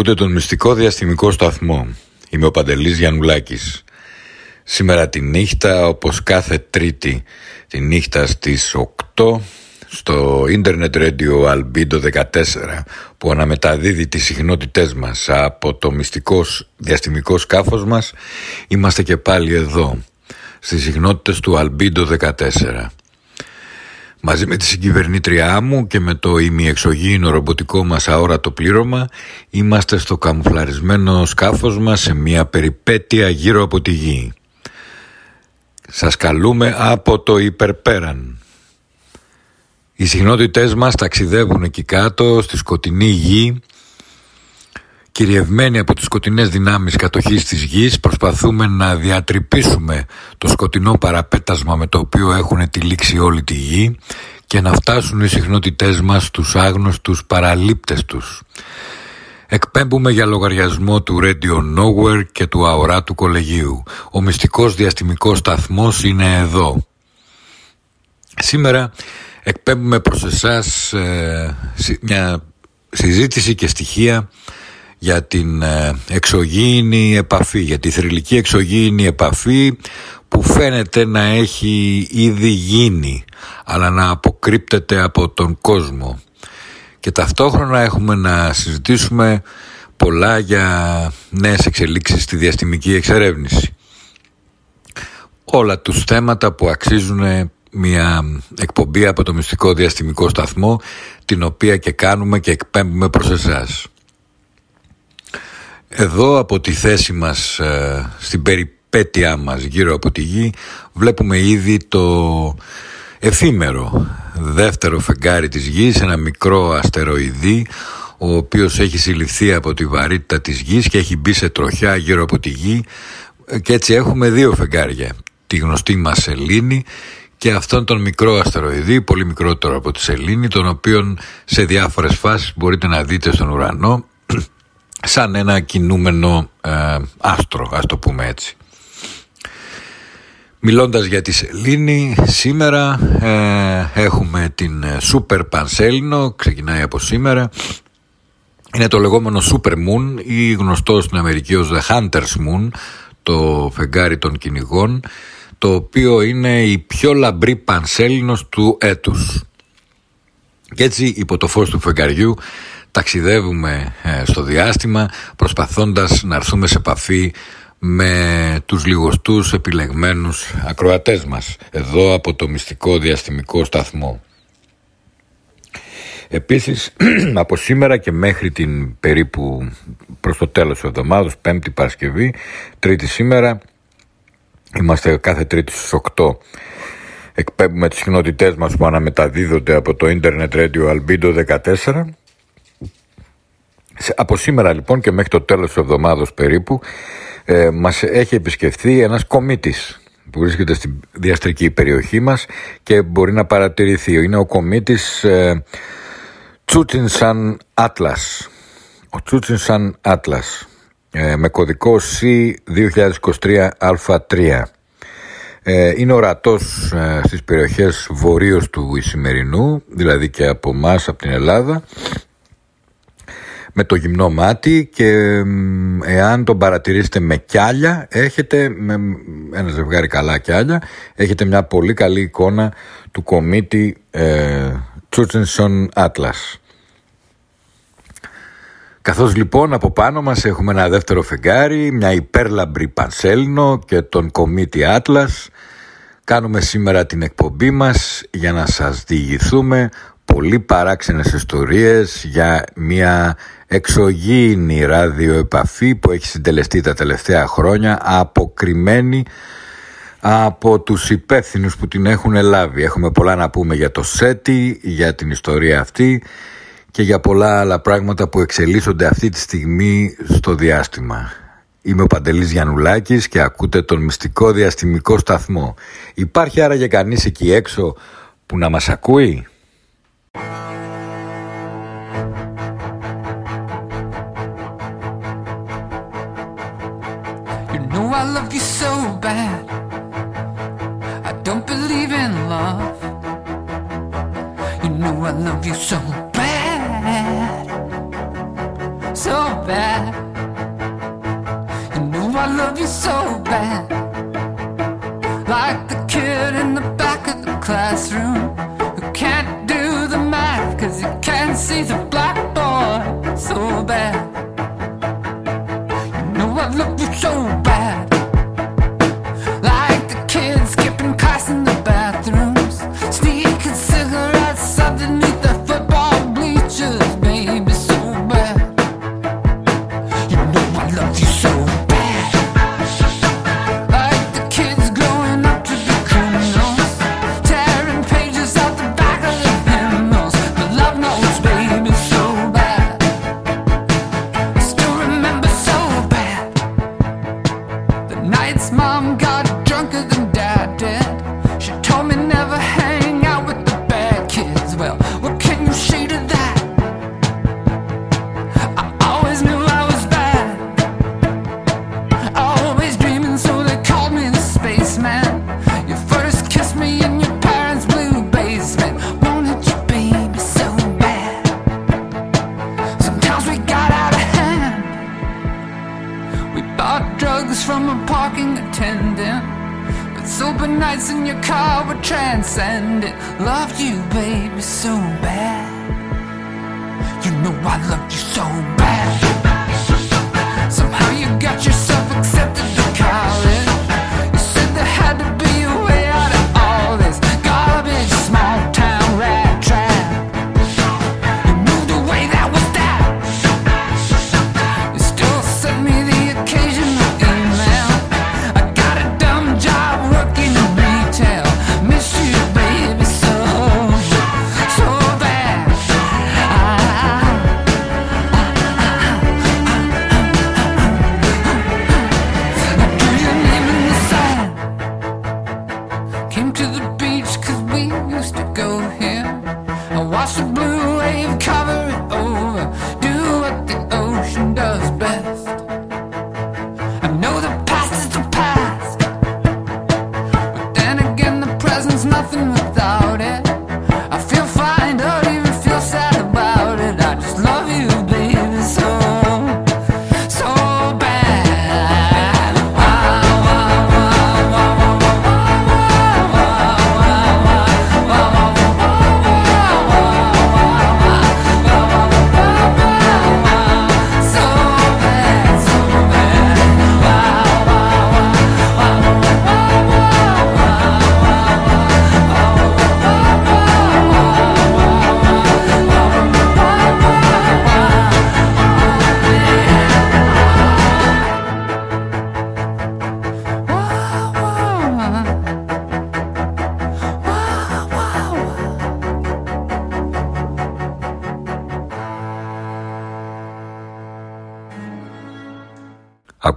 Ακούτε τον μυστικό διαστημικό σταθμό. Είμαι ο Παντελής Γιαννουλάκης. Σήμερα τη νύχτα, όπως κάθε τρίτη τη νύχτα στις 8, στο Ίντερνετ Radio Albedo 14, που αναμεταδίδει τις συχνότητές μας από το μυστικός διαστημικό σκάφος μας, είμαστε και πάλι εδώ, στις συχνότητες του Albedo 14. Μαζί με τη συγκυβερνήτριά μου και με το ημιεξωγήινο ρομποτικό μας αόρατο πλήρωμα είμαστε στο καμουφλαρισμένο σκάφος μας σε μια περιπέτεια γύρω από τη γη. Σας καλούμε από το υπερπέραν. Οι συχνότητές μας ταξιδεύουν εκεί κάτω στη σκοτεινή γη Κυριευμένοι από τις σκοτεινές δυνάμεις κατοχής της γης προσπαθούμε να διατρυπήσουμε το σκοτεινό παραπέτασμα με το οποίο έχουν τυλίξει όλη τη γη και να φτάσουν οι συχνότητές μας στους άγνωστους παραλήπτες τους. Εκπέμπουμε για λογαριασμό του Radio Nowhere και του αοράτου κολεγίου. Ο μυστικός διαστημικός σταθμός είναι εδώ. Σήμερα εκπέμπουμε προς εσάς ε, μια συζήτηση και στοιχεία για την ε, εξωγήινη επαφή, για τη θρηλυκή εξωγήινη επαφή που φαίνεται να έχει ήδη γίνει αλλά να αποκρύπτεται από τον κόσμο και ταυτόχρονα έχουμε να συζητήσουμε πολλά για νέες εξελίξεις στη διαστημική εξερεύνηση όλα τους θέματα που αξίζουν μια εκπομπή από το Μυστικό Διαστημικό Σταθμό την οποία και κάνουμε και εκπέμπουμε προς εσάς. Εδώ από τη θέση μας ε, στην περιπέτειά μας γύρω από τη γη βλέπουμε ήδη το εφήμερο δεύτερο φεγγάρι της γης, ένα μικρό αστεροειδή ο οποίος έχει συλληφθεί από τη βαρύτητα της γης και έχει μπει σε τροχιά γύρω από τη γη. Και έτσι έχουμε δύο φεγγάρια τη γνωστή μας Σελήνη και αυτόν τον μικρό αστεροειδή, πολύ μικρότερο από τη Σελήνη, τον οποίον σε διάφορες φάσεις μπορείτε να δείτε στον ουρανό σαν ένα κινούμενο ε, άστρο, ας το πούμε έτσι. Μιλώντας για τη Σελήνη, σήμερα ε, έχουμε την Super Πανσέλινο, ξεκινάει από σήμερα. Είναι το λεγόμενο Super Moon ή γνωστό στην Αμερική ως The Hunter's Moon, το φεγγάρι των κυνηγών, το οποίο είναι η πιο λαμπρή πανσέλινος του έτους. Και έτσι υπό το φως του φεγγαριού ταξιδεύουμε ε, στο διάστημα προσπαθώντας να έρθουμε σε επαφή με τους λιγοστούς επιλεγμένους ακροατές μας εδώ από το μυστικό διαστημικό σταθμό. Επίσης από σήμερα και μέχρι την περίπου προς το τέλος της εβδομάδας, πέμπτη Παρασκευή, τρίτη σήμερα, είμαστε κάθε τρίτη στις 8 εκπέμπουμε τις συχνότητές μας που αναμεταδίδονται από το Internet Radio Albedo 14 από σήμερα λοιπόν και μέχρι το τέλος της εβδομάδος περίπου ε, μας έχει επισκεφθεί ένας κομίτης που βρίσκεται στη διαστρική περιοχή μας και μπορεί να παρατηρηθεί. Είναι ο κομίτης ε, Τσούτσινσαν Atlas. Ο Τσούτσινσαν Atlas ε, με κωδικό C2023Α3. Ε, είναι ορατός ε, στις περιοχές βορείως του Ισημερινού, δηλαδή και από εμάς από την Ελλάδα με το γυμνό μάτι και εάν τον παρατηρήσετε με κιάλια, έχετε με ένα ζευγάρι καλά κιάλια, έχετε μια πολύ καλή εικόνα του κομίτη ε, Τσούτσινσον Atlas. Καθώς λοιπόν από πάνω μας έχουμε ένα δεύτερο φεγγάρι, μια υπέρλαμπρη πανσέλινο και τον κομίτη Atlas, κάνουμε σήμερα την εκπομπή μας για να σας διηγηθούμε πολύ παράξενες ιστορίες για μια εξωγήινη ραδιοεπαφή που έχει συντελεστεί τα τελευταία χρόνια αποκριμένη από τους υπεύθυνους που την έχουν λάβει. Έχουμε πολλά να πούμε για το ΣΕΤΙ, για την ιστορία αυτή και για πολλά άλλα πράγματα που εξελίσσονται αυτή τη στιγμή στο διάστημα. Είμαι ο Παντελής Γιαννουλάκης και ακούτε τον μυστικό διαστημικό σταθμό. Υπάρχει άραγε κανείς εκεί έξω που να μας ακούει; so bad. You know I love you so bad. Like the kid in the back of the classroom who can't do the math cause he can't see the blackboard so bad. You know I love you so bad. Like the kid skipping class in the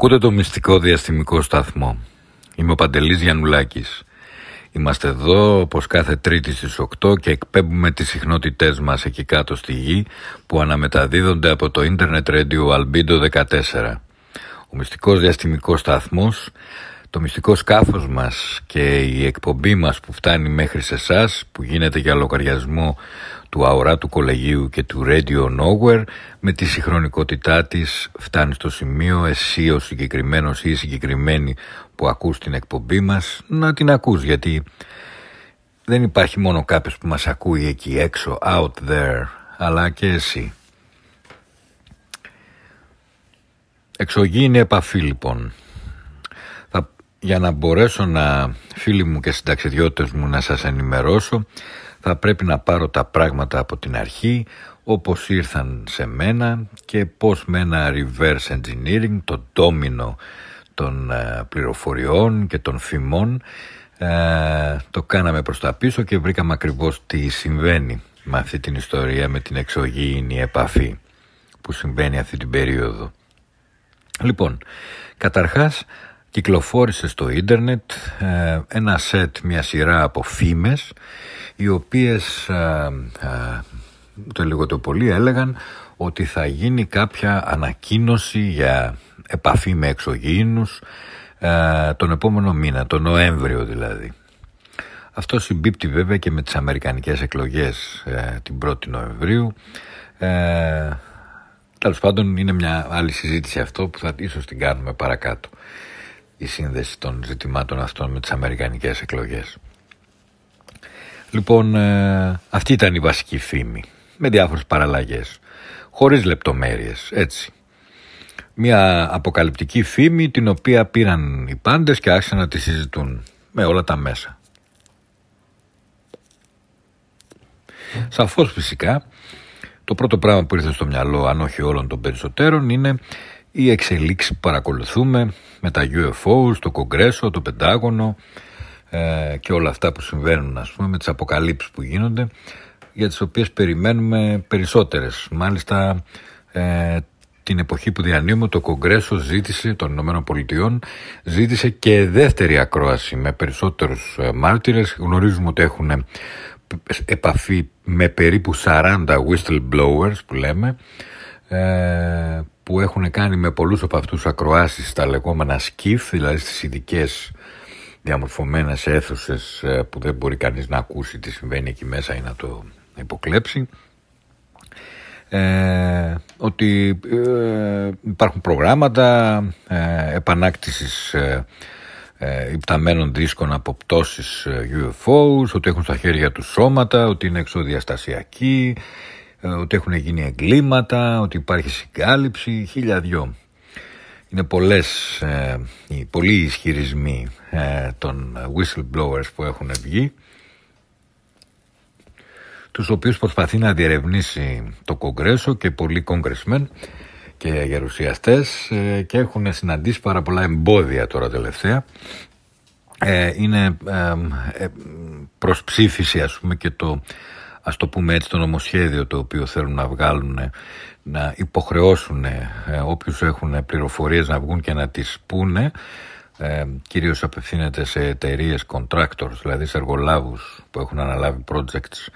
Ακούτε το μυστικό διαστημικό σταθμό. Είμαι ο Παντελής Γιαννουλάκης. Είμαστε εδώ όπως κάθε τρίτη στις 8 και εκπέμπουμε τις συχνότητές μας εκεί κάτω στη γη που αναμεταδίδονται από το Internet Radio Albedo 14. Ο μυστικός διαστημικός σταθμός, το μυστικό σκάφος μας και η εκπομπή μας που φτάνει μέχρι σε εσάς που γίνεται για λογαριασμό του αορά του κολεγίου και του Radio Nowhere με τη συγχρονικότητά της φτάνει στο σημείο εσύ ο συγκεκριμένος ή η συγκεκριμένη που ακούς την εκπομπή μας να την ακούς γιατί δεν υπάρχει μόνο κάποιος που μας ακούει εκεί έξω out there αλλά και εσύ. Εξωγήινη επαφή λοιπόν. Για να μπορέσω να φίλοι μου και συνταξιδιώτες μου να σας ενημερώσω θα πρέπει να πάρω τα πράγματα από την αρχή όπως ήρθαν σε μένα και πώς με ένα reverse engineering, το ντόμινο των ε, πληροφοριών και των φημών ε, το κάναμε προς τα πίσω και βρήκαμε ακριβώς τι συμβαίνει με αυτή την ιστορία με την εξωγήινη επαφή που συμβαίνει αυτή την περίοδο. Λοιπόν, καταρχάς κυκλοφόρησε στο ίντερνετ ε, ένα σετ, μια σειρά από φήμες οι οποίες ε, ε, το λίγο το πολύ έλεγαν ότι θα γίνει κάποια ανακοίνωση για επαφή με εξωγήινους τον επόμενο μήνα, τον Νοέμβριο δηλαδή. Αυτό συμπίπτει βέβαια και με τις Αμερικανικές εκλογές την 1η Νοεμβρίου. Ε, Τέλος πάντων είναι μια άλλη συζήτηση αυτό που θα ίσως την κάνουμε παρακάτω η σύνδεση των ζητημάτων αυτών με τις αμερικανικές εκλογές. Λοιπόν, ε, αυτή ήταν η βασική φήμη, με διάφορες παραλλαγές, χωρίς λεπτομέρειες, έτσι. Μια αποκαλυπτική φήμη την οποία πήραν οι πάντες και άρχισαν να τη συζητούν με όλα τα μέσα. Σαφώς φυσικά, το πρώτο πράγμα που ήρθε στο μυαλό, αν όχι όλων των περισσότερων, είναι οι εξελίξεις που παρακολουθούμε με τα UFOs, το Κογκρέσο, το Πεντάγωνο ε, και όλα αυτά που συμβαίνουν ας πούμε με τις αποκαλύψεις που γίνονται για τις οποίες περιμένουμε περισσότερες. Μάλιστα ε, την εποχή που διανύουμε το Κογκρέσο ζήτησε των Ηνωμένων Πολιτειών ζήτησε και δεύτερη ακρόαση με περισσότερους ε, μάρτυρες. Γνωρίζουμε ότι έχουν επαφή με περίπου 40 whistleblowers που λέμε ε, που έχουν κάνει με πολλούς από αυτούς ακροάσεις στα λεγόμενα σκιφ, δηλαδή στις ειδικές διαμορφωμένες αίθουσες ε, που δεν μπορεί κανείς να ακούσει τι συμβαίνει εκεί μέσα ή να το υποκλέψει. Ε, ότι ε, υπάρχουν προγράμματα ε, επανάκτησης ε, ε υπταμένων δίσκων από πτώσεις UFOs, ότι έχουν στα χέρια τους σώματα, ότι είναι εξωδιαστασιακοί, ε, ότι έχουν γίνει εγκλήματα, ότι υπάρχει συγκάλυψη, χίλια δυο. Είναι πολλές, ε, πολλοί ισχυρισμοί ε, των whistleblowers που έχουν βγει τους οποίους προσπαθεί να διερευνήσει το Κογκρέσο και πολλοί κογκρεσμέν και γερουσιαστές ε, και έχουν συναντήσει πάρα πολλά εμπόδια τώρα τελευταία. είναι προς ψήφιση ας πούμε και το ας το πούμε έτσι το νομοσχέδιο το οποίο θέλουν να βγάλουν να υποχρεώσουν ε, όποιους έχουν πληροφορίες να βγουν και να τις πούνε ε, κυρίως απευθύνεται σε εταιρείες contractors δηλαδή σε εργολάβους που έχουν αναλάβει projects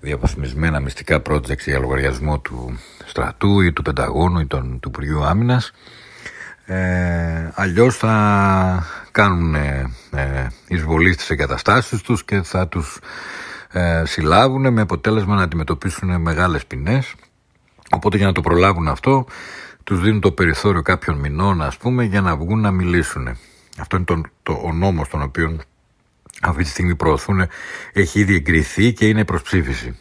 διαβαθμισμένα μυστικά projects για λογαριασμό του στρατού ή του Πενταγώνου ή των, του Υπουργείου Άμυνας. Ε, αλλιώς θα κάνουν ε, εισβολή στις εγκαταστάσεις τους και θα τους ε, συλλάβουν με αποτέλεσμα να αντιμετωπίσουν μεγάλες ποινές. Οπότε για να το προλάβουν αυτό τους δίνουν το περιθώριο κάποιων μηνών ας πούμε για να βγουν να μιλήσουν. Αυτό είναι το, το, ο νόμος τον οποίο αυτή τη στιγμή προωθούν έχει ήδη εγκριθεί και είναι προς ψήφιση.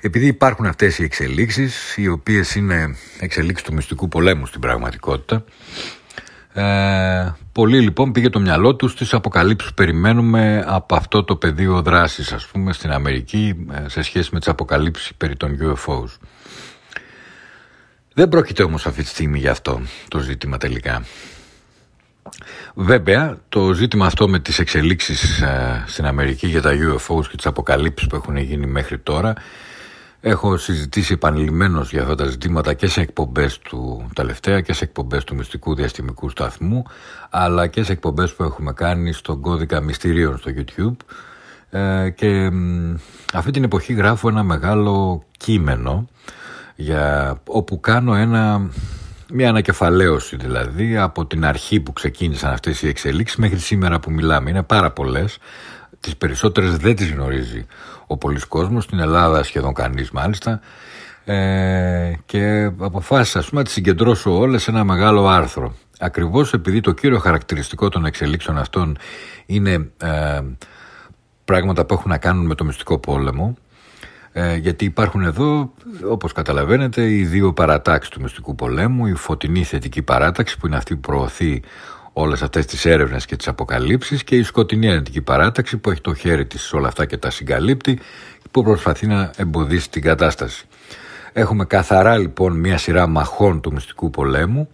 Επειδή υπάρχουν αυτές οι εξελίξεις, οι οποίες είναι εξελίξεις του μυστικού πολέμου στην πραγματικότητα, ε, πολύ λοιπόν πήγε το μυαλό τους στις αποκαλύψεις που περιμένουμε από αυτό το πεδίο δράσης ας πούμε στην Αμερική ε, σε σχέση με τις αποκαλύψεις περί των UFOs. Δεν πρόκειται όμως αυτή τη στιγμή για αυτό το ζήτημα τελικά. Βέβαια, το ζήτημα αυτό με τις εξελίξεις ε, στην Αμερική για τα UFOs και τις αποκαλύψεις που έχουν γίνει μέχρι τώρα Έχω συζητήσει επανειλημμένως για αυτά τα ζητήματα και σε εκπομπές του τελευταία και σε εκπομπές του Μυστικού Διαστημικού Σταθμού αλλά και σε εκπομπές που έχουμε κάνει στον κώδικα μυστηρίων στο YouTube ε, και αυτή την εποχή γράφω ένα μεγάλο κείμενο για, όπου κάνω ένα, μια ανακεφαλαίωση δηλαδή από την αρχή που ξεκίνησαν αυτές οι εξελίξεις μέχρι σήμερα που μιλάμε. Είναι πάρα πολλές, τις περισσότερες δεν τις γνωρίζει ο πολλής κόσμος, στην Ελλάδα σχεδόν κανείς μάλιστα ε, και αποφάσισα ας πούμε, να τις συγκεντρώσω όλες σε ένα μεγάλο άρθρο. Ακριβώς επειδή το κύριο χαρακτηριστικό των εξελίξεων αυτών είναι ε, πράγματα που έχουν να κάνουν με το μυστικό πόλεμο ε, γιατί υπάρχουν εδώ, όπως καταλαβαίνετε, οι δύο παρατάξεις του μυστικού πολέμου, η φωτεινή θετική παράταξη που είναι αυτή που προωθεί όλες αυτές τις έρευνες και τις αποκαλύψεις και η σκοτεινή αρνητική παράταξη που έχει το χέρι της σε όλα αυτά και τα συγκαλύπτει που προσπαθεί να εμποδίσει την κατάσταση. Έχουμε καθαρά λοιπόν μια σειρά μαχών του μυστικού πολέμου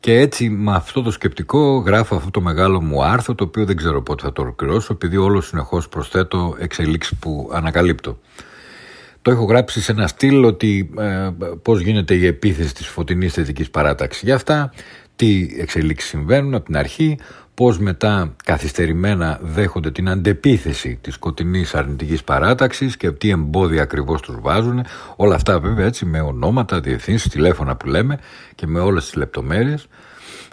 και έτσι με αυτό το σκεπτικό γράφω αυτό το μεγάλο μου άρθρο το οποίο δεν ξέρω πότε θα το ολοκληρώσω επειδή όλο συνεχώς προσθέτω εξελίξεις που ανακαλύπτω. Το έχω γράψει σε ένα στυλ ότι ε, πώς γίνεται η επίθεση της φωτεινής θετικής παράταξης. Για αυτά τι εξελίξεις συμβαίνουν από την αρχή, πώς μετά καθυστερημένα δέχονται την αντεπίθεση της σκοτεινής αρνητικής παράταξης και τι εμπόδια ακριβώς τους βάζουν. Όλα αυτά βέβαια έτσι με ονόματα, διευθύνσεις, τηλέφωνα που λέμε και με όλες τις λεπτομέρειες.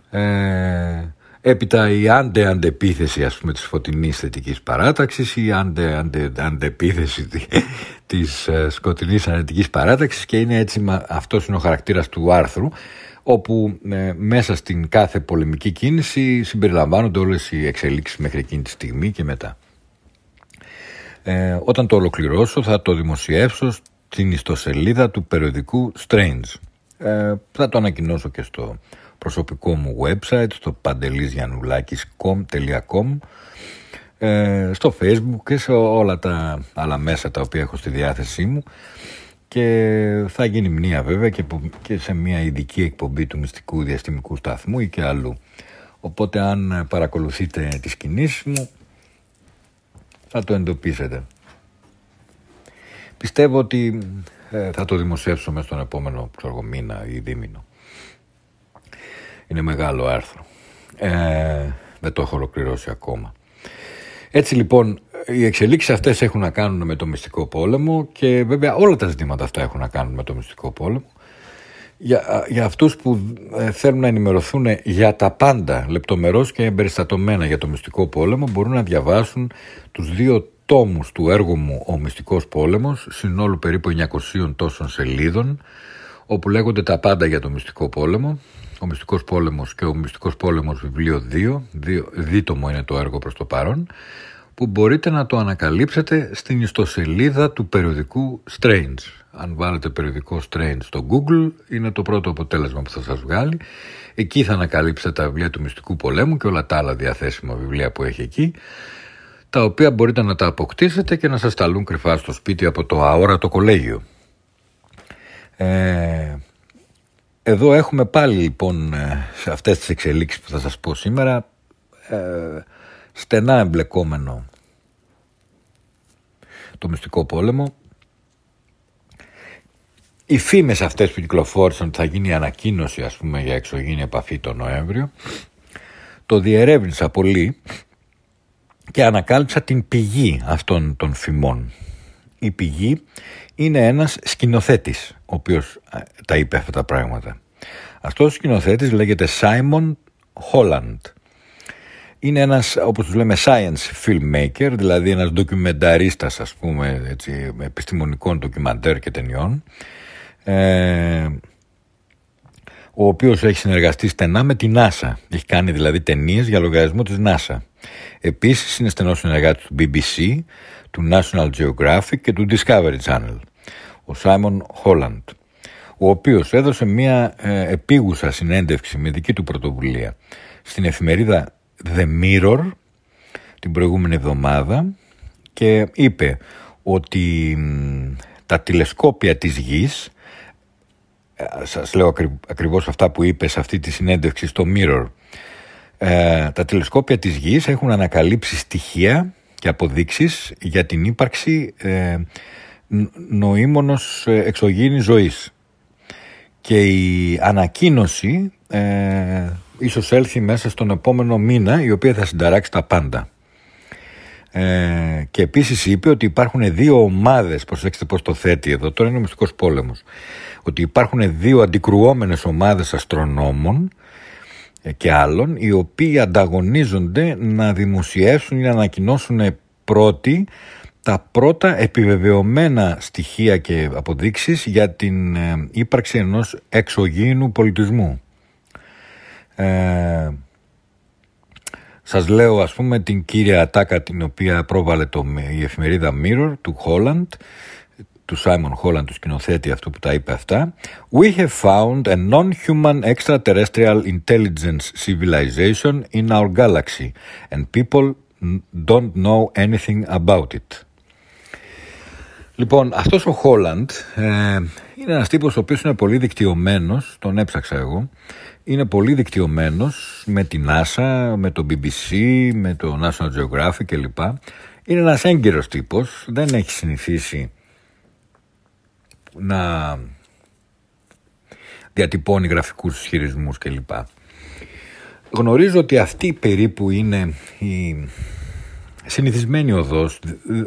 Ε, έπειτα η άντε αντεπίθεση ας πούμε της φωτεινής θετικής παράταξης η άντε, άντε αντεπίθεση της ε, σκοτεινής αρνητικής παράταξης και είναι έτσι, αυτός είναι ο χαρακτήρας του άρθρου όπου ε, μέσα στην κάθε πολεμική κίνηση συμπεριλαμβάνονται όλες οι εξελίξεις μέχρι εκείνη τη στιγμή και μετά. Ε, όταν το ολοκληρώσω θα το δημοσιεύσω στην ιστοσελίδα του περιοδικού Strange. Ε, θα το ανακοινώσω και στο προσωπικό μου website, στο pandelisgianoulakis.com ε, στο facebook και σε όλα τα άλλα μέσα τα οποία έχω στη διάθεσή μου και θα γίνει μνήα βέβαια και, σε μια ειδική εκπομπή του Μυστικού Διαστημικού Σταθμού ή και αλλού. Οπότε αν παρακολουθείτε τις κινήσεις μου θα το εντοπίσετε. Πιστεύω ότι ε, θα το δημοσιεύσω μέσα στον επόμενο ξέρω, μήνα ή δίμηνο. Είναι μεγάλο άρθρο. Ε, δεν το έχω ολοκληρώσει ακόμα. Έτσι λοιπόν οι εξελίξεις αυτές έχουν να κάνουν με το μυστικό πόλεμο και βέβαια όλα τα ζητήματα αυτά έχουν να κάνουν με το μυστικό πόλεμο. Για, για αυτούς που ε, θέλουν να ενημερωθούν για τα πάντα λεπτομερώς και εμπεριστατωμένα για το μυστικό πόλεμο μπορούν να διαβάσουν τους δύο τόμους του έργου μου «Ο Μυστικός Πόλεμος» συνόλου περίπου 900 τόσων σελίδων όπου λέγονται τα πάντα για το μυστικό πόλεμο ο Μυστικός Πόλεμος και ο Μυστικός Πόλεμος βιβλίο 2, δίτομο είναι το έργο προς το παρόν που μπορείτε να το ανακαλύψετε στην ιστοσελίδα του περιοδικού Strange. Αν βάλετε περιοδικό Strange στο Google είναι το πρώτο αποτέλεσμα που θα σας βγάλει. Εκεί θα ανακαλύψετε τα βιβλία του Μυστικού Πολέμου και όλα τα άλλα διαθέσιμα βιβλία που έχει εκεί τα οποία μπορείτε να τα αποκτήσετε και να σας ταλούν κρυφά στο σπίτι από το αόρατο κολέγιο. Ε, εδώ έχουμε πάλι λοιπόν ε, σε αυτές τις εξελίξεις που θα σας πω σήμερα ε, στενά εμπλεκόμενο το μυστικό πόλεμο. Οι φήμες αυτές που κυκλοφόρησαν ότι θα γίνει ανακοίνωση ας πούμε για εξωγήνη επαφή το Νοέμβριο το διερεύνησα πολύ και ανακάλυψα την πηγή αυτών των φημών. Η πηγή είναι ένας σκηνοθέτης ο οποίος ε, τα είπε αυτά τα πράγματα. Αυτός ο σκηνοθέτης λέγεται Simon Holland είναι ένας, όπως τους λέμε, science filmmaker, δηλαδή ένας ντοκιμενταρίστας, ας πούμε, έτσι, επιστημονικών ντοκιμαντέρ και ταινιών, ε, ο οποίος έχει συνεργαστεί στενά με τη NASA. Έχει κάνει δηλαδή ταινίες για λογαριασμό της NASA. Επίσης είναι στενός συνεργάτης του BBC, του National Geographic και του Discovery Channel. Ο Simon Holland, ο οποίος έδωσε μια ε, επίγουσα συνέντευξη με δική του πρωτοβουλία στην εφημερίδα The Mirror την προηγούμενη εβδομάδα και είπε ότι τα τηλεσκόπια της γης ε, σας λέω ακριβώς αυτά που είπε σε αυτή τη συνέντευξη στο Mirror ε, τα τηλεσκόπια της γης έχουν ανακαλύψει στοιχεία και αποδείξεις για την ύπαρξη ε, νοήμονος εξωγήινης ζωής. Και η ανακοίνωση ε, ίσως έλθει μέσα στον επόμενο μήνα η οποία θα συνταράξει τα πάντα. Ε, και επίσης είπε ότι υπάρχουν δύο ομάδες, προσέξτε πώς το θέτει εδώ, τώρα είναι ο μυστικός πόλεμος, ότι υπάρχουν δύο αντικρουόμενες ομάδες αστρονόμων ε, και άλλων οι οποίοι ανταγωνίζονται να δημοσιεύσουν ή να ανακοινώσουν πρώτοι τα πρώτα επιβεβαιωμένα στοιχεία και αποδείξεις για την ε, ύπαρξη ενός εξωγήινου πολιτισμού. Ε, σας λέω ας πούμε την κύρια ατάκα την οποία πρόβαλε το, η εφημερίδα Mirror του Holland του Simon Holland, του σκηνοθέτη αυτού που τα είπε αυτά We have found a non-human extraterrestrial intelligence civilization in our galaxy and people don't know anything about it. Λοιπόν, αυτός ο Χόλαντ ε, είναι ένας τύπος ο οποίος είναι πολύ δικτυωμένος, τον έψαξα εγώ, είναι πολύ δικτυωμένος με την NASA, με το BBC, με το National Geographic κλπ. Είναι ένας έγκυρος τύπος, δεν έχει συνηθίσει να διατυπώνει γραφικούς χειρισμούς κλπ. Γνωρίζω ότι αυτή περίπου είναι η συνηθισμένη οδός,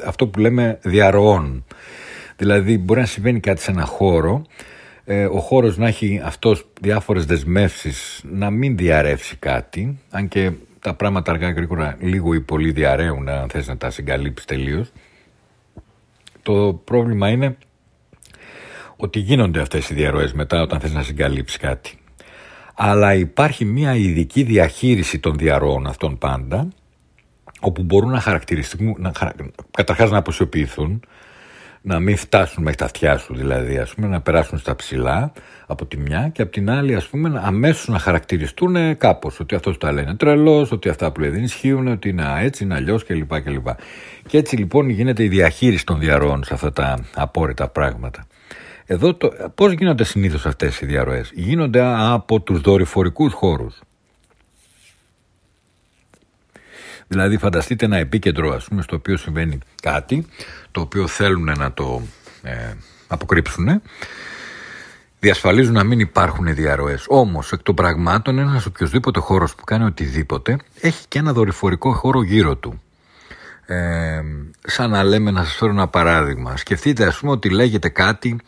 αυτό που λέμε διαρροών. Δηλαδή μπορεί να συμβαίνει κάτι σε ένα χώρο, ε, ο χώρος να έχει αυτός διάφορες δεσμεύσεις, να μην διαρρεύσει κάτι, αν και τα πράγματα αργά γρήγορα λίγο ή πολύ διαρρέουν αν θες να τα συγκαλύψεις τελείως. Το πρόβλημα είναι ότι γίνονται αυτές οι διαρροές μετά όταν θες να συγκαλύψεις κάτι. Αλλά υπάρχει μια ειδική διαχείριση των διαρροών αυτών πάντα, όπου μπορούν να χαρακτηριστούν, να, καταρχάς να αποσιοποιηθούν, να μην φτάσουν μέχρι τα αυτιά σου δηλαδή, ας πούμε, να περάσουν στα ψηλά από τη μια και από την άλλη ας πούμε αμέσως να χαρακτηριστούν κάπως, ότι αυτός τα λένε τρελός, ότι αυτά που λέει δεν ισχύουν, ότι είναι έτσι, είναι αλλιώς κλπ. κλπ. Και έτσι λοιπόν γίνεται η διαχείριση των διαρροών σε αυτά τα απόρριτα πράγματα. Εδώ το, πώς γίνονται συνήθως αυτές οι διαρροές; Γίνονται από τους δορυφορικούς χώρους. Δηλαδή φανταστείτε ένα επίκεντρο ας πούμε στο οποίο συμβαίνει κάτι το οποίο θέλουν να το ε, αποκρύψουν διασφαλίζουν να μην υπάρχουν διαρροές. Όμως εκ των πραγμάτων ένας οποιοδήποτε χώρος που κάνει οτιδήποτε έχει και ένα δορυφορικό χώρο γύρω του. Ε, σαν να λέμε να σας φέρω ένα παράδειγμα. Σκεφτείτε ας πούμε ότι λέγεται κάτι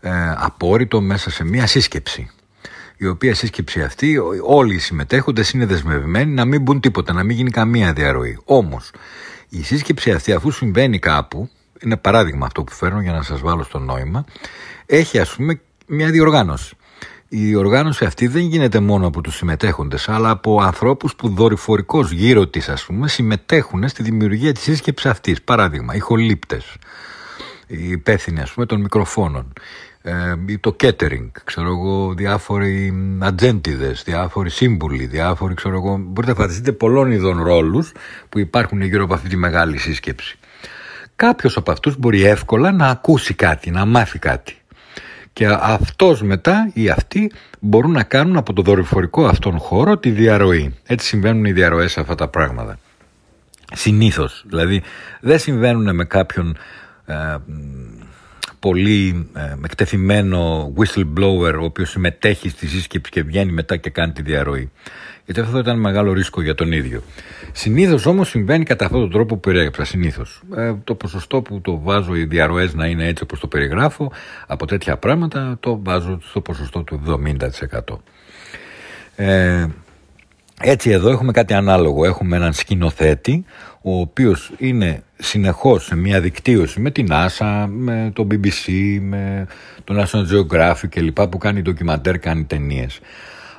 ε, απόρριτο μέσα σε μια σύσκεψη η οποία σύσκεψη αυτή όλοι οι συμμετέχοντες είναι δεσμευμένοι να μην μπουν τίποτα, να μην γίνει καμία διαρροή. Όμως η σύσκεψη αυτή αφού συμβαίνει κάπου, είναι παράδειγμα αυτό που φέρνω για να σας βάλω στο νόημα, έχει ας πούμε μια διοργάνωση. Η διοργάνωση αυτή δεν γίνεται μόνο από τους συμμετέχοντες, αλλά από ανθρώπους που δορυφορικώς γύρω της ας πούμε συμμετέχουν στη δημιουργία της σύσκεψης αυτής. Παράδειγμα, οι χολύπτες, οι υπεύθυνοι ας πούμε των μικροφώνων, ε, ή το catering, ξέρω εγώ, διάφοροι ατζέντιδες, διάφοροι σύμβουλοι, διάφοροι, ξέρω εγώ, μπορείτε να φανταστείτε πολλών ειδών ρόλους που υπάρχουν γύρω από αυτή τη μεγάλη σύσκεψη. Κάποιος από αυτούς μπορεί εύκολα να ακούσει κάτι, να μάθει κάτι. Και αυτός μετά ή αυτοί μπορούν να κάνουν από το δορυφορικό αυτόν χώρο τη διαρροή. Έτσι συμβαίνουν οι διαρροές σε αυτά τα πράγματα. Συνήθως. Δηλαδή δεν συμβαίνουν με κάποιον ε, πολύ ε, εκτεθειμένο whistleblower ο οποίος συμμετέχει στη σύσκεψη και βγαίνει μετά και κάνει τη διαρροή. Γιατί αυτό θα ήταν μεγάλο ρίσκο για τον ίδιο. Συνήθως όμως συμβαίνει κατά αυτόν τον τρόπο που περιέγραψα. Συνήθως. Ε, το ποσοστό που το βάζω οι διαρροές να είναι έτσι όπως το περιγράφω από τέτοια πράγματα το βάζω στο ποσοστό του 70%. Ε, έτσι εδώ έχουμε κάτι ανάλογο. Έχουμε έναν σκηνοθέτη ο οποίος είναι συνεχώς σε μια δικτύωση με την NASA, με το BBC, με το National Geographic κλπ που κάνει ντοκιμαντέρ, κάνει ταινίες.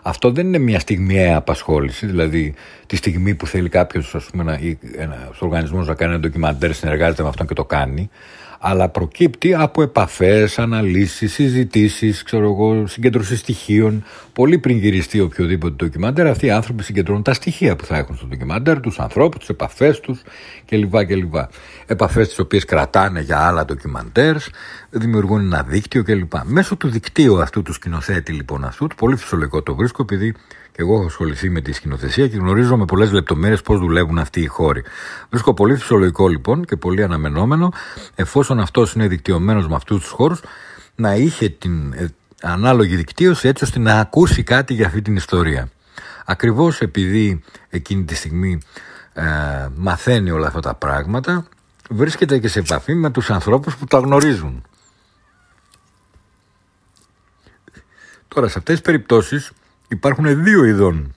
Αυτό δεν είναι μια στιγμιαία απασχόληση, δηλαδή τη στιγμή που θέλει κάποιος να, οργανισμός να κάνει ένα ντοκιμαντέρ, συνεργάζεται με αυτόν και το κάνει αλλά προκύπτει από επαφές, αναλύσεις, συζητήσεις, ξέρω εγώ, συγκέντρωση στοιχείων. Πολύ πριν γυριστεί οποιοδήποτε ντοκιμαντέρ, αυτοί οι άνθρωποι συγκεντρώνουν τα στοιχεία που θα έχουν στο ντοκιμαντέρ, τους ανθρώπους, τις επαφές τους κλπ. κλπ. Επαφές τις οποίες κρατάνε για άλλα ντοκιμαντέρ, δημιουργούν ένα δίκτυο κλπ. Μέσω του δικτύου αυτού του σκηνοθέτη λοιπόν αυτού, πολύ φυσιολογικό το βρίσκω επειδή και εγώ έχω ασχοληθεί με τη σκηνοθεσία και γνωρίζω με πολλές λεπτομέρειες πώς δουλεύουν αυτοί οι χώροι. Βρίσκω πολύ φυσιολογικό λοιπόν και πολύ αναμενόμενο, εφόσον αυτός είναι δικτυωμένος με αυτούς τους χώρους, να είχε την ε, ανάλογη δικτύωση έτσι ώστε να ακούσει κάτι για αυτή την ιστορία. Ακριβώς επειδή εκείνη τη στιγμή ε, μαθαίνει όλα αυτά τα πράγματα, βρίσκεται και σε επαφή με τους ανθρώπους που τα γνωρίζουν. Τώρα σε αυτές τις περιπτώσεις υπάρχουν δύο ειδών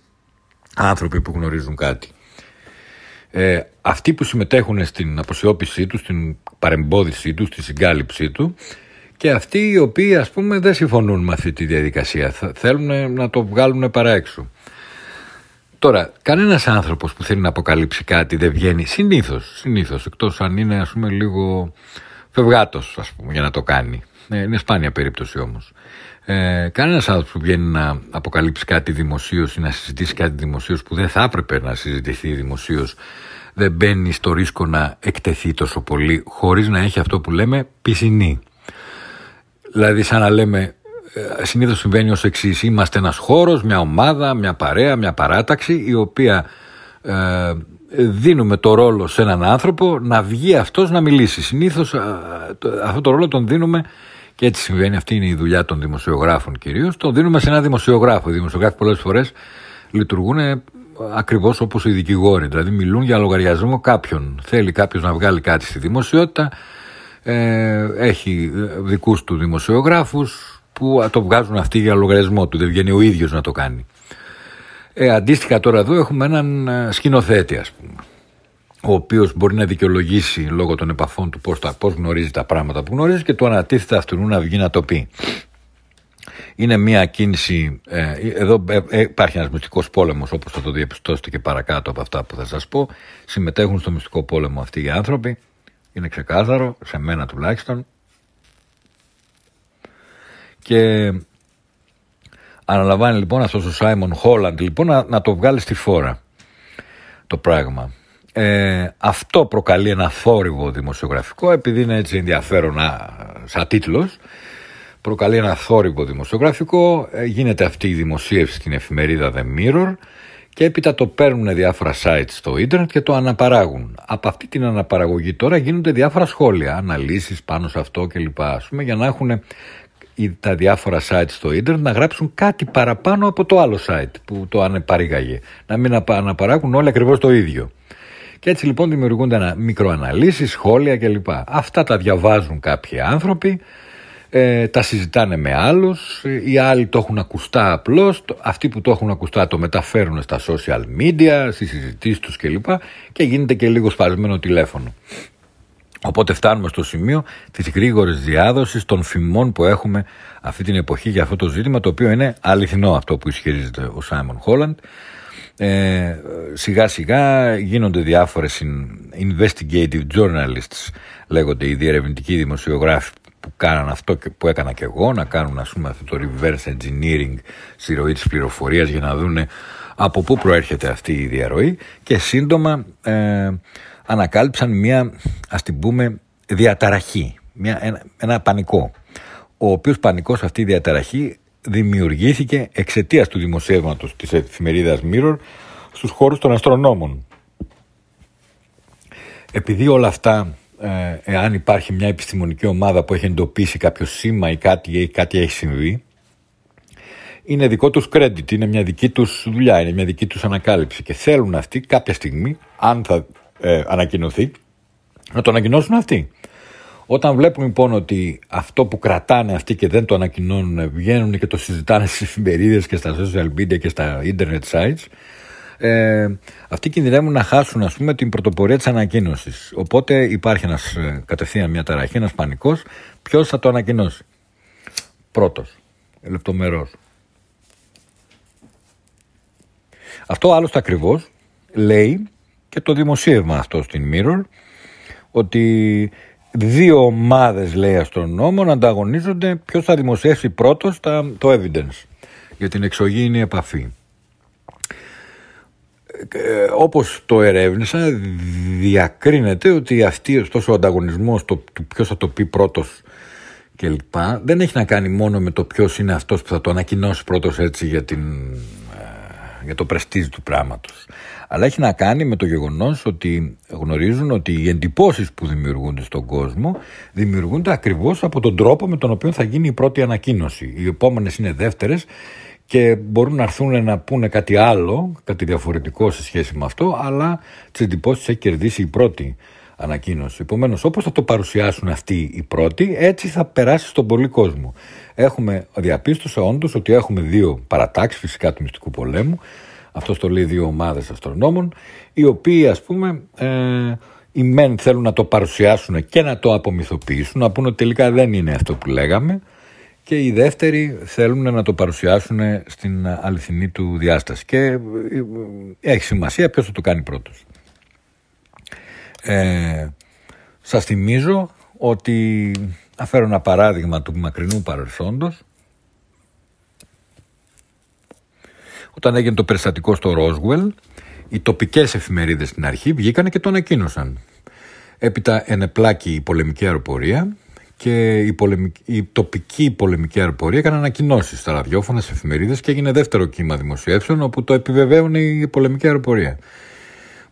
άνθρωποι που γνωρίζουν κάτι. Ε, αυτοί που συμμετέχουν στην αποσιώπησή τους, στην παρεμπόδισή τους, στη συγκάλυψή του και αυτοί οι οποίοι ας πούμε δεν συμφωνούν με αυτή τη διαδικασία, θέλουν να το βγάλουν παρά έξω. Τώρα, κανένας άνθρωπος που θέλει να αποκαλύψει κάτι δεν βγαίνει συνήθως, συνήθως, εκτός αν είναι ας πούμε λίγο φευγάτος, ας πούμε, για να το κάνει. Ε, είναι σπάνια περίπτωση όμως. Ε, Κανένας άνθρωπο που βγαίνει να αποκαλύψει κάτι δημοσίως ή να συζητήσει κάτι δημοσίως που δεν θα έπρεπε να συζητηθεί δημοσίως δεν μπαίνει στο ρίσκο να εκτεθεί τόσο πολύ χωρίς να έχει αυτό που λέμε πισινή. Δηλαδή σαν να λέμε ε, συνήθως συμβαίνει ως εξής. Είμαστε ένας χώρος, μια ομάδα, μια παρέα, μια παράταξη η οποία ε, δίνουμε το ρόλο σε έναν άνθρωπο να βγει αυτός να μιλήσει. Συνήθως αυτό το ρόλο τον δίνουμε και έτσι συμβαίνει, αυτή είναι η δουλειά των δημοσιογράφων κυρίως. Τον δίνουμε σε έναν δημοσιογράφο. Οι δημοσιογράφοι πολλές φορές λειτουργούν ακριβώς όπως οι δικηγόροι. Δηλαδή μιλούν για λογαριασμό κάποιον. Θέλει κάποιος να βγάλει κάτι στη δημοσιότητα. Ε, έχει δικούς του δημοσιογράφους που το βγάζουν αυτοί για λογαριασμό του. Δεν βγαίνει ο ίδιος να το κάνει. Ε, αντίστοιχα τώρα εδώ έχουμε έναν ε, σκηνοθέτη ας πούμε ο οποίος μπορεί να δικαιολογήσει λόγω των επαφών του πώς, τα, πώς γνωρίζει τα πράγματα που γνωρίζει και του ανατίθεται αυτού να βγει να το πει. Είναι μια κίνηση, ε, εδώ ε, ε, υπάρχει ένας μυστικός πόλεμος όπως θα το διαπιστώσετε και παρακάτω από αυτά που θα σας πω. Συμμετέχουν στο μυστικό πόλεμο αυτοί οι άνθρωποι, είναι ξεκάθαρο, σε μένα τουλάχιστον. Και αναλαμβάνει λοιπόν αυτός ο Σάιμον Χόλαντ λοιπόν να, να το βγάλει στη φόρα το πράγμα. Ε, αυτό προκαλεί ένα θόρυβο δημοσιογραφικό επειδή είναι έτσι ενδιαφέρον σαν τίτλος προκαλεί ένα θόρυβο δημοσιογραφικό ε, γίνεται αυτή η δημοσίευση στην εφημερίδα The Mirror και έπειτα το παίρνουν διάφορα sites στο ίντερνετ και το αναπαράγουν. Από αυτή την αναπαραγωγή τώρα γίνονται διάφορα σχόλια, αναλύσεις πάνω σε αυτό κλπ. Ας πούμε, για να έχουν τα διάφορα sites στο ίντερνετ να γράψουν κάτι παραπάνω από το άλλο site που το ανεπαρήγαγε. Να μην αναπαράγουν όλοι ακριβώς το ίδιο. Και έτσι λοιπόν δημιουργούνται μικροαναλύσεις, σχόλια κλπ. Αυτά τα διαβάζουν κάποιοι άνθρωποι, ε, τα συζητάνε με άλλους, οι άλλοι το έχουν ακουστά απλώς, αυτοί που το έχουν ακουστά το μεταφέρουν στα social media, στις συζητήσεις τους κλπ. Και, και γίνεται και λίγο σπασμένο τηλέφωνο. Οπότε φτάνουμε στο σημείο της γρήγορης διάδοσης των φημών που έχουμε αυτή την εποχή για αυτό το ζήτημα, το οποίο είναι αληθινό αυτό που ισχυρίζεται ο Σάιμον Χόλαντ. Ε, σιγά σιγά γίνονται διάφορες investigative journalists λέγονται οι διερευνητικοί δημοσιογράφοι που κάναν αυτό και που έκανα και εγώ να κάνουν ας πούμε αυτό το reverse engineering στη ροή της πληροφορίας για να δούνε από πού προέρχεται αυτή η διαρροή. Και σύντομα ε, ανακάλυψαν μια ας την πούμε διαταραχή μια, ένα, ένα πανικό ο οποίος πανικός αυτή η διαταραχή δημιουργήθηκε εξαιτίας του δημοσιεύματος της εφημερίδας Mirror στους χώρους των αστρονόμων. Επειδή όλα αυτά, ε, εάν υπάρχει μια επιστημονική ομάδα που έχει εντοπίσει κάποιο σήμα ή κάτι, ή κάτι έχει συμβεί, είναι δικό τους credit, είναι μια δική τους δουλειά, είναι μια δική τους ανακάλυψη και θέλουν αυτοί κάποια στιγμή, αν θα ε, ανακοινωθεί, να το ανακοινώσουν αυτοί. Όταν βλέπουν λοιπόν ότι αυτό που κρατάνε αυτοί και δεν το ανακοινώνουν βγαίνουν και το συζητάνε στις εφημερίδες και στα social media και στα internet sites ε, αυτοί κινδυνεύουν να χάσουν ας πούμε την πρωτοπορία της ανακοίνωσης. Οπότε υπάρχει ένας, ε, κατευθείαν μια ταραχή, ένας πανικός. Ποιος θα το ανακοινώσει; Πρώτος. Λεπτομερός. Αυτό άλλωστε ακριβώς λέει και το δημοσίευμα αυτό στην Mirror ότι δύο ομάδες λέει αστρονόμων ανταγωνίζονται ποιος θα δημοσιεύσει πρώτος το evidence για την εξωγήινη επαφή. Ε, όπως το ερεύνησα διακρίνεται ότι αυτή, αυτός ο ανταγωνισμός το, του ποιος θα το πει πρώτος κλπ δεν έχει να κάνει μόνο με το ποιος είναι αυτός που θα το ανακοινώσει πρώτος έτσι για, την, ε, για το πρεστίζ του πράγματος αλλά έχει να κάνει με το γεγονός ότι γνωρίζουν ότι οι εντυπώσεις που δημιουργούνται στον κόσμο δημιουργούνται ακριβώς από τον τρόπο με τον οποίο θα γίνει η πρώτη ανακοίνωση. Οι επόμενες είναι δεύτερες και μπορούν να έρθουν να πούνε κάτι άλλο, κάτι διαφορετικό σε σχέση με αυτό, αλλά τις εντυπώσεις έχει κερδίσει η πρώτη ανακοίνωση. Επομένως, όπως θα το παρουσιάσουν αυτοί οι πρώτοι, έτσι θα περάσει στον πολύ κόσμο. Έχουμε διαπίστωσα όντως ότι έχουμε δύο παρατάξεις φυσικά του μυστικού πολέμου. Αυτό το λέει δύο ομάδες αστρονόμων, οι οποίοι ας πούμε. Ε, οι μεν θέλουν να το παρουσιάσουν και να το απομυθοποιήσουν, να πούνε ότι τελικά δεν είναι αυτό που λέγαμε, και οι δεύτεροι θέλουν να το παρουσιάσουν στην αληθινή του διάσταση. Και ε, έχει σημασία ποιος θα το κάνει πρώτος. Ε, σας θυμίζω ότι αφέρω ένα παράδειγμα του μακρινού παρελθόντος. Όταν έγινε το περιστατικό στο Ρόσγουελ, οι τοπικές εφημερίδες στην αρχή βγήκανε και το ανακοίνωσαν. Έπειτα ενεπλάκη η πολεμική αεροπορία και η, πολεμική, η τοπική πολεμική αεροπορία έκανε ανακοινώσεις στα ραδιόφωνα, σε εφημερίδες και έγινε δεύτερο κύμα δημοσιεύσεων όπου το επιβεβαίωνε η πολεμική αεροπορία.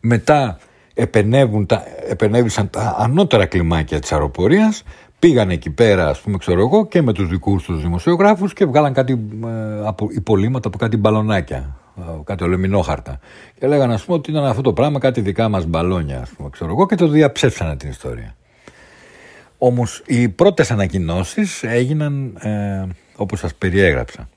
Μετά επενέβουν τα, επενέβησαν τα ανώτερα κλιμάκια της αεροπορίας πήγαν εκεί πέρα ας πούμε ξέρω εγώ και με τους δικούς τους δημοσιογράφους και βγάλαν κάτι ε, από, υπολείμματα από κάτι μπαλονάκια ε, κάτι ολεμινόχαρτα και λέγανε ας πούμε ότι ήταν αυτό το πράγμα κάτι δικά μας μπαλόνια ας πούμε ξέρω εγώ και το διαψεύσανε την ιστορία όμως οι πρώτες ανακοινώσεις έγιναν ε, όπως σας περιέγραψα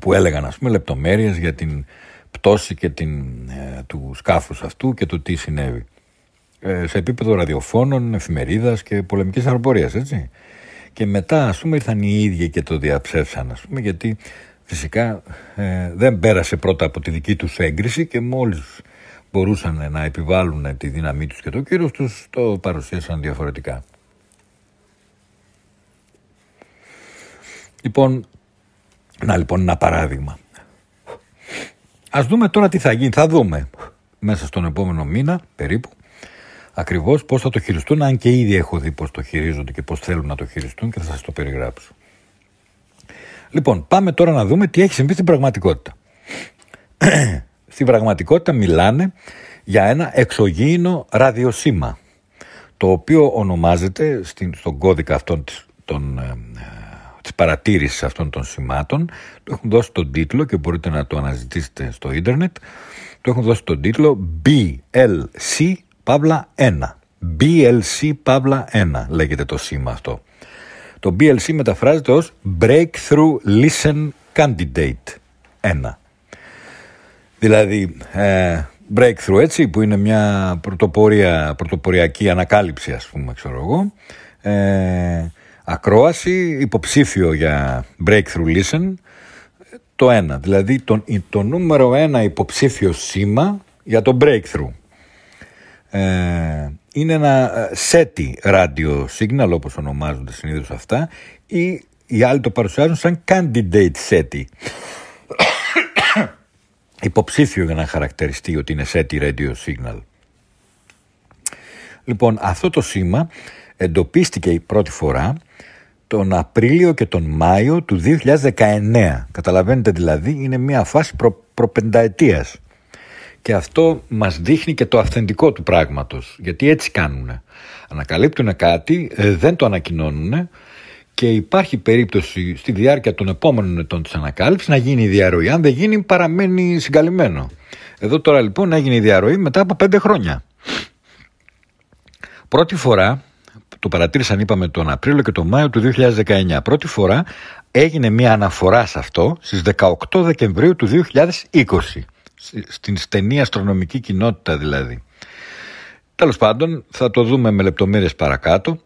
που έλεγαν ας πούμε λεπτομέρειες για την πτώση και την, ε, του σκάφους αυτού και το τι συνέβη. Ε, σε επίπεδο ραδιοφώνων, εφημερίδας και πολεμικής αεροπορίας, έτσι. Και μετά, ας πούμε, ήρθαν οι ίδιοι και το διαψεύσαν, ας πούμε, γιατί φυσικά ε, δεν πέρασε πρώτα από τη δική τους έγκριση και μόλις μπορούσαν να επιβάλλουν τη δύναμή τους και το κύρος τους, το παρουσίασαν διαφορετικά. Λοιπόν, να λοιπόν ένα παράδειγμα. Ας δούμε τώρα τι θα γίνει. Θα δούμε μέσα στον επόμενο μήνα περίπου ακριβώς πώς θα το χειριστούν αν και ήδη έχω δει πώς το χειρίζονται και πώς θέλουν να το χειριστούν και θα σας το περιγράψω. Λοιπόν, πάμε τώρα να δούμε τι έχει συμβεί στην πραγματικότητα. στην πραγματικότητα μιλάνε για ένα εξωγήινο ραδιοσύμα το οποίο ονομάζεται στον κώδικα αυτών των ε, της παρατήρησης αυτών των σημάτων του έχουν δώσει τον τίτλο και μπορείτε να το αναζητήσετε στο ίντερνετ του έχουν δώσει τον τίτλο BLC Παύλα 1 BLC Παύλα 1 λέγεται το σήμα αυτό. Το BLC μεταφράζεται ως Breakthrough Listen Candidate 1 δηλαδή ε, breakthrough έτσι που είναι μια πρωτοπορία, πρωτοποριακή ανακάλυψη ας πούμε ξέρω εγώ. Ε, ακρόαση υποψήφιο για breakthrough listen. Το ένα, δηλαδή το, το νούμερο ένα υποψήφιο σήμα για το breakthrough. Ε, είναι ένα SETI radio signal όπως ονομάζονται συνήθως αυτά ή οι άλλοι το παρουσιάζουν σαν candidate SETI. Υποψήφιο για να χαρακτηριστεί ότι είναι SETI radio signal. Λοιπόν, αυτό το σήμα εντοπίστηκε η πρώτη φορά τον Απρίλιο και τον Μάιο του 2019. Καταλαβαίνετε δηλαδή είναι μια φάση προ, προπενταετίας. Και αυτό μας δείχνει και το αυθεντικό του πράγματος. Γιατί έτσι κάνουν. Ανακαλύπτουν κάτι, ε, δεν το ανακοινώνουν και υπάρχει περίπτωση στη διάρκεια των επόμενων ετών της ανακάλυψης να γίνει η διαρροή. Αν δεν γίνει παραμένει συγκαλυμμένο. Εδώ τώρα λοιπόν έγινε η διαρροή μετά από πέντε χρόνια. Πρώτη φορά το παρατήρησαν είπαμε τον Απρίλιο και τον Μάιο του 2019. Πρώτη φορά έγινε μια αναφορά σε αυτό στις 18 Δεκεμβρίου του 2020. Στην στενή αστρονομική κοινότητα δηλαδή. Τέλος πάντων θα το δούμε με λεπτομέρειες παρακάτω.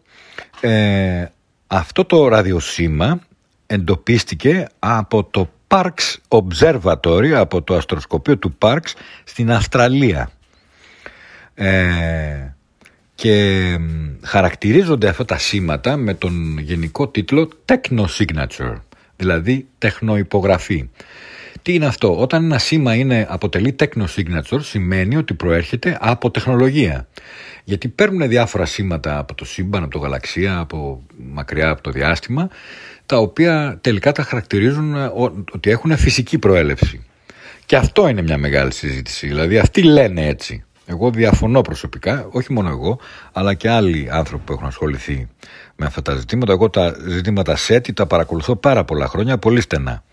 Ε, αυτό το ραδιοσύμα εντοπίστηκε από το Parks Observatory, από το αστροσκοπείο του Parks στην Αυστραλία. Ε, και χαρακτηρίζονται αυτά τα σήματα με τον γενικό τίτλο Techno Signature, δηλαδή τεχνοϋπογραφή. Τι είναι αυτό, όταν ένα σήμα είναι, αποτελεί Techno Signature σημαίνει ότι προέρχεται από τεχνολογία. Γιατί παίρνουν διάφορα σήματα από το σύμπαν, από το γαλαξία, από μακριά από το διάστημα, τα οποία τελικά τα χαρακτηρίζουν ε, ότι έχουν φυσική προέλευση. Και αυτό είναι μια μεγάλη συζήτηση, δηλαδή αυτοί λένε έτσι. Εγώ διαφωνώ προσωπικά, όχι μόνο εγώ, αλλά και άλλοι άνθρωποι που έχουν ασχοληθεί με αυτά τα ζητήματα. Εγώ τα ζητήματα ΣΕΤΙ τα παρακολουθώ πάρα πολλά χρόνια, πολύ στενά.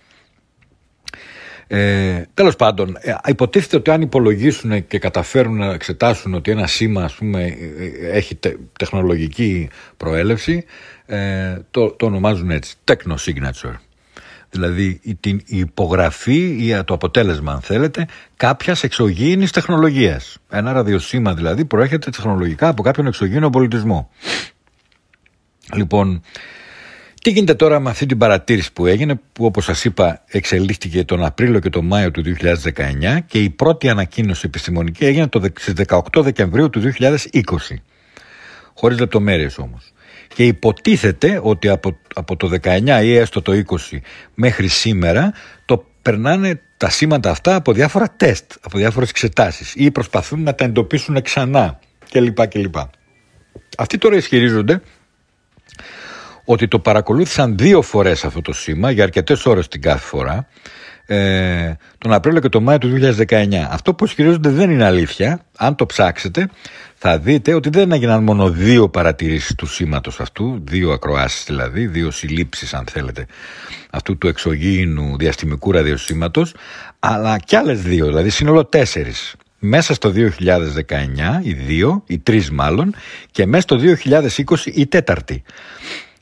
Ε, τέλος πάντων, ε, υποτίθεται ότι αν υπολογίσουν και καταφέρουν να εξετάσουν ότι ένα σήμα ας πούμε, ε, ε, έχει τεχνολογική προέλευση, ε, το, το ονομάζουν έτσι, Techno Signature δηλαδή την υπογραφή ή το αποτέλεσμα αν θέλετε κάποιας εξωγήινης τεχνολογίας. Ένα ραδιοσύμα δηλαδή προέρχεται τεχνολογικά από κάποιον εξωγήινο πολιτισμό. Λοιπόν, τι γίνεται τώρα με αυτή την παρατήρηση που έγινε που όπως σας είπα εξελίχθηκε τον Απρίλιο και τον Μάιο του 2019 και η πρώτη ανακοίνωση επιστημονική έγινε το, στις 18 Δεκεμβρίου του 2020. Χωρίς λεπτομέρειες όμως και υποτίθεται ότι από, από το 19 ή έστω το 20 μέχρι σήμερα το περνάνε τα σήματα αυτά από διάφορα τεστ, από διάφορες εξετάσεις ή προσπαθούν να τα εντοπίσουν ξανά κλπ. κλπ. Αυτοί τώρα ισχυρίζονται ότι το παρακολούθησαν δύο φορές αυτό το σήμα για αρκετές ώρες την κάθε φορά ε, τον Απρίλιο και τον Μάιο του 2019. Αυτό που ισχυρίζονται δεν είναι αλήθεια. Αν το ψάξετε θα δείτε ότι δεν έγιναν μόνο δύο παρατηρήσεις του σήματος αυτού, δύο ακροάσεις δηλαδή, δύο συλλήψεις αν θέλετε αυτού του εξωγήινου διαστημικού ραδιοσήματος, αλλά και άλλες δύο, δηλαδή σύνολο τέσσερις. Μέσα στο 2019 οι δύο, οι τρεις μάλλον, και μέσα στο 2020 η τέταρτη.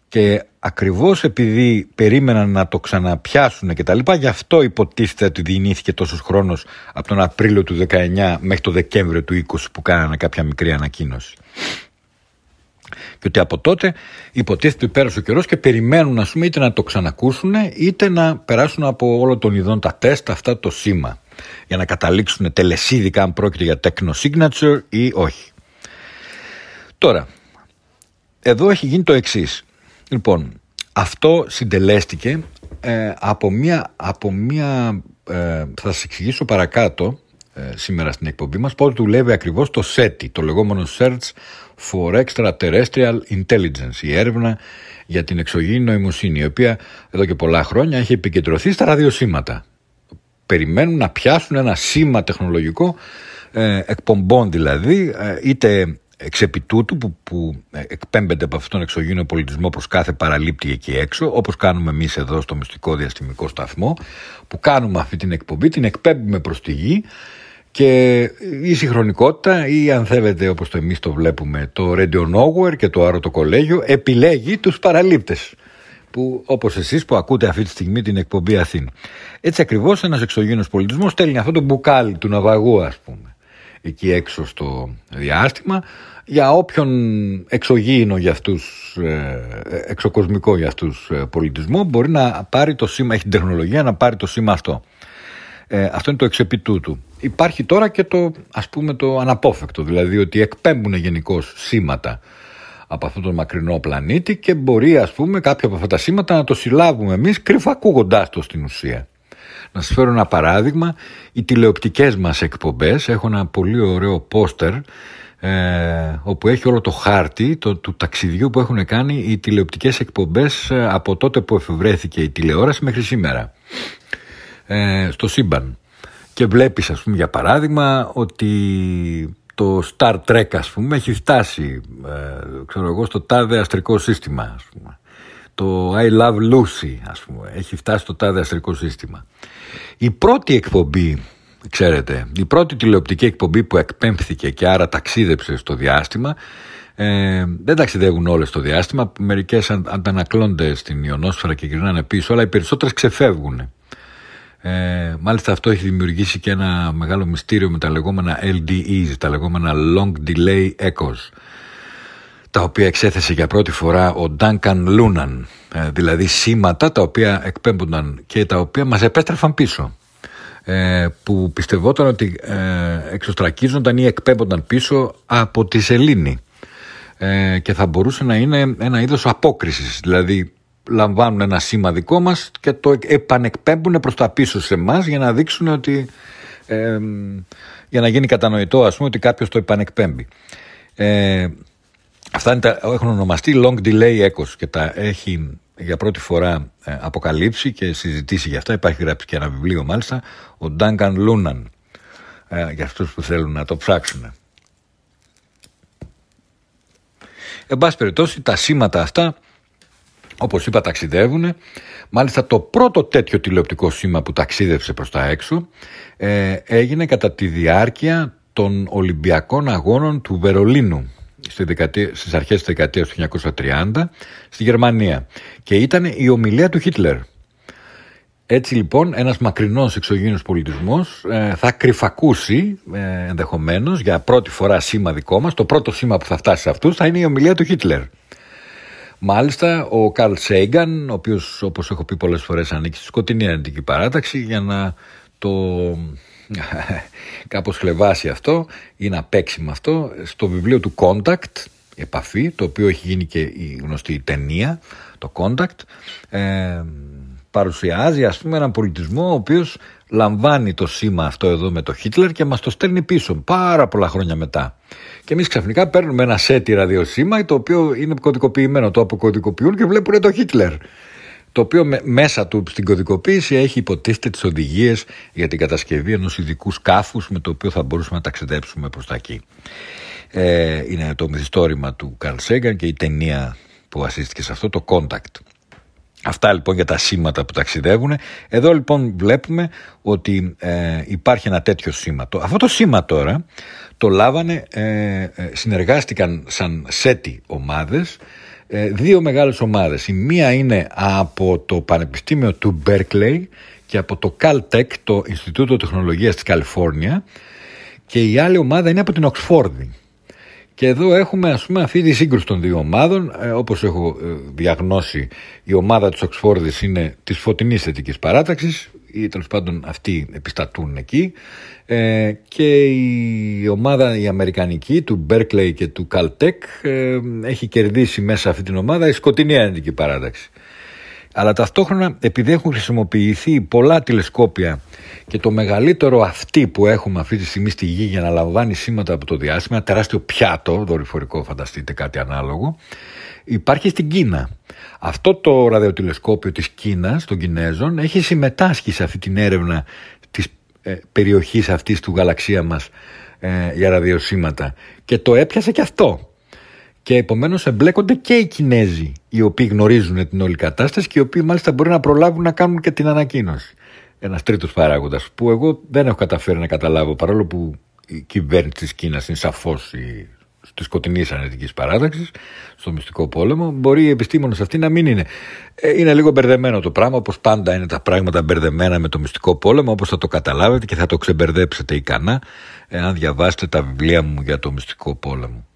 Και ακριβώς επειδή περίμεναν να το ξαναπιάσουν και τα λοιπά, γι' αυτό υποτίθεται ότι διηνύθηκε τόσος χρόνος από τον Απρίλιο του 19 μέχρι το Δεκέμβριο του 20 που κάνανε κάποια μικρή ανακοίνωση. Και ότι από τότε υποτίθεται ότι πέρασε ο καιρός και περιμένουν ας πούμε, είτε να το ξανακούσουν είτε να περάσουν από όλο τον ειδών τα τεστ αυτά το σήμα για να καταλήξουν τελεσίδικα αν πρόκειται για techno signature ή όχι. Τώρα, εδώ έχει γίνει το εξής. Λοιπόν, αυτό συντελέστηκε ε, από μία, από μία ε, θα σας εξηγήσω παρακάτω ε, σήμερα στην εκπομπή μας πώς δουλεύει ακριβώς το SETI, το λεγόμενο Search for Extraterrestrial Intelligence, η έρευνα για την εξωγήινη νοημοσύνη, η οποία εδώ και πολλά χρόνια έχει επικεντρωθεί στα ραδιοσύματα. Περιμένουν να πιάσουν ένα σήμα τεχνολογικό ε, εκπομπών δηλαδή, είτε εξεπιτούτου που, που εκπέμπεται από αυτόν τον εξωγήινο πολιτισμό προς κάθε παραλήπτη εκεί έξω όπως κάνουμε εμείς εδώ στο μυστικό διαστημικό σταθμό που κάνουμε αυτή την εκπομπή, την εκπέμπουμε προς τη γη και η συγχρονικότητα ή αν θέλετε όπως το εμείς το βλέπουμε το Radio Nowhere και το Άρωτο Κολέγιο επιλέγει τους παραλήπτες που όπως εσείς που ακούτε αυτή τη στιγμή την εκπομπή Αθήνα. Έτσι ακριβώς ένας εξωγήινος πολιτισμός στέλνει αυτό το μπουκάλι του ναυαγού ας πούμε εκεί έξω στο διάστημα για όποιον εξωγήινο για αυτούς, ε, εξοκοσμικό για αυτούς ε, πολιτισμό μπορεί να πάρει το σήμα, έχει την τεχνολογία να πάρει το σήμα αυτό. Ε, αυτό είναι το εξεπιτούτου. Υπάρχει τώρα και το ας πούμε το αναπόφευκτο, δηλαδή ότι εκπέμπουν γενικώ σήματα από αυτόν τον μακρινό πλανήτη και μπορεί ας πούμε κάποια από αυτά τα σήματα να το συλλάβουμε εμείς κρυφακούγοντάς το στην ουσία. Να σας φέρω ένα παράδειγμα, οι τηλεοπτικές μας εκπομπές, έχω ένα πολύ ωραίο πόστερ ε, όπου έχει όλο το χάρτη το, του ταξιδιού που έχουν κάνει οι τηλεοπτικές εκπομπές ε, από τότε που εφευρέθηκε η τηλεόραση μέχρι σήμερα ε, στο σύμπαν. Και βλέπεις ας πούμε για παράδειγμα ότι το Star Trek ας πούμε έχει φτάσει ε, ξέρω εγώ, στο τάδε αστρικό σύστημα ας πούμε. Το I Love Lucy ας πούμε έχει φτάσει στο τάδε αστρικό σύστημα. Η πρώτη εκπομπή, ξέρετε, η πρώτη τηλεοπτική εκπομπή που εκπέμφθηκε και άρα ταξίδεψε στο διάστημα, ε, δεν ταξιδεύουν όλες στο διάστημα, μερικές αντανακλώνται στην ιονόσφαιρα και γυρνάνε πίσω, αλλά οι περισσότερες ξεφεύγουν. Ε, μάλιστα αυτό έχει δημιουργήσει και ένα μεγάλο μυστήριο με τα λεγόμενα LDEs, τα λεγόμενα Long Delay Echoes, τα οποία εξέθεσε για πρώτη φορά ο Duncan Lunan, ε, δηλαδή σήματα τα οποία εκπέμπονταν και τα οποία μας επέστρεφαν πίσω. ε, που πιστευόταν ότι ε, εξωστρακίζονταν ή εκπέμπονταν πίσω από τη σελήνη. Και θα μπορούσε να είναι ένα είδος απόκρισης. Δηλαδή λαμβάνουν ένα σήμα δικό μας και το επανεκπέμπουν προς τα πίσω σε εμάς για να δείξουν ότι για να γίνει κατανοητό ας πούμε ότι κάποιος το επανεκπέμπει. Αυτά είναι τα, έχουν ονομαστεί long delay echoes και τα έχει για πρώτη φορά ε, αποκαλύψει και συζητήσει για αυτά. Υπάρχει γράψει και ένα βιβλίο μάλιστα, ο Duncan Lunan, ε, για αυτούς που θέλουν να το ψάξουν. Εν πάση περιπτώσει τα σήματα αυτά όπως είπα ταξιδεύουν μάλιστα το πρώτο τέτοιο τηλεοπτικό σήμα που ταξίδευσε προς τα έξω ε, έγινε κατά τη διάρκεια των Ολυμπιακών Αγώνων του Βερολίνου στις αρχές της δεκαετίας του 1930 στη Γερμανία και ήταν η ομιλία του Χίτλερ. Έτσι λοιπόν ένας μακρινός εξωγήινος πολιτισμός ε, θα κρυφακούσει ε, ενδεχομένως για πρώτη φορά σήμα δικό μας, το πρώτο σήμα που θα φτάσει σε αυτούς θα είναι η ομιλία του Χίτλερ. Μάλιστα ο Καρλ Σέιγκαν, ο οποίος όπως έχω πει πολλές φορές ανήκει στη σκοτεινή αντική παράταξη για να το κάπως χλεβάσει αυτό ή να παίξει με αυτό στο βιβλίο του Contact επαφή το οποίο έχει γίνει και η γνωστή ταινία το Contact ε, παρουσιάζει ας πούμε έναν πολιτισμό ο οποίος λαμβάνει το σήμα αυτό εδώ με το Χίτλερ και μας το στέλνει πίσω πάρα πολλά χρόνια μετά. Και εμείς ξαφνικά παίρνουμε ένα σέτι ραδιοσύμα το οποίο είναι κωδικοποιημένο, το αποκωδικοποιούν και βλέπουν το Χίτλερ το οποίο μέσα του στην κωδικοποίηση έχει υποτίθεται τις οδηγίες για την κατασκευή ενός ειδικού σκάφους με το οποίο θα μπορούσαμε να ταξιδέψουμε προς τα εκεί. Ε, είναι το μυθιστόρημα του Καρλ Σέγκαν και η ταινία που ασύστηκε σε αυτό, το Contact. Αυτά λοιπόν για τα σήματα που ταξιδεύουν. Εδώ λοιπόν βλέπουμε ότι ε, υπάρχει ένα τέτοιο σήμα. Αυτό το σήμα τώρα το λάβανε, ε, ε συνεργάστηκαν σαν σέτι ομάδες, ε, δύο μεγάλες ομάδες. Η μία είναι από το Πανεπιστήμιο του Berkeley και από το Caltech, το Ινστιτούτο Τεχνολογίας της Καλιφόρνια και η άλλη ομάδα είναι από την Οξφόρδη. Και εδώ έχουμε ας πούμε αυτή τη σύγκρουση των δύο ομάδων. Ε, όπως έχω ε, διαγνώσει η ομάδα της Οξφόρδης είναι της φωτεινής θετικής παράταξης ή τέλος πάντων αυτοί επιστατούν εκεί ε, και η ομάδα η αμερικανική του Berkeley και του Caltech ε, έχει κερδίσει μέσα αυτή την ομάδα η σκοτεινή αρνητική παράταξη. Αλλά ταυτόχρονα επειδή έχουν χρησιμοποιηθεί πολλά τηλεσκόπια και το μεγαλύτερο αυτή που έχουμε αυτή τη στιγμή στη γη για να λαμβάνει σήματα από το διάστημα, ένα τεράστιο πιάτο, δορυφορικό φανταστείτε κάτι ανάλογο, υπάρχει στην Κίνα. Αυτό το ραδιοτηλεσκόπιο της Κίνας, των Κινέζων, έχει συμμετάσχει σε αυτή την έρευνα της ε, περιοχής αυτής του γαλαξία μας ε, για ραδιοσύματα και το έπιασε και αυτό. Και επομένως εμπλέκονται και οι Κινέζοι οι οποίοι γνωρίζουν την όλη κατάσταση και οι οποίοι μάλιστα μπορεί να προλάβουν να κάνουν και την ανακοίνωση. Ένας τρίτος παράγοντας που εγώ δεν έχω καταφέρει να καταλάβω παρόλο που η κυβέρνηση της Κίνας είναι σαφώς η της σκοτεινής ανετική παράταξης, στο μυστικό πόλεμο, μπορεί οι επιστήμονες αυτοί να μην είναι. Ε, είναι λίγο μπερδεμένο το πράγμα, όπως πάντα είναι τα πράγματα μπερδεμένα με το μυστικό πόλεμο, όπως θα το καταλάβετε και θα το ξεμπερδέψετε ικανά, εάν διαβάσετε τα βιβλία μου για το μυστικό πόλεμο.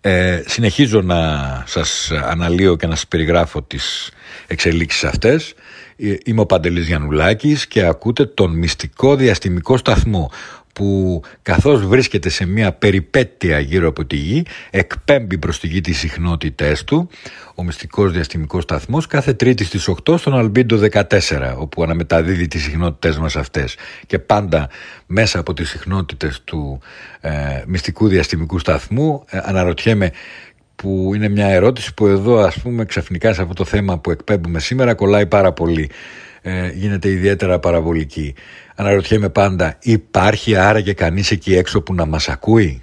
Ε, συνεχίζω να σας αναλύω και να σας περιγράφω τις εξελίξεις αυτές. Ε, είμαι ο Παντελής Γιαννουλάκης και ακούτε τον μυστικό διαστημικό σταθμό που καθώς βρίσκεται σε μια περιπέτεια γύρω από τη γη εκπέμπει προς τη γη τις συχνότητές του. Ο μυστικός διαστημικός σταθμός κάθε τρίτη στις 8 στον Αλμπίντο 14 όπου αναμεταδίδει τις συχνότητές μας αυτές. Και πάντα μέσα από τις συχνότητες του ε, μυστικού διαστημικού σταθμού ε, αναρωτιέμαι που είναι μια ερώτηση που εδώ ας πούμε ξαφνικά σε αυτό το θέμα που εκπέμπουμε σήμερα κολλάει πάρα πολύ. Ε, γίνεται ιδιαίτερα παραβολική. Αναρωτιέμαι πάντα, υπάρχει άραγε κανείς εκεί έξω που να μας ακούει;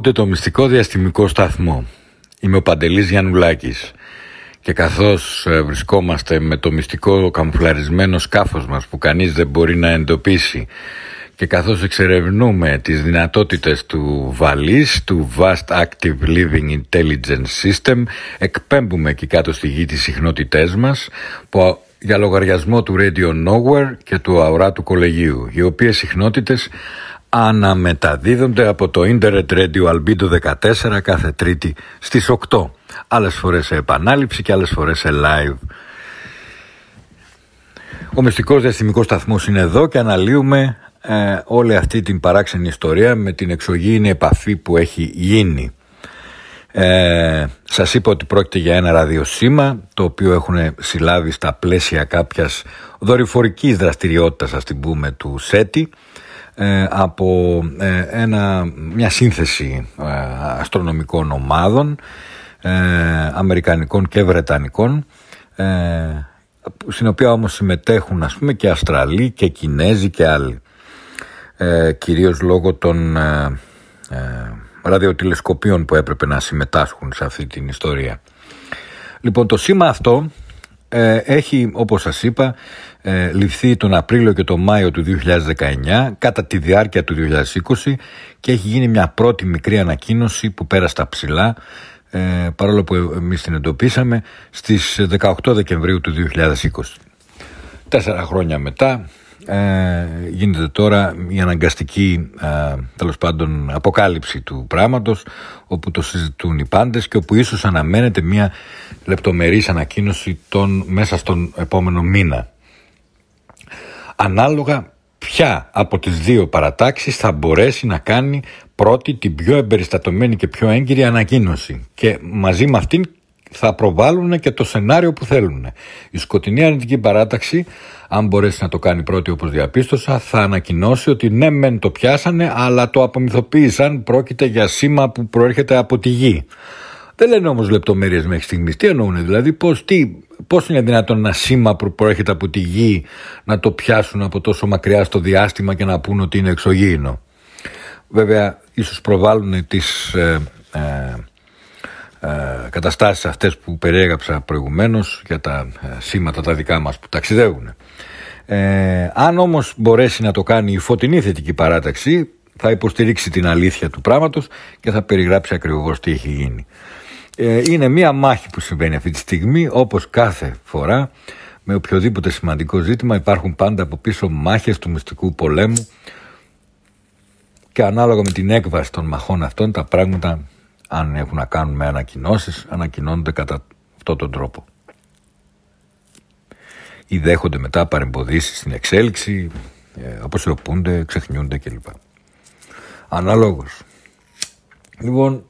Ακούτε το μυστικό διαστημικό σταθμό. Είμαι ο Παντελής Γιαννουλάκης και καθώς ε, βρισκόμαστε με το μυστικό καμφλαρισμένο σκάφος μας που κανείς δεν μπορεί να εντοπίσει και καθώς εξερευνούμε τις δυνατότητες του VALIS, του Vast Active Living Intelligence System, εκπέμπουμε εκεί κάτω στη γη τις συχνότητές μας που για λογαριασμό του Radio Nowhere και του αορά του κολεγίου, οι οποίες συχνότητες αναμεταδίδονται από το Internet Radio Albedo 14 κάθε Τρίτη στις 8. Άλλες φορές σε επανάληψη και άλλες φορές σε live. Ο μυστικός διαστημικός σταθμός είναι εδώ και αναλύουμε ε, όλη αυτή την παράξενη ιστορία με την εξωγήινη επαφή που έχει γίνει. Ε, σας είπα ότι πρόκειται για ένα ραδιοσύμα το οποίο έχουν συλλάβει στα πλαίσια κάποιας δορυφορικής δραστηριότητας ας την πούμε του ΣΕΤΗ ε, από ε, ένα, μια σύνθεση ε, αστρονομικών ομάδων Αμερικανικών και Βρετανικών στην οποία όμως συμμετέχουν ας πούμε και Αστραλοί και Κινέζοι και άλλοι κυρίως λόγω των ραδιοτηλεσκοπίων που έπρεπε να συμμετάσχουν σε αυτή την ιστορία. Λοιπόν το σήμα αυτό έχει όπως σας είπα ε, ληφθεί τον Απρίλιο και τον Μάιο του 2019 κατά τη διάρκεια του 2020 και έχει γίνει μια πρώτη μικρή ανακοίνωση που πέρασε τα ψηλά ε, παρόλο που εμείς την εντοπίσαμε στις 18 Δεκεμβρίου του 2020. Τέσσερα χρόνια μετά ε, γίνεται τώρα η αναγκαστική ε, τέλος πάντων αποκάλυψη του πράγματος όπου το συζητούν οι πάντες και όπου ίσως αναμένεται μια λεπτομερής ανακοίνωση των, μέσα στον επόμενο μήνα ανάλογα ποια από τις δύο παρατάξεις θα μπορέσει να κάνει πρώτη την πιο εμπεριστατωμένη και πιο έγκυρη ανακοίνωση και μαζί με αυτήν θα προβάλλουν και το σενάριο που θέλουν. Η σκοτεινή αρνητική παράταξη, αν μπορέσει να το κάνει πρώτη όπως διαπίστωσα, θα ανακοινώσει ότι ναι μεν το πιάσανε αλλά το απομυθοποίησαν, πρόκειται για σήμα που προέρχεται από τη γη. Δεν λένε όμως λεπτομέρειες μέχρι στιγμής. Τι εννοούν, δηλαδή, πώς πώς είναι δυνατόν ένα σήμα που προέρχεται από τη γη να το πιάσουν από τόσο μακριά στο διάστημα και να πούν ότι είναι εξωγήινο; Βέβαια, ίσως προβάλλουν τις ε, ε, ε, καταστάσεις αυτές που περιέγραψα προηγουμένως για τα ε, σήματα τα δικά μας που ταξιδεύουν. Ε, αν όμως μπορέσει να το κάνει η φωτεινή θετική παράταξη θα υποστηρίξει την αλήθεια του πράγματος και θα περιγράψει ακριβώς τι έχει γίνει. Ε, είναι μία μάχη που συμβαίνει αυτή τη στιγμή όπως κάθε φορά με οποιοδήποτε σημαντικό ζήτημα υπάρχουν πάντα από πίσω μάχες του μυστικού πολέμου και ανάλογα με την έκβαση των μαχών αυτών τα πράγματα αν έχουν να κάνουν με ανακοινώσεις ανακοινώνονται κατά αυτόν τον τρόπο ή δέχονται μετά παρεμποδίσεις στην εξέλιξη ε, αποσιωπούνται, ξεχνιούνται κλπ. Ανάλογος. Λοιπόν,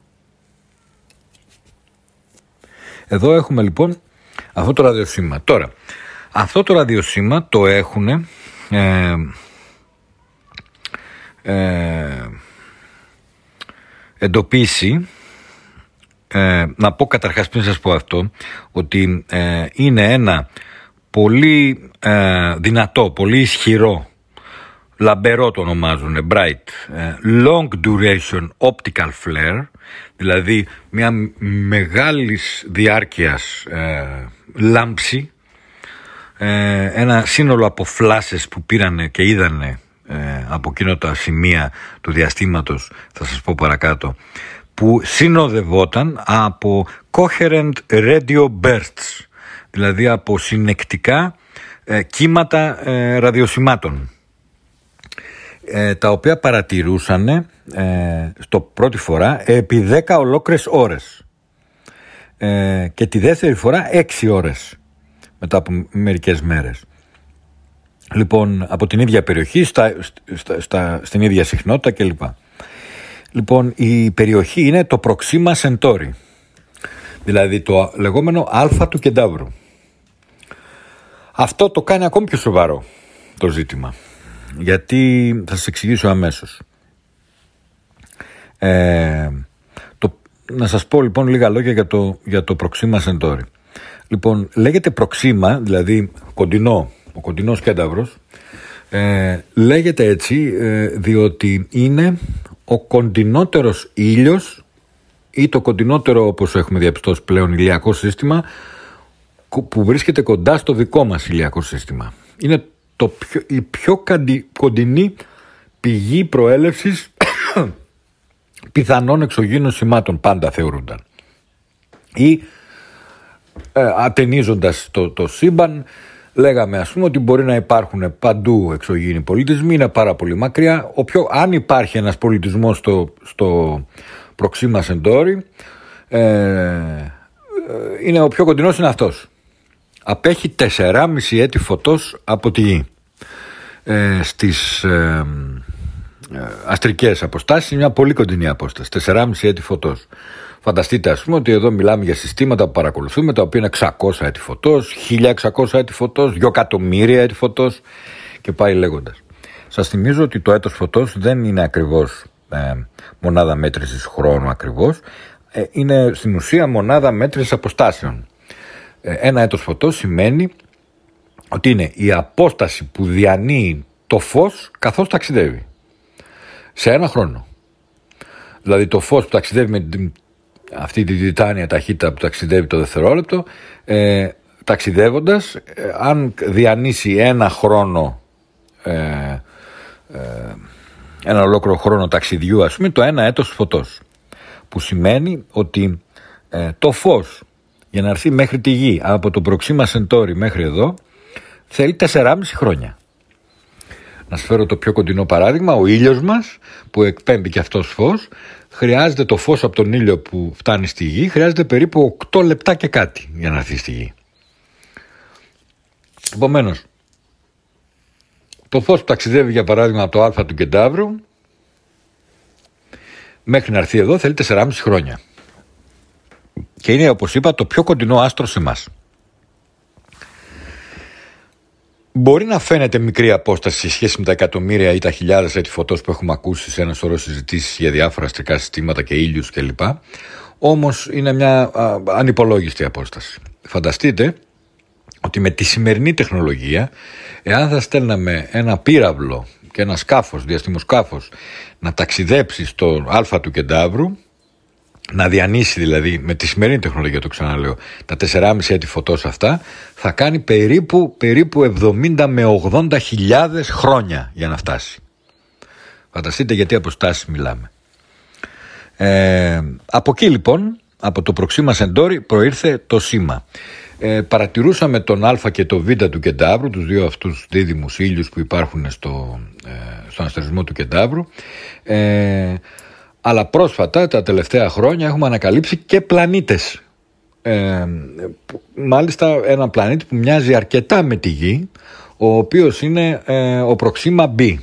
εδώ έχουμε λοιπόν αυτό το ραδιοσύμα. Τώρα, αυτό το ραδιοσύμα το έχουν ε, ε, εντοπίσει ε, να πω καταρχάς πριν σας πω αυτό ότι ε, είναι ένα πολύ ε, δυνατό, πολύ ισχυρό λαμπερό το ονομάζουν, bright, long duration optical flare δηλαδή μια μεγάλης διάρκειας ε, λάμψη, ε, ένα σύνολο από φλάσες που πήρανε και είδανε ε, από εκείνο τα σημεία του διαστήματος, θα σας πω παρακάτω, που συνοδευόταν από coherent radio bursts, δηλαδή από συνεκτικά ε, κύματα ε, ραδιοσημάτων. Ε, τα οποία παρατηρούσαν ε, στο πρώτη φορά επί 10 ολόκληρες ώρες ε, και τη δεύτερη φορά 6 ώρες μετά από μερικές μέρες. Λοιπόν, από την ίδια περιοχή, στα, στα, στην ίδια συχνότητα κλπ. Λοιπόν, η περιοχή είναι το Proxima Centauri, δηλαδή το λεγόμενο α του κεντάβρου. Αυτό το κάνει ακόμη πιο σοβαρό το ζήτημα γιατί θα σας εξηγήσω αμέσως. Ε, το, να σας πω λοιπόν λίγα λόγια για το, για το Proxima Centauri. Λοιπόν, λέγεται Proxima, δηλαδή κοντινό, ο κοντινός κένταυρος, ε, λέγεται έτσι ε, διότι είναι ο κοντινότερος ήλιος ή το κοντινότερο όπως έχουμε διαπιστώσει πλέον ηλιακό σύστημα που βρίσκεται κοντά στο δικό μας ηλιακό σύστημα. Είναι το πιο, η πιο κοντινή πηγή προέλευσης πιθανών εξωγήινων σημάτων πάντα θεωρούνταν. Ή ε, ατενίζοντας το, το σύμπαν λέγαμε ας πούμε ότι μπορεί να υπάρχουν παντού εξωγήινοι πολιτισμοί, είναι πάρα πολύ μακριά. Ο πιο, αν υπάρχει ένας πολιτισμός στο, στο προξήμα Σεντόρι, ε, ε, είναι ο πιο κοντινός είναι αυτός. Απέχει 4,5 έτη φωτός από τη γη. Ε, στις ε, ε, αστρικές αποστάσεις είναι μια πολύ κοντινή απόσταση, 4,5 έτη φωτός. Φανταστείτε ας πούμε ότι εδώ μιλάμε για συστήματα που παρακολουθούμε τα οποία είναι 600 έτη φωτός, 1600 έτη φωτός, 2 εκατομμύρια έτη φωτός και πάει λέγοντας. Σας θυμίζω ότι το έτος φωτός δεν είναι ακριβώς ε, μονάδα μέτρησης χρόνου ακριβώς, ε, είναι στην ουσία μονάδα μέτρησης αποστάσεων. Ε, ένα έτος φωτός σημαίνει ότι είναι η απόσταση που διανύει το φως καθώς ταξιδεύει. Σε ένα χρόνο. Δηλαδή το φως που ταξιδεύει με αυτή τη τιτάνια ταχύτητα που ταξιδεύει το δευτερόλεπτο, ε, ταξιδεύοντας, ε, αν διανύσει ένα χρόνο, ε, ε, ένα ολόκληρο χρόνο ταξιδιού, ας πούμε, το ένα έτος φωτός. Που σημαίνει ότι ε, το φως για να έρθει μέχρι τη γη από το προξήμα Σεντόρι μέχρι εδώ θέλει 4,5 χρόνια. Να σας φέρω το πιο κοντινό παράδειγμα, ο ήλιος μας που εκπέμπει και αυτός φως χρειάζεται το φως από τον ήλιο που φτάνει στη γη, χρειάζεται περίπου 8 λεπτά και κάτι για να έρθει στη γη. Επομένως, το φως που ταξιδεύει για παράδειγμα από το α του κεντάβρου μέχρι να έρθει εδώ θέλει 4,5 χρόνια. Και είναι όπως είπα το πιο κοντινό άστρο σε εμάς. Μπορεί να φαίνεται μικρή απόσταση σε σχέση με τα εκατομμύρια ή τα χιλιάδες έτη φωτός που έχουμε ακούσει σε ένα σωρό συζητήσεις για διάφορα αστρικά συστήματα και ήλιους κλπ. Όμως είναι μια ανυπολόγιστη απόσταση. Φανταστείτε ότι με τη σημερινή τεχνολογία, εάν θα στέλναμε ένα πύραυλο και ένα σκάφος, διαστημοσκάφος, να ταξιδέψει στο Α του Κεντάβρου, να διανύσει δηλαδή με τη σημερινή τεχνολογία το ξαναλέω τα 4,5 έτη φωτός αυτά θα κάνει περίπου, περίπου 70 με 80 χιλιάδες χρόνια για να φτάσει. Φανταστείτε γιατί αποστάσεις μιλάμε. Ε, από εκεί λοιπόν, από το προξήμα Σεντόρι προήρθε το σήμα. Ε, παρατηρούσαμε τον Α και το Β του Κεντάβρου, τους δύο αυτούς δίδυμους ήλιους που υπάρχουν στο, ε, στον αστερισμό του Κεντάβρου. Ε, αλλά πρόσφατα, τα τελευταία χρόνια, έχουμε ανακαλύψει και πλανήτες. Ε, μάλιστα ένα πλανήτη που μοιάζει αρκετά με τη Γη, ο οποίος είναι ε, ο Προξήμα B.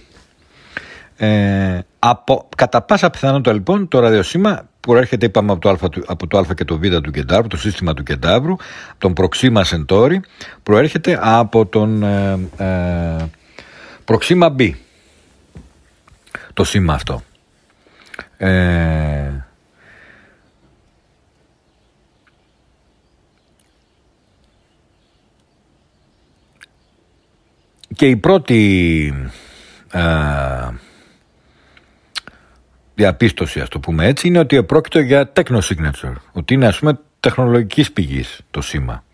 Ε, από, κατά πάσα πιθανότητα λοιπόν το ραδιοσύμα προέρχεται είπαμε από το, α, από το Α και το Β του Κεντάβρου, το σύστημα του Κεντάβρου, τον Προξήμα Σεντόρι, προέρχεται από τον ε, ε, Προξήμα B. Το σήμα αυτό. Ε, και η πρώτη α, διαπίστωση, ας το πούμε έτσι, είναι ότι επρόκειτο για techno signature, ότι είναι ας πούμε τεχνολογικής πηγής το σήμα.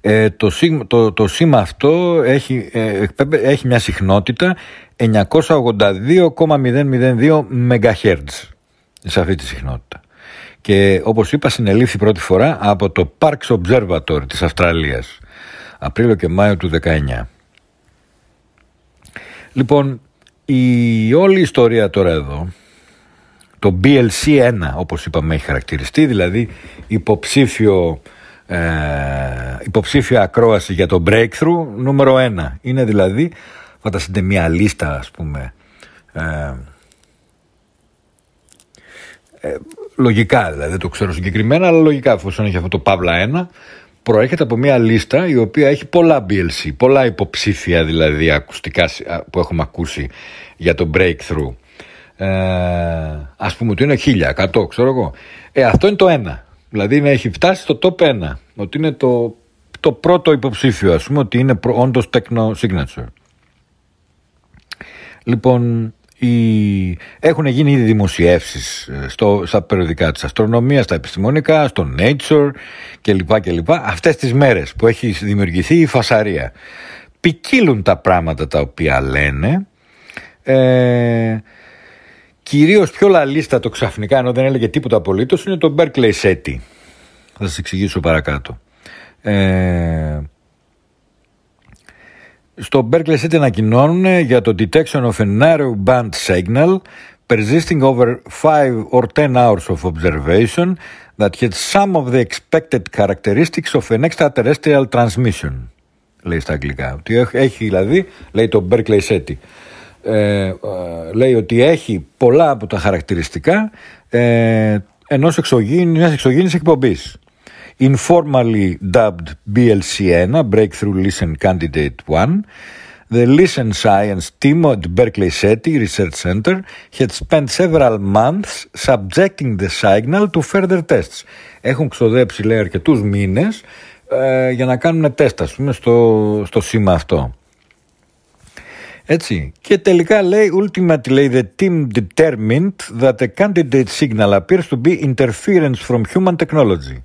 Ε, το, το, το σήμα αυτό έχει, ε, έχει μια συχνότητα 982,002 MHz σε αυτή τη συχνότητα. Και όπως είπα συνελήφθη πρώτη φορά από το Parks Observatory της Αυστραλίας Απρίλιο και Μάιο του 19. Λοιπόν, η όλη ιστορία τώρα εδώ το BLC1 όπως είπαμε έχει χαρακτηριστεί δηλαδή υποψήφιο ε, υποψήφια ακρόαση για το breakthrough νούμερο 1 είναι δηλαδή φανταστείτε μια λίστα ας πούμε ε, ε, λογικά δηλαδή δεν το ξέρω συγκεκριμένα αλλά λογικά εφόσον έχει αυτό το Παύλα 1 προέρχεται από μια λίστα η οποία έχει πολλά BLC πολλά υποψήφια δηλαδή ακουστικά που έχουμε ακούσει για το breakthrough. Ε, ας πούμε ότι είναι 1100 ξέρω εγώ. Ε, αυτό είναι το ένα. Δηλαδή να έχει φτάσει στο top 1 ότι είναι το, το πρώτο υποψήφιο ας πούμε ότι είναι όντως techno signature Λοιπόν, οι... έχουν γίνει ήδη δημοσιεύσεις ε, στο, στα περιοδικά της αστρονομίας, στα επιστημονικά, στο Nature κλπ. κλπ. Αυτές τις μέρες που έχει δημιουργηθεί η φασαρία. Ποικίλουν τα πράγματα τα οποία λένε. Ε, κυρίως πιο λαλίστατο ξαφνικά, ενώ δεν έλεγε τίποτα απολύτως, είναι το Berkeley SETI. Θα σας εξηγήσω παρακάτω. Ε, στο Berkeley City ανακοινώνουν για το detection of a narrow band signal persisting over 5 or 10 hours of observation that had some of the expected characteristics of an extraterrestrial transmission. Λέει στα αγγλικά. Ότι έχει δηλαδή, λέει το Berkeley City, ε, ε, λέει ότι έχει πολλά από τα χαρακτηριστικά ε, ενός εξωγήινης, μιας εξωγήινης εκπομπής informally dubbed BLC1, Breakthrough Listen Candidate 1, the Listen Science team at Berkeley SETI Research Center had spent several months subjecting the signal to further tests. Έχουν ξοδέψει λέει αρκετούς μήνες ε, για να κάνουν τεστ ας πούμε στο, στο σήμα αυτό. Έτσι. Και τελικά λέει, ultimately λέει, the team determined that the candidate signal appears to be interference from human technology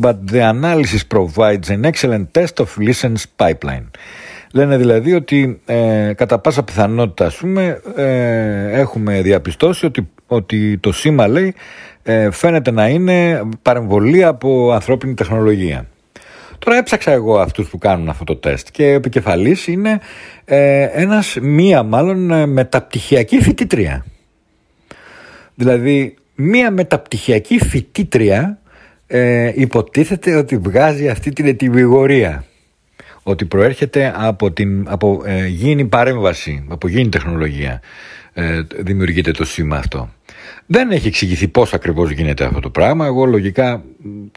but the analysis provides an excellent test of Listen's pipeline. Λένε δηλαδή ότι ε, κατά πάσα πιθανότητα ας πούμε, ε, έχουμε διαπιστώσει ότι, ότι το σήμα λέει ε, φαίνεται να είναι παρεμβολή από ανθρώπινη τεχνολογία. Τώρα έψαξα εγώ αυτούς που κάνουν αυτό το τεστ και επικεφαλής είναι ε, ένας μία μάλλον μεταπτυχιακή φοιτήτρια. Δηλαδή μία μεταπτυχιακή φοιτήτρια ε, υποτίθεται ότι βγάζει αυτή την ετοιμιγορία ότι προέρχεται από, την, από ε, γίνει παρέμβαση, από γίνει τεχνολογία ε, δημιουργείται το σήμα αυτό. Δεν έχει εξηγηθεί πώς ακριβώς γίνεται αυτό το πράγμα. Εγώ λογικά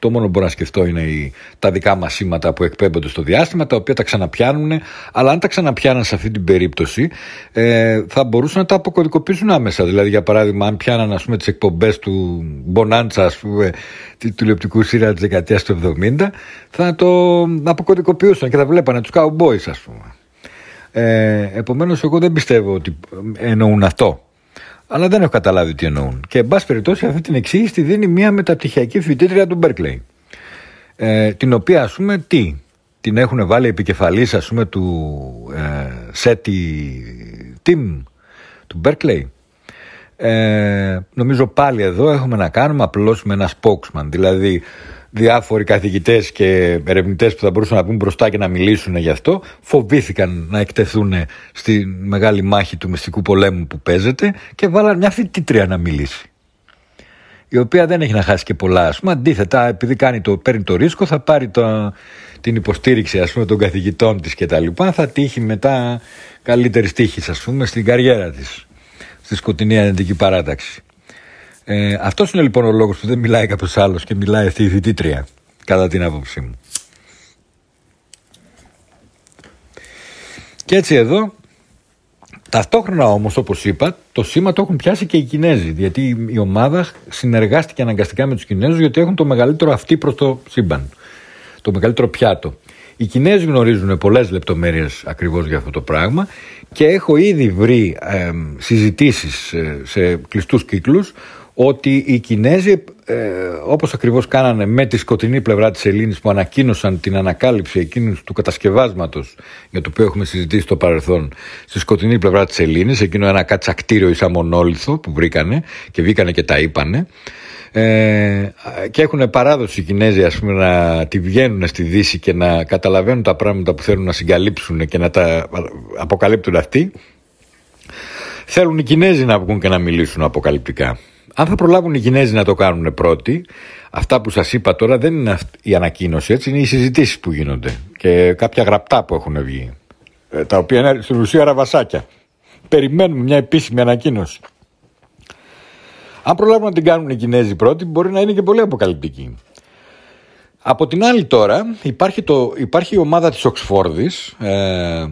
το μόνο που μπορώ να σκεφτώ είναι οι, τα δικά μας σήματα που εκπέμπονται στο διάστημα, τα οποία τα ξαναπιάνουν. Αλλά αν τα ξαναπιάναν σε αυτή την περίπτωση, ε, θα μπορούσαν να τα αποκωδικοποιήσουν άμεσα. Δηλαδή, για παράδειγμα, αν πιάναν τις εκπομπές του Bonanza, ας πούμε, του τηλεοπτικού σειρά της δεκαετίας του 70, θα το αποκωδικοποιούσαν και θα βλέπανε τους cowboys, ας πούμε. Ε, Επομένως, εγώ δεν πιστεύω ότι εννοούν αυτό. Αλλά δεν έχω καταλάβει τι εννοούν. Και εν πάση περιπτώσει αυτή την εξήγηση τη δίνει μια μεταπτυχιακή φοιτήτρια του Μπέρκλεϊ. Ε, την οποία ας πούμε τι, την έχουν βάλει επικεφαλής ας πούμε του ε, Σέτι Team του Μπέρκλεϊ. Ε, νομίζω πάλι εδώ έχουμε να κάνουμε απλώς με ένα spokesman. Δηλαδή διάφοροι καθηγητές και ερευνητές που θα μπορούσαν να πούν μπροστά και να μιλήσουν γι' αυτό φοβήθηκαν να εκτεθούν στη μεγάλη μάχη του μυστικού πολέμου που παίζεται και βάλαν μια φοιτήτρια να μιλήσει η οποία δεν έχει να χάσει και πολλά. Ας πούμε αντίθετα επειδή κάνει το, παίρνει το ρίσκο θα πάρει το, την υποστήριξη ας πούμε των καθηγητών της και τα λοιπά θα τύχει μετά καλύτερη τύχη ας πούμε στην καριέρα της στη σκοτεινή ανεντική παράταξη ε, Αυτός είναι λοιπόν ο λόγος που δεν μιλάει κάποιος άλλος και μιλάει αυτή η θητήτρια, κατά την άποψή μου. Και έτσι εδώ, ταυτόχρονα όμως όπως είπα, το σήμα το έχουν πιάσει και οι Κινέζοι, γιατί η ομάδα συνεργάστηκε αναγκαστικά με τους Κινέζους γιατί έχουν το μεγαλύτερο αυτή προς το σύμπαν, το μεγαλύτερο πιάτο. Οι Κινέζοι γνωρίζουν πολλές λεπτομέρειες ακριβώς για αυτό το πράγμα και έχω ήδη βρει ε, συζητήσεις σε κλειστούς κύκλους ότι οι Κινέζοι ε, όπως ακριβώς κάνανε με τη σκοτεινή πλευρά της Ελλήνης που ανακοίνωσαν την ανακάλυψη εκείνου του κατασκευάσματος για το οποίο έχουμε συζητήσει στο παρελθόν στη σκοτεινή πλευρά της Ελλήνης εκείνο ένα κατσακτήριο ισαμονόλιθο που βρήκανε και βγήκανε και τα είπανε ε, και έχουν παράδοση οι Κινέζοι ας πούμε, να τη βγαίνουν στη Δύση και να καταλαβαίνουν τα πράγματα που θέλουν να συγκαλύψουν και να τα αποκαλύπτουν αυτοί. Θέλουν οι Κινέζοι να βγουν και να μιλήσουν αποκαλυπτικά αν θα προλάβουν οι Κινέζοι να το κάνουν πρώτοι, αυτά που σας είπα τώρα δεν είναι η ανακοίνωση, έτσι είναι οι συζητήσεις που γίνονται και κάποια γραπτά που έχουν βγει, ε, τα οποία είναι στην ουσία ραβασάκια. Περιμένουμε μια επίσημη ανακοίνωση. Αν προλάβουν να την κάνουν οι Κινέζοι πρώτοι, μπορεί να είναι και πολύ αποκαλυπτική. Από την άλλη τώρα υπάρχει, το, υπάρχει η ομάδα της Οξφόρδης, ε,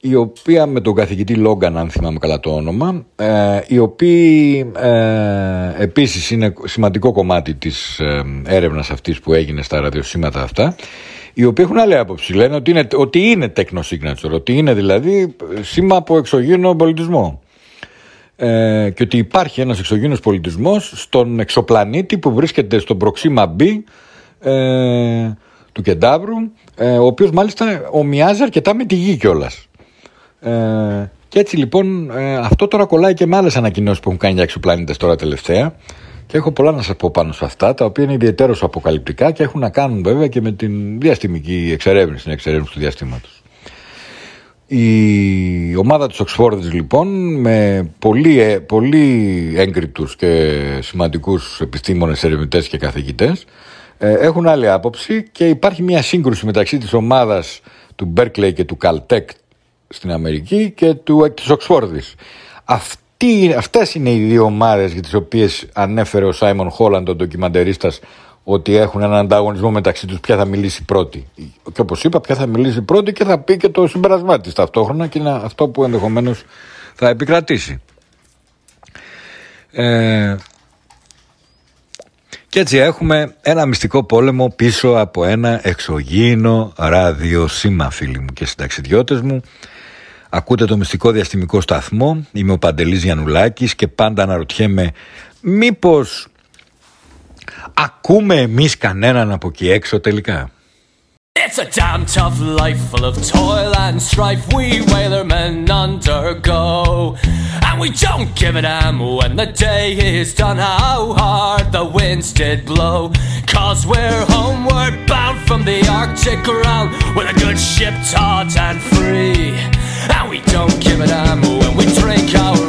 η οποία με τον καθηγητή Λόγκαν, αν θυμάμαι καλά το όνομα, ε, οι οποίοι ε, επίσης είναι σημαντικό κομμάτι της ε, έρευνας αυτής που έγινε στα ραδιοσύματα αυτά, οι οποίοι έχουν άλλη άποψη. Λένε ότι είναι, ότι είναι techno signature, ότι είναι δηλαδή σήμα από εξωγήινο πολιτισμό. ε, και ότι υπάρχει ένας εξωγήινος πολιτισμός στον εξωπλανήτη που βρίσκεται στον προξήμα B ε, του Κεντάβρου ε, ο οποίος μάλιστα ομοιάζει αρκετά με τη γη κιόλας. Ε, και έτσι λοιπόν ε, αυτό τώρα κολλάει και με άλλες ανακοινώσεις που έχουν κάνει για εξωπλανήτες τώρα τελευταία και έχω πολλά να σας πω πάνω σε αυτά τα οποία είναι ιδιαίτερως αποκαλυπτικά και έχουν να κάνουν βέβαια και με την διαστημική εξερεύνηση, την εξερεύνηση του διαστήματος. Η ομάδα της Οξφόρδης λοιπόν με πολύ, ε, πολύ έγκριτους και σημαντικούς επιστήμονες, ερευνητές και καθηγητές ε, έχουν άλλη άποψη και υπάρχει μια σύγκρουση μεταξύ της ομάδας του Berkeley και του Caltech στην Αμερική και του, της Οξφόρδης. Αυτή, αυτές είναι οι δύο ομάδες για τις οποίες ανέφερε ο Σάιμον Χόλαντ, ο ντοκιμαντερίστας, ότι έχουν έναν ανταγωνισμό μεταξύ τους ποια θα μιλήσει πρώτη. Και όπως είπα, ποια θα μιλήσει πρώτη και θα πει και το συμπερασμά της ταυτόχρονα και είναι αυτό που ενδεχομένως θα επικρατήσει. Ε, και έτσι έχουμε ένα μυστικό πόλεμο πίσω από ένα εξωγήινο ραδιοσύμα φίλοι μου και συνταξιδιώτες μου. Ακούτε το μυστικό διαστημικό σταθμό, είμαι ο Παντελής Γιαννουλάκης και πάντα αναρωτιέμαι μήπως ακούμε εμείς κανέναν από εκεί έξω τελικά; It's a damn tough life full of toil and strife we whalermen undergo. And we don't give a damn when the day is done how hard the winds did blow. Cause we're homeward bound from the Arctic ground with a good ship taut and free. And we don't give a damn when we drink our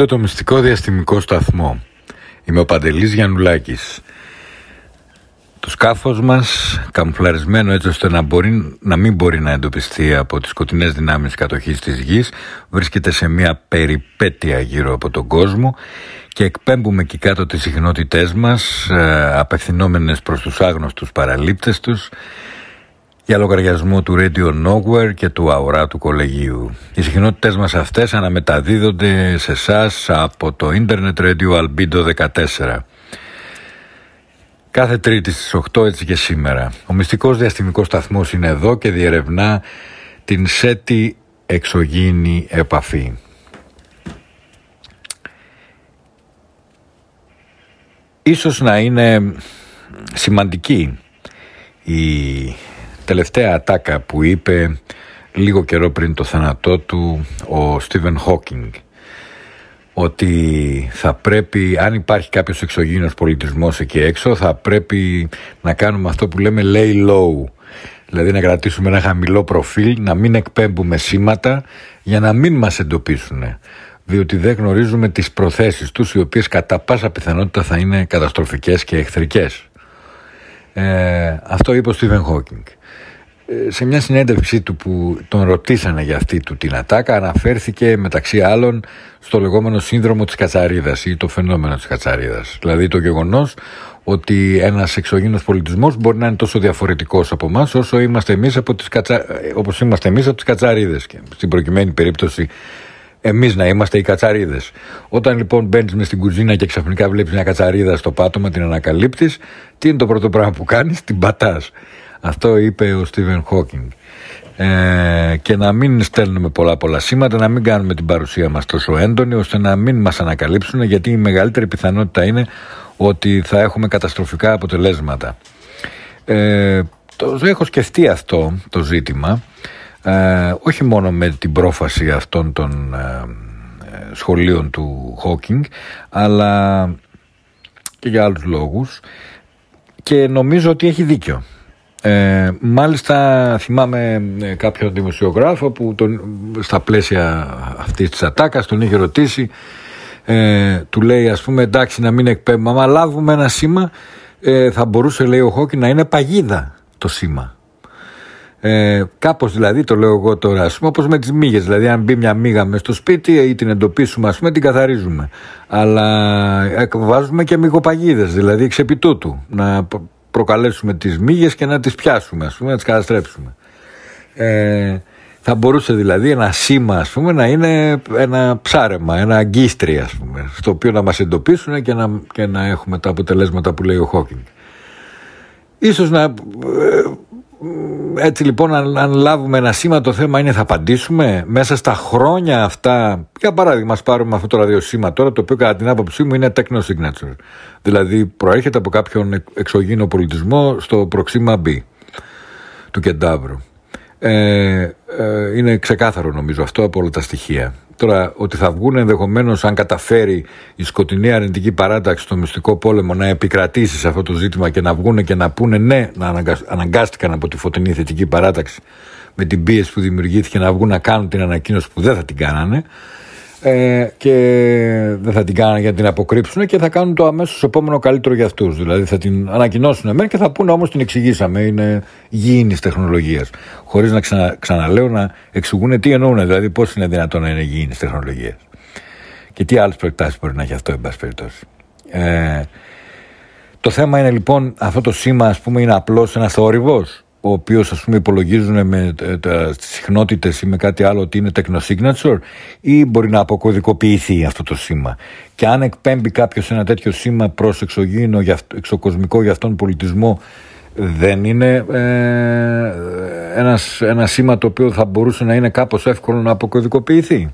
Ακούτε το μυστικό διαστημικό σταθμό. Είμαι ο Παντελής Γιαννουλάκης. Το σκάφος μας, καμφλαρισμένο έτσι ώστε να, μπορεί, να μην μπορεί να εντοπιστεί από τις σκοτεινές δυνάμεις κατοχής της γης, βρίσκεται σε μια περιπέτεια γύρω από τον κόσμο και εκπέμπουμε εκεί κάτω τις συχνότητές μας, ε, απευθυνόμενες προς τους άγνωστους παραλήπτες τους, για λογαριασμό του Radio Nowhere και του αορά του κολεγίου. Οι συχνότητες μας αυτές αναμεταδίδονται σε εσάς από το Internet Radio Albedo 14. Κάθε Τρίτη στις 8 έτσι και σήμερα. Ο μυστικός διαστημικός σταθμός είναι εδώ και διερευνά την σέτη εξωγήινη επαφή. Ίσως να είναι σημαντική η τελευταία ατάκα που είπε λίγο καιρό πριν το θάνατό του ο Στίβεν Χόκινγκ ότι θα πρέπει, αν υπάρχει κάποιος εξωγήινος πολιτισμός εκεί έξω, θα πρέπει να κάνουμε αυτό που λέμε lay low. Δηλαδή να κρατήσουμε ένα χαμηλό προφίλ, να μην εκπέμπουμε σήματα για να μην μας εντοπίσουν. Διότι δεν γνωρίζουμε τις προθέσεις τους, οι οποίες κατά πάσα πιθανότητα θα είναι καταστροφικές και εχθρικές. Ε, αυτό είπε ο Στίβεν Χόκινγκ. Ε, σε μια συνέντευξή του που τον ρωτήσανε για αυτή του την ατάκα αναφέρθηκε μεταξύ άλλων στο λεγόμενο σύνδρομο της κατσαρίδας ή το φαινόμενο της κατσαρίδας. Δηλαδή το γεγονός ότι ένας εξωγήινος πολιτισμός μπορεί να είναι τόσο διαφορετικός από εμάς όσο είμαστε εμείς από τις, κατσα... όπως είμαστε εμείς από τις κατσαρίδες και στην προκειμένη περίπτωση εμείς να είμαστε οι κατσαρίδες. Όταν λοιπόν μπαίνεις μες στην κουζίνα και ξαφνικά βλέπεις μια κατσαρίδα στο πάτωμα, την ανακαλύπτεις, τι είναι το πρώτο πράγμα που κάνεις, την πατάς. Αυτό είπε ο Στίβεν Χόκινγκ. Ε, και να μην στέλνουμε πολλά πολλά σήματα, να μην κάνουμε την παρουσία μας τόσο έντονη ώστε να μην μας ανακαλύψουν γιατί η μεγαλύτερη πιθανότητα είναι ότι θα έχουμε καταστροφικά αποτελέσματα. Ε, το έχω σκεφτεί αυτό το ζήτημα ε, όχι μόνο με την πρόφαση αυτών των ε, σχολείων του Χόκινγκ αλλά και για άλλους λόγους. Και νομίζω ότι έχει δίκιο. Ε, μάλιστα θυμάμαι ε, κάποιον δημοσιογράφο που τον, στα πλαίσια αυτής της ατάκας τον είχε ρωτήσει ε, του λέει ας πούμε εντάξει να μην εκπέμπουμε αλλά λάβουμε ένα σήμα ε, θα μπορούσε λέει ο Χόκκι να είναι παγίδα το σήμα ε, κάπως δηλαδή το λέω εγώ τώρα ας πούμε όπως με τις μύγες δηλαδή αν μπει μια μύγα μες στο σπίτι ή την εντοπίσουμε ας πούμε την καθαρίζουμε αλλά ε, βάζουμε και μυγοπαγίδες δηλαδή εξ επιτούτου να προκαλέσουμε τις μύγες και να τις πιάσουμε, ας πούμε, να τις καταστρέψουμε. Ε, θα μπορούσε δηλαδή ένα σήμα ας πούμε να είναι ένα ψάρεμα, ένα αγκίστρι ας πούμε στο οποίο να μας εντοπίσουν και να, και να έχουμε τα αποτελέσματα που λέει ο Χόκινγκ. Ίσως να... Ε, έτσι λοιπόν αν, λάβουμε ένα σήμα το θέμα είναι θα απαντήσουμε μέσα στα χρόνια αυτά για παράδειγμα ας πάρουμε αυτό το ραδιοσήμα τώρα το οποίο κατά την άποψή μου είναι techno signature δηλαδή προέρχεται από κάποιον εξωγήινο πολιτισμό στο Proxima B του Κεντάβρου. Ε, ε, είναι ξεκάθαρο νομίζω αυτό από όλα τα στοιχεία. Τώρα ότι θα βγουν ενδεχομένως αν καταφέρει η σκοτεινή αρνητική παράταξη στο μυστικό πόλεμο να επικρατήσει σε αυτό το ζήτημα και να βγουν και να πούνε ναι, να αναγκάστηκαν από τη φωτεινή θετική παράταξη με την πίεση που δημιουργήθηκε να βγουν να κάνουν την ανακοίνωση που δεν θα την κάνανε ε, και δεν θα την κάνουν για να την αποκρύψουν και θα κάνουν το αμέσως επόμενο καλύτερο για αυτούς. Δηλαδή θα την ανακοινώσουν εμένα και θα πούνε όμως την εξηγήσαμε. Είναι γήινη τεχνολογίας. Χωρίς να ξανα, ξαναλέω να εξηγούν τι εννοούν. Δηλαδή πώς είναι δυνατόν να είναι γήινη τεχνολογίας. Και τι άλλες προεκτάσεις μπορεί να έχει αυτό, εν πάση περιπτώσει. Ε, το θέμα είναι λοιπόν αυτό το σήμα, ας πούμε, είναι απλώς ένας θόρυβος ο οποίος ας πούμε υπολογίζουν με τα συχνότητες ή με κάτι άλλο ότι είναι technosignature ή μπορεί να αποκωδικοποιηθεί αυτό το σήμα. Και αν εκπέμπει κάποιος ένα τέτοιο σήμα προς εξωγήινο, εξωκοσμικό για αυτόν πολιτισμό, δεν είναι ε, ένας, ένα σήμα το οποίο θα μπορούσε να είναι κάπως εύκολο να αποκωδικοποιηθεί.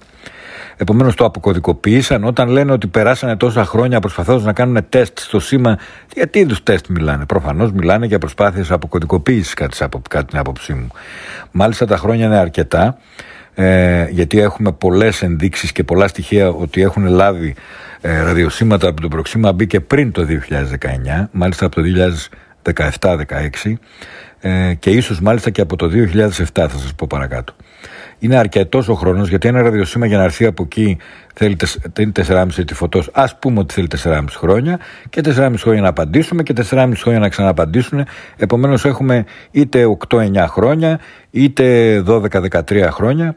Επομένως το αποκωδικοποίησαν όταν λένε ότι περάσανε τόσα χρόνια προσπαθώντας να κάνουν τεστ στο σήμα. Για τι είδους τεστ μιλάνε; Προφανώς μιλάνε για προσπάθειες αποκωδικοποίησης, κατά την άποψή μου. Μάλιστα τα χρόνια είναι αρκετά. Ε, γιατί έχουμε πολλές ενδείξεις και πολλά στοιχεία ότι έχουν λάβει ε, ραδιοσύματα από τον Προξήμα μπήκε πριν το 2019, μάλιστα από το 2017-16 ε, και ίσως μάλιστα και από το 2007 θα σας πω παρακάτω. Είναι αρκετός ο χρόνος, γιατί ένα ραδιοσύμα για να έρθει από εκεί θέλει 4,5 τη φωτός. Α πούμε ότι θέλει 4,5 χρόνια και 4,5 χρόνια να απαντήσουμε και 4,5 χρόνια να ξαναπαντήσουν. Επομένως έχουμε είτε 8-9 χρόνια, είτε 12-13 χρόνια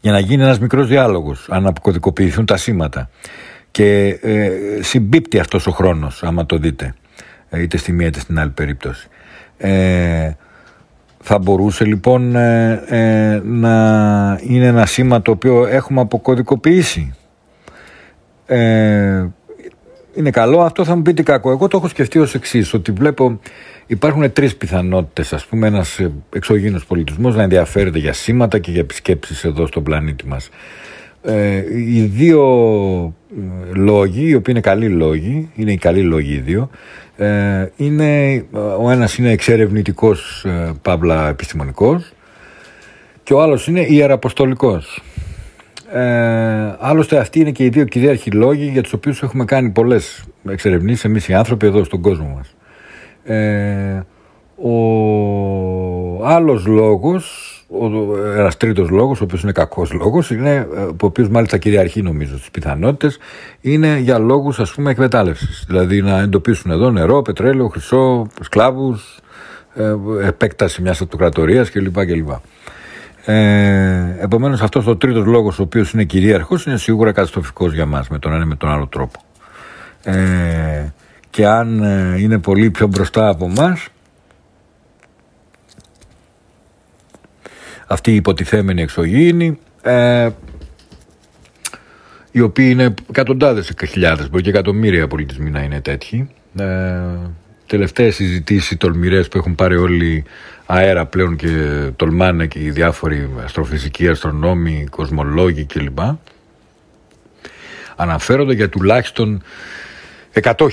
για να γίνει ένας μικρός διάλογος, αν αποκωδικοποιηθούν τα σήματα. Και ε, συμπίπτει αυτός ο χρόνος, άμα το δείτε, ε, είτε στη μία είτε στην άλλη περίπτωση. Ε, θα μπορούσε λοιπόν ε, ε, να είναι ένα σήμα το οποίο έχουμε αποκωδικοποιήσει. Ε, είναι καλό, αυτό θα μου πει τι κακό. Εγώ το έχω σκεφτεί ως εξής ότι βλέπω υπάρχουν τρεις πιθανότητες, ας πούμε ένας εξωγήινος πολιτισμός να ενδιαφέρεται για σήματα και για επισκέψεις εδώ στον πλανήτη μας. Ε, οι δύο λόγοι, οι οποίοι είναι καλοί λόγοι, είναι οι καλοί λόγοι οι δύο, ε, είναι, ο ένας είναι εξερευνητικός ε, παύλα επιστημονικός και ο άλλος είναι ιεραποστολικός. Ε, άλλωστε αυτοί είναι και οι δύο κυρίαρχοι λόγοι για τους οποίους έχουμε κάνει πολλές εξερευνήσεις εμείς οι άνθρωποι εδώ στον κόσμο μας. Ε, ο άλλος λόγος, ο, ένας τρίτος λόγος, ο οποίος είναι κακός λόγος, είναι, ο οποίος μάλιστα κυριαρχεί νομίζω στις πιθανότητες, είναι για λόγους ας πούμε εκμετάλλευσης. Δηλαδή να εντοπίσουν εδώ νερό, πετρέλαιο, χρυσό, σκλάβους, ε, επέκταση μιας αυτοκρατορίας κλπ. κλπ. Ε, επομένως αυτός ο τρίτος λόγος ο οποίος είναι κυρίαρχος είναι σίγουρα καταστροφικός για μας με τον ένα με τον άλλο τρόπο. Ε, και αν ε, είναι πολύ πιο μπροστά από μας αυτή η υποτιθέμενη εξωγήινη ε, οι οποίοι είναι εκατοντάδες χιλιάδες μπορεί και εκατομμύρια πολιτισμοί να είναι τέτοιοι ε, τελευταίες συζητήσεις τολμηρές που έχουν πάρει όλοι αέρα πλέον και τολμάνε και οι διάφοροι αστροφυσικοί, αστρονόμοι, κοσμολόγοι κλπ. Αναφέρονται για τουλάχιστον 100.000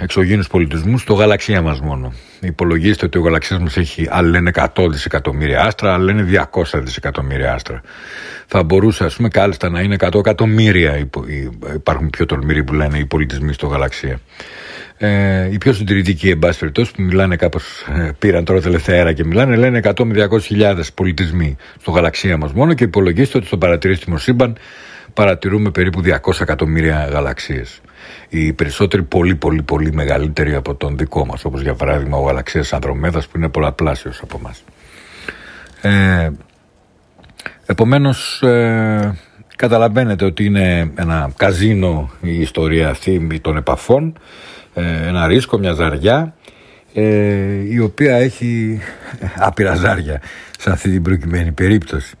εξωγήινους πολιτισμούς στο γαλαξία μας μόνο. Υπολογίστε ότι ο γαλαξίας μας έχει, άλλοι λένε 100 δισεκατομμύρια άστρα, άλλοι λένε 200 δισεκατομμύρια άστρα. Θα μπορούσε, ας πούμε, κάλλιστα να είναι 100 εκατομμύρια υπάρχουν πιο τολμηροί που λένε οι πολιτισμοί στο γαλαξία. Ε, οι πιο συντηρητικοί, εν πάση περιπτώσει, που μιλάνε κάπως, ε, πήραν τώρα τελευταία αέρα και μιλάνε, λένε 100 με 200 πολιτισμοί στο γαλαξία μας μόνο και υπολογίστε ότι στο παρατηρήσιμο σύμπαν παρατηρούμε περίπου 200 εκατομμύρια γαλαξίες. Οι περισσότεροι πολύ πολύ πολύ μεγαλύτεροι από τον δικό μας, όπως για παράδειγμα ο γαλαξίας Ανδρομέδας που είναι πολλαπλάσιος από μας. Ε, επομένως, ε, καταλαβαίνετε ότι είναι ένα καζίνο η ιστορία αυτή των επαφών, ε, ένα ρίσκο, μια ζαριά, ε, η οποία έχει άπειρα ζάρια σε αυτή την προκειμένη περίπτωση.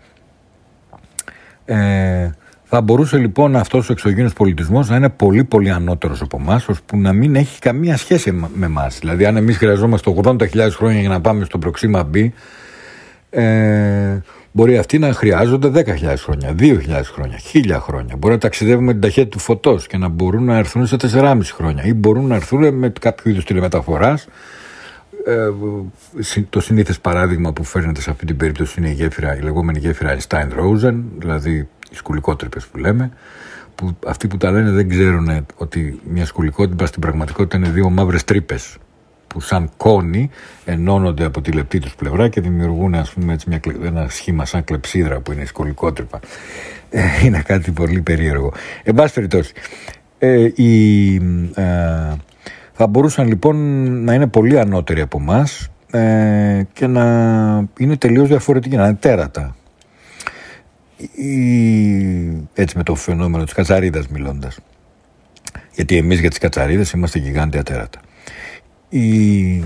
Ε, θα μπορούσε λοιπόν αυτός ο εξωγήινος πολιτισμός να είναι πολύ πολύ ανώτερος από εμάς, ώσπου να μην έχει καμία σχέση με εμάς. Δηλαδή, αν εμείς χρειαζόμαστε 80.000 χρόνια για να πάμε στο προξήμα B, ε, μπορεί αυτοί να χρειάζονται 10.000 χρόνια, 2.000 χρόνια, 1.000 χρόνια. Μπορεί να ταξιδεύουμε την ταχύτητα του φωτός και να μπορούν να έρθουν σε 4,5 χρόνια ή μπορούν να έρθουν με κάποιο είδους τηλεμεταφοράς. Ε, το συνήθες παράδειγμα που φέρνεται σε αυτή την περίπτωση είναι η, γέφυρα, η λεγόμενη γέφυρα Einstein-Rosen, δηλαδή οι σκουληκότρυπες που λέμε, που αυτοί που τα λένε δεν ξέρουν ότι μια σκουληκότρυπα στην πραγματικότητα είναι δύο μαύρες τρύπες που σαν κώνοι ενώνονται από τη λεπτή τους πλευρά και δημιουργούν ας πούμε έτσι μια, ένα σχήμα σαν κλεψίδρα που είναι η σκουληκότρυπα. Ε, είναι κάτι πολύ περίεργο. Εν πάση περιπτώσει, ε, η, ε, θα μπορούσαν λοιπόν να είναι πολύ ανώτεροι από εμάς ε, και να είναι τελείως διαφορετικοί, να είναι τέρατα έτσι με το φαινόμενο της κατσαρίδας μιλώντας. Γιατί εμείς για τις κατσαρίδες είμαστε γιγάντια τέρατα. Η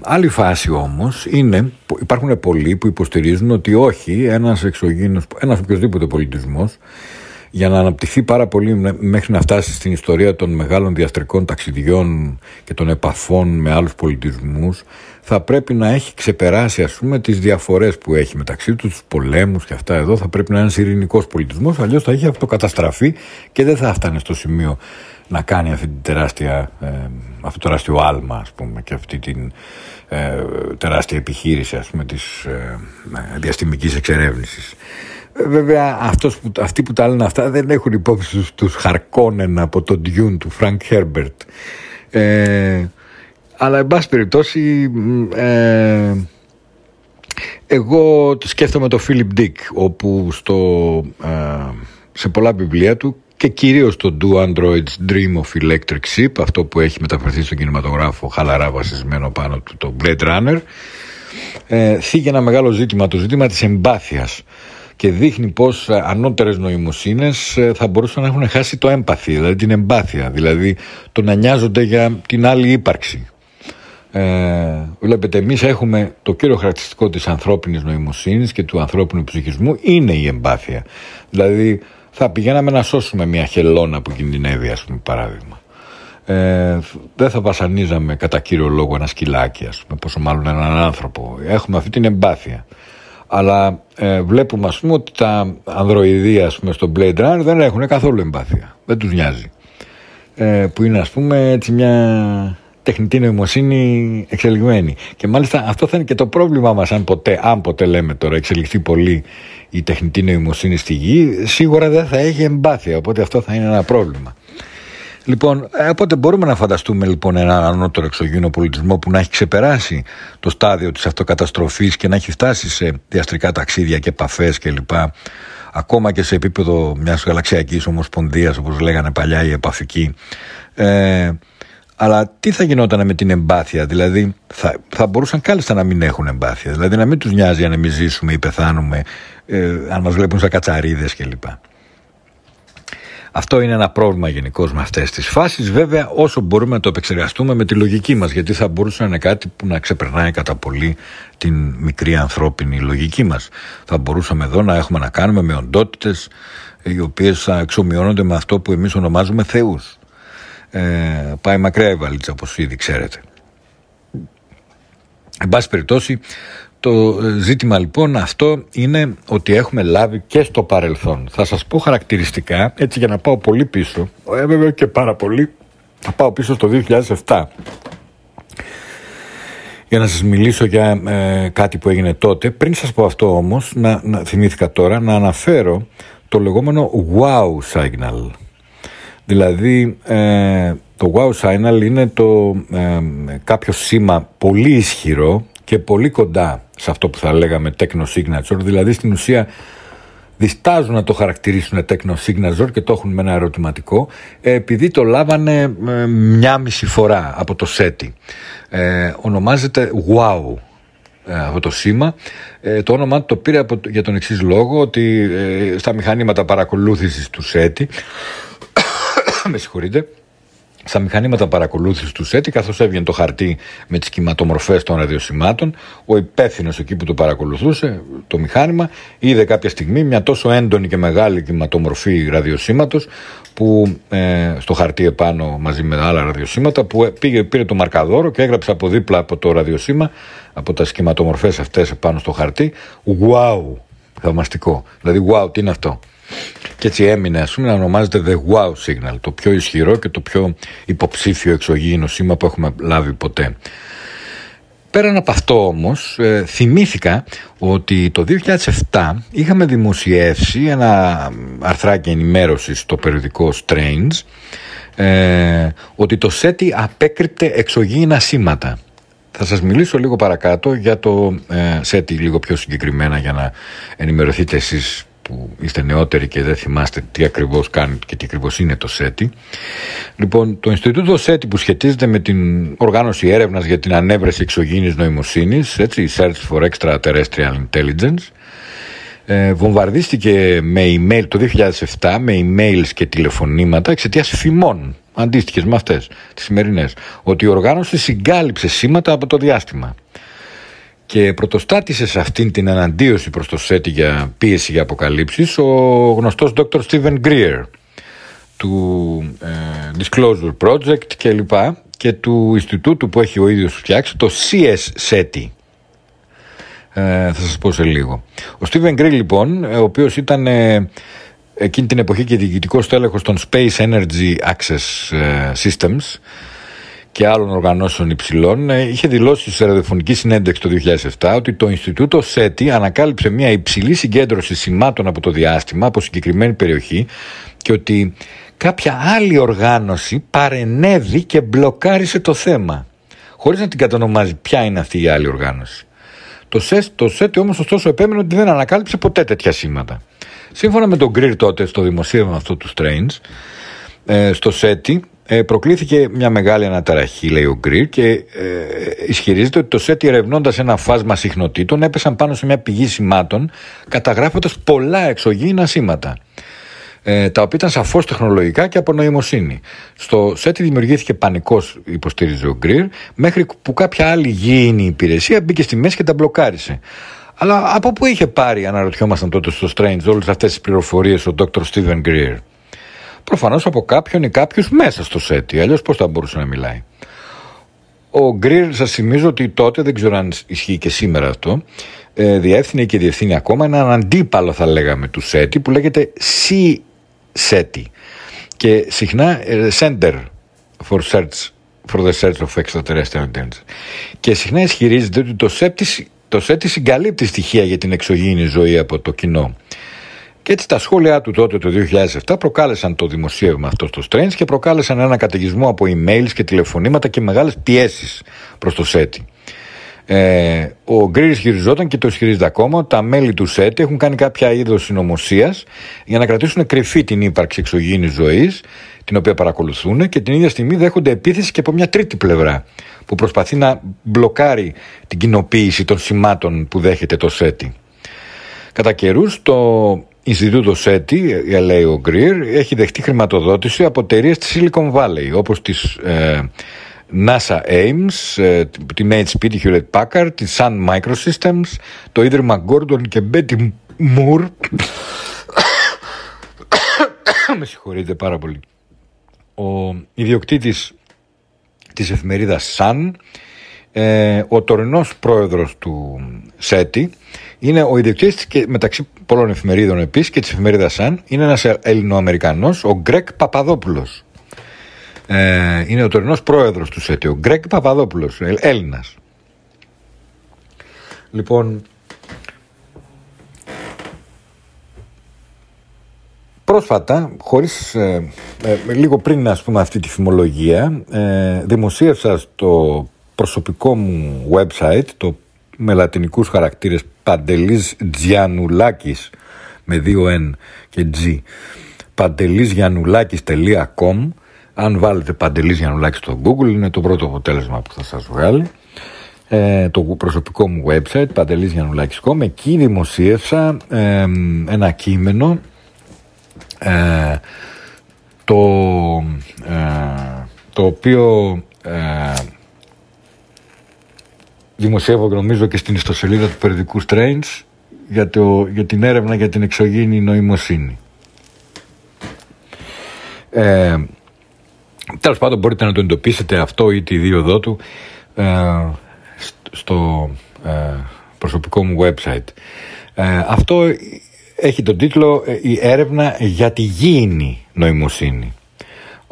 άλλη φάση όμως είναι, υπάρχουν πολλοί που υποστηρίζουν ότι όχι ένας εξωγήινος, ένας οποιοδήποτε πολιτισμός για να αναπτυχθεί πάρα πολύ μέχρι να φτάσει στην ιστορία των μεγάλων διαστρικών ταξιδιών και των επαφών με άλλους πολιτισμούς θα πρέπει να έχει ξεπεράσει ας πούμε τις διαφορές που έχει μεταξύ τους, τους πολέμους και αυτά εδώ θα πρέπει να είναι ένας ειρηνικός πολιτισμός αλλιώς θα έχει αυτοκαταστραφεί και δεν θα φτάνει στο σημείο να κάνει αυτή την τεράστια, ε, αυτό το τεράστιο άλμα ας πούμε και αυτή την ε, τεράστια επιχείρηση ας πούμε της ε, ε διαστημικής εξερεύνησης. Βέβαια αυτός που, αυτοί που τα λένε αυτά δεν έχουν υπόψη τους, τους Χαρκόνεν από τον Dune του Φρανκ Χέρμπερτ. Ε, αλλά εν πάση περιπτώσει ε, Εγώ σκέφτομαι το Philip Dick, όπου στο, σε πολλά βιβλία του και κυρίως το Do Androids Dream of Electric Sheep, αυτό που έχει μεταφερθεί στον κινηματογράφο χαλαρά βασισμένο πάνω του το Blade Runner, ε, θίγει ένα μεγάλο ζήτημα, το ζήτημα της εμπάθειας και δείχνει πως ε, ανώτερες νοημοσύνες ε, θα μπορούσαν να έχουν χάσει το έμπαθη, δηλαδή την εμπάθεια, δηλαδή το να νοιάζονται για την άλλη ύπαρξη. Ε, βλέπετε εμείς έχουμε το κύριο χαρακτηριστικό της ανθρώπινης νοημοσύνης και του ανθρώπινου ψυχισμού είναι η εμπάθεια. Δηλαδή θα πηγαίναμε να σώσουμε μια χελώνα που κινδυνεύει ας πούμε παράδειγμα. Ε, δεν θα βασανίζαμε κατά κύριο λόγο ένα σκυλάκι ας πούμε, πόσο μάλλον έναν άνθρωπο. Έχουμε αυτή την εμπάθεια. Αλλά ε, βλέπουμε ας πούμε ότι τα ανδροειδεία ας πούμε, στο Blade Runner δεν έχουν καθόλου εμπάθεια. Δεν τους νοιάζει. Ε, που είναι ας πούμε έτσι μια τεχνητή νοημοσύνη εξελιγμένη. Και μάλιστα αυτό θα είναι και το πρόβλημά μας αν ποτέ, αν ποτέ λέμε τώρα εξελιχθεί πολύ η τεχνητή νοημοσύνη στη γη, σίγουρα δεν θα έχει εμπάθεια, οπότε αυτό θα είναι ένα πρόβλημα. Λοιπόν, ε, οπότε μπορούμε να φανταστούμε λοιπόν ένα ανώτερο εξωγήινο πολιτισμό που να έχει ξεπεράσει το στάδιο της αυτοκαταστροφής και να έχει φτάσει σε διαστρικά ταξίδια και επαφές κλπ. Ακόμα και σε επίπεδο μιας γαλαξιακής ομοσπονδίας όπως λέγανε παλιά οι επαφικοί. Ε, αλλά τι θα γινόταν με την εμπάθεια, δηλαδή θα, θα μπορούσαν κάλλιστα να μην έχουν εμπάθεια, δηλαδή να μην τους νοιάζει αν εμείς ζήσουμε ή πεθάνουμε, ε, αν μας βλέπουν σαν κατσαρίδες κλπ. Αυτό είναι ένα πρόβλημα γενικώ με αυτές τις φάσεις. Βέβαια, όσο μπορούμε να το επεξεργαστούμε με τη λογική μας, γιατί θα μπορούσε να είναι κάτι που να ξεπερνάει κατά πολύ την μικρή ανθρώπινη λογική μας. Θα μπορούσαμε εδώ να έχουμε να κάνουμε με οντότητες οι οποίες θα εξομοιώνονται με αυτό που εμείς ονομάζουμε Θεούς. Ε, πάει μακριά η βαλίτσα, όπως ήδη ξέρετε. Εν πάση περιπτώσει, το ζήτημα λοιπόν αυτό είναι ότι έχουμε λάβει και στο παρελθόν. Θα σας πω χαρακτηριστικά, έτσι για να πάω πολύ πίσω, ε, βέβαια και πάρα πολύ, θα πάω πίσω στο 2007 για να σας μιλήσω για ε, κάτι που έγινε τότε. Πριν σας πω αυτό όμως, να, να θυμήθηκα τώρα, να αναφέρω το λεγόμενο wow signal. Δηλαδή, ε, το wow signal είναι το ε, κάποιο σήμα πολύ ισχυρό και πολύ κοντά σε αυτό που θα λέγαμε techno signature, δηλαδή στην ουσία διστάζουν να το χαρακτηρίσουν techno signature και το έχουν με ένα ερωτηματικό επειδή το λάβανε ε, μια μισή φορά από το SETI. Ε, ονομάζεται WOW ε, αυτό το σήμα. Ε, το όνομα το πήρε από, για τον εξής λόγο ότι στα μηχανήματα παρακολούθησης του SETI με συγχωρείτε στα μηχανήματα παρακολούθησης του ΣΕΤΙ, καθώς έβγαινε το χαρτί με τις κυματομορφέ των ραδιοσημάτων, ο υπεύθυνος εκεί που το παρακολουθούσε, το μηχάνημα, είδε κάποια στιγμή μια τόσο έντονη και μεγάλη κυματομορφή ραδιοσήματο, που ε, στο χαρτί επάνω μαζί με άλλα ραδιοσήματα, που πήγε, πήρε το μαρκαδόρο και έγραψε από δίπλα από το ραδιοσήμα, από τα σχηματομορφέ αυτές επάνω στο χαρτί, wow, θαυμαστικό. Δηλαδή, wow, τι είναι αυτό; Και έτσι έμεινε, ας πούμε, να ονομάζεται The Wow Signal, το πιο ισχυρό και το πιο υποψήφιο εξωγήινο σήμα που έχουμε λάβει ποτέ. Πέραν από αυτό όμως, ε, θυμήθηκα ότι το 2007 είχαμε δημοσιεύσει ένα αρθράκι ενημέρωσης στο περιοδικό Strange ε, ότι το SETI απέκρυπτε εξωγήινα σήματα. Θα σας μιλήσω λίγο παρακάτω για το ε, SETI λίγο πιο συγκεκριμένα για να ενημερωθείτε εσείς που είστε νεότεροι και δεν θυμάστε τι ακριβώς κάνει και τι ακριβώς είναι το ΣΕΤΙ. Λοιπόν, το Ινστιτούτο ΣΕΤΙ που σχετίζεται με την οργάνωση έρευνας για την ανέβρεση εξωγήινης νοημοσύνης, έτσι, Search for Extraterrestrial Intelligence, ε, βομβαρδίστηκε με email το 2007 με emails και τηλεφωνήματα εξαιτίας φημών αντίστοιχες με αυτές τις σημερινές. Ότι η οργάνωση συγκάλυψε σήματα από το διάστημα και πρωτοστάτησες σε αυτήν την αναντίωση προς το ΣΕΤ για πίεση για αποκαλύψεις ο γνωστός Dr. Steven Greer του ε, Disclosure Project και λοιπά και του Ινστιτούτου που έχει ο ίδιος φτιάξει το CS SETI ε, θα σας πω σε λίγο ο Steven Greer λοιπόν ο οποίος ήταν ε, εκείνη την εποχή και διοικητικός τέλεχος των Space Energy Access ε, Systems και άλλων οργανώσεων υψηλών ε, είχε δηλώσει σε ραδιοφωνική συνέντευξη το 2007 ότι το Ινστιτούτο ΣΕΤΙ ανακάλυψε μια υψηλή συγκέντρωση σημάτων από το διάστημα από συγκεκριμένη περιοχή και ότι κάποια άλλη οργάνωση παρενέβη και μπλοκάρισε το θέμα χωρίς να την κατονομάζει ποια είναι αυτή η άλλη οργάνωση. Το, ΣΕΤ, το ΣΕΤ όμως ωστόσο επέμενε ότι δεν ανακάλυψε ποτέ τέτοια σήματα. Σύμφωνα με τον Γκριλ τότε στο δημοσίευμα αυτό του Strange, ε, στο ΣΕΤΙ ε, προκλήθηκε μια μεγάλη αναταραχή, λέει ο Γκριλ, και ε, ισχυρίζεται ότι το ΣΕΤΙ ερευνώντα ένα φάσμα συχνοτήτων έπεσαν πάνω σε μια πηγή σημάτων, καταγράφοντας πολλά εξωγήινα σήματα ε, τα οποία ήταν σαφώς τεχνολογικά και από νοημοσύνη. Στο ΣΕΤΙ δημιουργήθηκε πανικός, υποστήριζε ο Γκριλ, μέχρι που κάποια άλλη γήινη υπηρεσία μπήκε στη μέση και τα μπλοκάρισε. Αλλά από πού είχε πάρει, αναρωτιόμασταν τότε στο Strange, όλες αυτές τις πληροφορίες ο Dr. Steven Greer. Προφανώς από κάποιον ή κάποιους μέσα στο ΣΕΤΙ, αλλιώς πώς θα μπορούσε να μιλάει. Ο Γκριλ, σας θυμίζω ότι τότε, δεν ξέρω αν ισχύει και σήμερα αυτό, ε, διεύθυνε και διευθύνει ακόμα έναν αντίπαλο, θα λέγαμε, του ΣΕΤΙ που λέγεται C-SETI και συχνά ε, Center for Search for the Search of Extraterrestrial Intelligence. Και συχνά ισχυρίζεται ότι το ΣΕΤΙ το ΣΕΤΙ συγκαλύπτει στοιχεία για την εξωγήινη ζωή από το κοινό. Και έτσι τα σχόλιά του τότε το 2007 προκάλεσαν το δημοσίευμα αυτό στο Strange και προκάλεσαν ένα καταιγισμό από emails και τηλεφωνήματα και μεγάλες πιέσεις προς το ΣΕΤΙ. Ε, ο Γκρι ισχυριζόταν και το ισχυρίζεται ακόμα ότι τα μέλη του ΣΕΤ έχουν κάνει κάποια είδος συνωμοσίας για να κρατήσουν κρυφή την ύπαρξη εξωγήινης ζωής, την οποία παρακολουθούν και την ίδια στιγμή δέχονται επίθεση και από μια τρίτη πλευρά που προσπαθεί να μπλοκάρει την κοινοποίηση των σημάτων που δέχεται το ΣΕΤΙ. Κατά καιρούς, το Ινστιτούτο ΣΕΤΙ, λέει ο Γκριερ, έχει δεχτεί χρηματοδότηση από εταιρείες της Silicon Valley, όπως τι ε, NASA Ames, ε, τη HP, τη Hewlett Packard, τη Sun Microsystems, το Ίδρυμα Gordon και Betty Moore. Με συγχωρείτε πάρα πολύ. Ο ιδιοκτήτης της εφημερίδας Sun, ε, ο τωρινός πρόεδρος του ΣΕΤΙ, είναι ο ιδιοκτήτης και μεταξύ πολλών εφημερίδων επίσης και της εφημερίδας Sun, είναι ένας Ελληνοαμερικανός, ο Γκρέκ Παπαδόπουλος. Ε, είναι ο τωρινός πρόεδρος του ΣΕΤΙ, ο Γκρέκ Παπαδόπουλος, Έλληνας. Λοιπόν, Πρόσφατα, χωρίς, ε, ε, λίγο πριν ας πούμε αυτή τη θυμολογία, ε, δημοσίευσα στο προσωπικό μου website, το με λατινικούς χαρακτήρες Παντελής Τζιανουλάκης με δύο N και G παντελίζιανουλάκης.com αν βάλετε Παντελής Γιαννουλάκης στο Google είναι το πρώτο αποτέλεσμα που θα σας βγάλει. Ε, το προσωπικό μου website παντελίζιαννουλάκης.com εκεί δημοσίευσα ένα κείμενο ε, το, ε, το οποίο ε, δημοσιεύω νομίζω και στην ιστοσελίδα του περιοδικού Strange για, το, για την έρευνα για την εξωγήινη νοημοσύνη. Ε, τέλος πάντων μπορείτε να το εντοπίσετε αυτό ή τη δίωδό του ε, στο προσωπικό μου website. αυτό έχει τον τίτλο ε, «Η έρευνα για τη γήινη νοημοσύνη».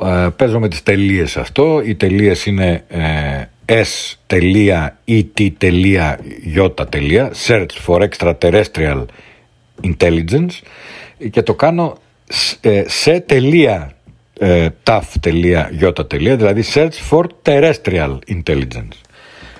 Ε, παίζω με τις τελείες αυτό. Οι τελείες είναι ε, s.et.j Search for Extraterrestrial Intelligence. Και το κάνω σε τελεία taf.j δηλαδή Search for Terrestrial Intelligence.